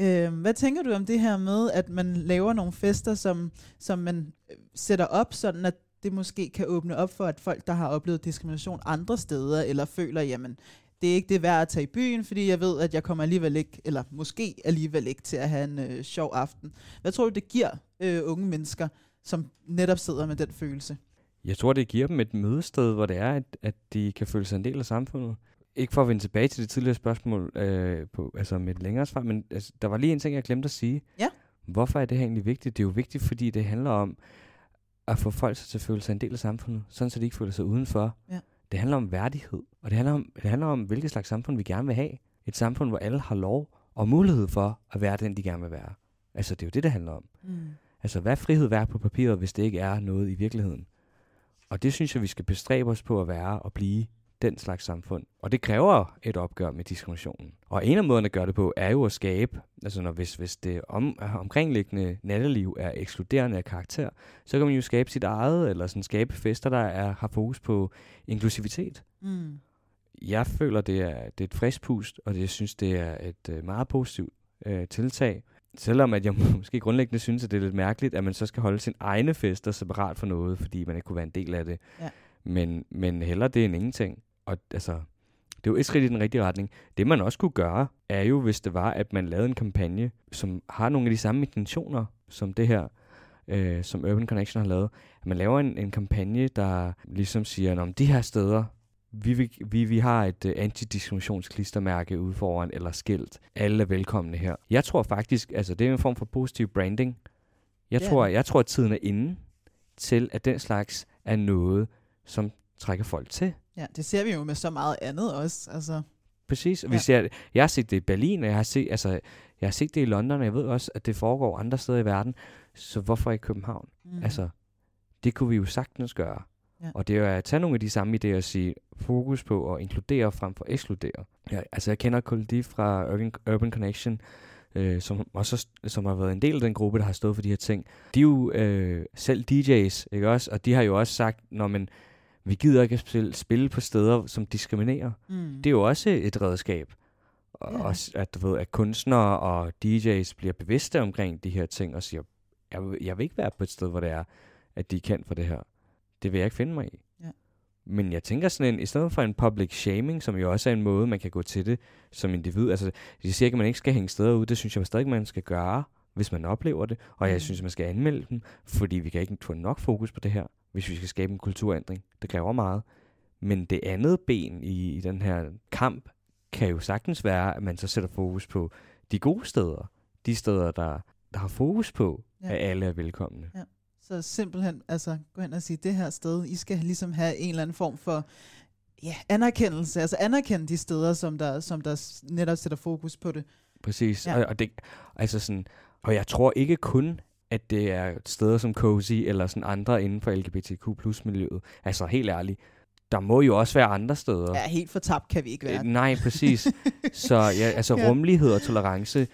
Øh, hvad tænker du om det her med, at man laver nogle fester, som, som man øh, sætter op, sådan at det måske kan åbne op for, at folk, der har oplevet diskrimination andre steder, eller føler, jamen, det er ikke det værd at tage i byen, fordi jeg ved, at jeg kommer alligevel ikke, eller måske alligevel ikke til at have en øh, sjov aften. Hvad tror du, det giver øh, unge mennesker, som netop sidder med den følelse? Jeg tror, det giver dem et mødested, hvor det er, at, at de kan føle sig en del af samfundet. Ikke for at vende tilbage til det tidligere spørgsmål, øh, på, altså med et længere svar, men altså, der var lige en ting, jeg glemte at sige. Ja. Hvorfor er det her egentlig vigtigt? Det er jo vigtigt, fordi det handler om at få folk til at føle sig en del af samfundet, sådan så de ikke føler sig udenfor. Ja. Det handler om værdighed, og det handler om, det handler om, hvilket slags samfund vi gerne vil have. Et samfund, hvor alle har lov og mulighed for at være den, de gerne vil være. Altså, det er jo det, det handler om. Mm. Altså, hvad er frihed værd på papiret, hvis det ikke er noget i virkeligheden? Og det synes jeg, vi skal bestræbe os på at være og blive den slags samfund. Og det kræver et opgør med diskriminationen. Og en af måderne at gøre det på, er jo at skabe, altså når, hvis, hvis det om, omkringliggende natteliv er ekskluderende af karakter, så kan man jo skabe sit eget, eller sådan skabe fester, der er, har fokus på inklusivitet. Mm. Jeg føler, det er, det er et frisk pust, og det, jeg synes, det er et øh, meget positivt øh, tiltag. Selvom at jeg måske grundlæggende synes, at det er lidt mærkeligt, at man så skal holde sin egne fester separat for noget, fordi man ikke kunne være en del af det. Ja. Men, men heller det end ingenting. Og altså, det er jo et skridt i den rigtige retning. Det man også kunne gøre, er jo, hvis det var, at man lavede en kampagne, som har nogle af de samme intentioner, som det her, øh, som Urban Connection har lavet. At man laver en, en kampagne, der ligesom siger, om de her steder, vi, vi, vi, vi har et uh, antidiskriminationsklistermærke ude foran, eller skilt. Alle er velkomne her. Jeg tror faktisk, altså det er en form for positiv branding. Jeg, Ja. tror, jeg tror, at tiden er inde til, at den slags er noget, som trækker folk til. Ja, det ser vi jo med så meget andet også. Altså, Præcis. Og vi Ja. ser, jeg har set det i Berlin, og jeg har, set, altså, jeg har set det i London, og jeg ved også, at det foregår andre steder i verden. Så hvorfor ikke København? Mhm. Altså, det kunne vi jo sagtens gøre. Ja. Og det er jo at tage nogle af de samme idéer og sige, fokus på at inkludere frem for ekskludere. Ja, altså, jeg kender Kuldi fra Urban, Urban Connection, øh, som også som har været en del af den gruppe, der har stået for de her ting. De er jo øh, selv DJ's, ikke også? Og de har jo også sagt, når man vi gider ikke at spille, spille på steder, som diskriminerer. Mm. Det er jo også et redskab. Og Ja. også, at, du ved, at kunstnere og DJ's bliver bevidste omkring de her ting og siger, jeg vil, jeg vil ikke være på et sted, hvor det er, at de er kendt for det her. Det vil jeg ikke finde mig i. Ja. Men jeg tænker sådan en, i stedet for en public shaming, som jo også er en måde, man kan gå til det som individ. Altså, jeg siger ikke, at man ikke skal hænge steder ud. Det synes jeg stadig, man skal gøre, hvis man oplever det. Og jeg Mm. synes, man skal anmelde dem, fordi vi kan ikke få nok fokus på det her, hvis vi skal skabe en kulturændring. Det kræver meget. Men det andet ben i, i den her kamp, kan jo sagtens være, at man så sætter fokus på de gode steder. De steder, der, der har fokus på, ja. at alle er velkomne. Ja. Så simpelthen altså, gå hen og sige, det her sted, I skal ligesom have en eller anden form for ja, anerkendelse, altså anerkende de steder, som der, som der netop sætter fokus på det. Præcis. Ja. Og, og, det, altså sådan, og jeg tror ikke kun, at det er steder som Cozy eller sådan andre inden for LGBTQ plus miljøet. Altså helt ærligt, der må jo også være andre steder. Ja, helt for tabt kan vi ikke være. Øh, Nej, præcis. Så ja, altså Ja. rummelighed og tolerance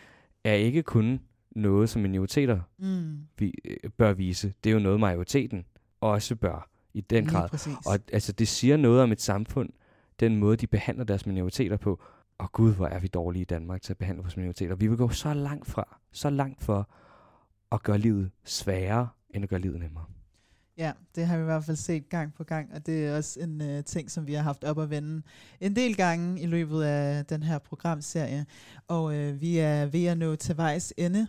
er ikke kun noget, som minoriteter Mm. vi, øh, bør vise. Det er jo noget, majoriteten også bør i den grad. Og altså, det siger noget om et samfund, den måde, de behandler deres minoriteter på. Og gud, hvor er vi dårlige i Danmark til at behandle vores minoriteter. Vi vil gå så langt fra, så langt for at gøre livet sværere, end at gøre livet nemmere. Ja, det har vi i hvert fald set gang på gang, og det er også en øh, ting, som vi har haft op at vende en del gange i løbet af den her programserie. Og øh, vi er ved at nå til vejs ende.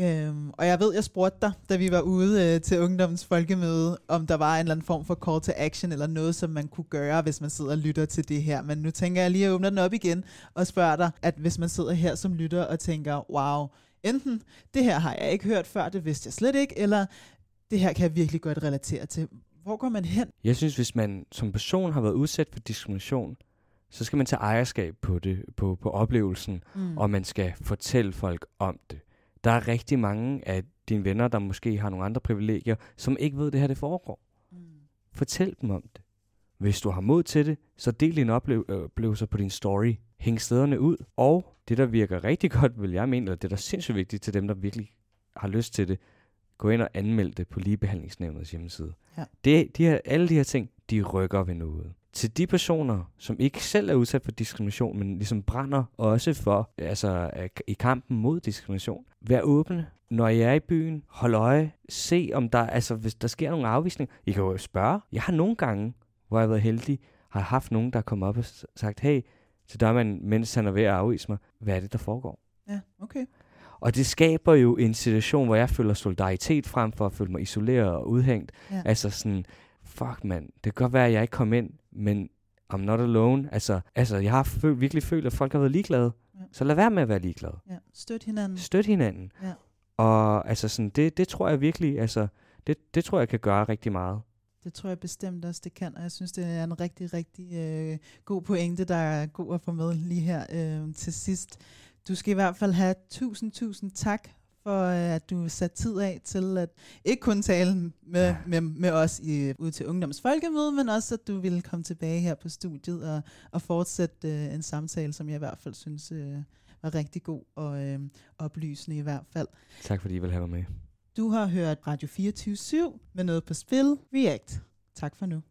Øhm, og jeg ved, jeg spurgte dig, da vi var ude øh, til ungdommens folkemøde, om der var en eller anden form for call to action, eller noget, som man kunne gøre, hvis man sidder og lytter til det her. Men nu tænker jeg lige at åbne den op igen, og spørge dig, at hvis man sidder her som lytter og tænker, wow, enten det her har jeg ikke hørt før, det vidste jeg slet ikke, eller det her kan jeg virkelig godt relatere til. Hvor går man hen? Jeg synes, hvis man som person har været udsat for diskrimination, så skal man tage ejerskab på det, på, på oplevelsen, Mm. og man skal fortælle folk om det. Der er rigtig mange af dine venner, der måske har nogle andre privilegier, som ikke ved, at det her det foregår. Mm. Fortæl dem om det. Hvis du har mod til det, så del dine øh, oplevelser på din story. Hæng stederne ud. Og det, der virker rigtig godt, vil jeg mene, eller det, der er sindssygt vigtigt til dem, der virkelig har lyst til det, gå ind og anmeld det på ligebehandlingsnævnets hjemmeside. Ja. Det, de her, alle de her ting, de rykker ved noget. Til de personer, som ikke selv er udsat for diskrimination, men ligesom brænder også for, altså i kampen mod diskrimination, vær åbne. Når I er i byen, hold øje, se om der, altså hvis der sker nogle afvisninger, I kan jo spørge. Jeg har nogle gange, hvor jeg har været heldig, har haft nogen, der er kommet op og sagt, hey, til dørmanden, mens han er ved at afvise mig, hvad er det, der foregår? Ja, okay. Og det skaber jo en situation, hvor jeg føler solidaritet frem for at føle mig isoleret og udhængt. Ja. Altså sådan, fuck mand, det kan godt være, at jeg ikke kom ind, men I'm not alone. Altså, altså jeg har føl- virkelig følt, at folk har været ligeglade. Ja. Så lad være med at være ligeglade. Ja, støt hinanden. Støt hinanden. Ja. Og altså sådan, det, det tror jeg virkelig, altså, det, det tror jeg kan gøre rigtig meget. Det tror jeg bestemt også, det kan, og jeg synes, det er en rigtig, rigtig øh, god pointe, der er god at få med lige her øh, til sidst. Du skal i hvert fald have tusind, tusind tak for, øh, at du satte tid af til at ikke kun tale med, ja. med, med os i, ud til Ungdoms Folkemøde, men også, at du ville komme tilbage her på studiet og, og fortsætte øh, en samtale, som jeg i hvert fald synes øh, var rigtig god og øh, oplysende i hvert fald. Tak fordi I vil have mig med. Du har hørt Radio 24 med noget på spil. React. Tak for nu.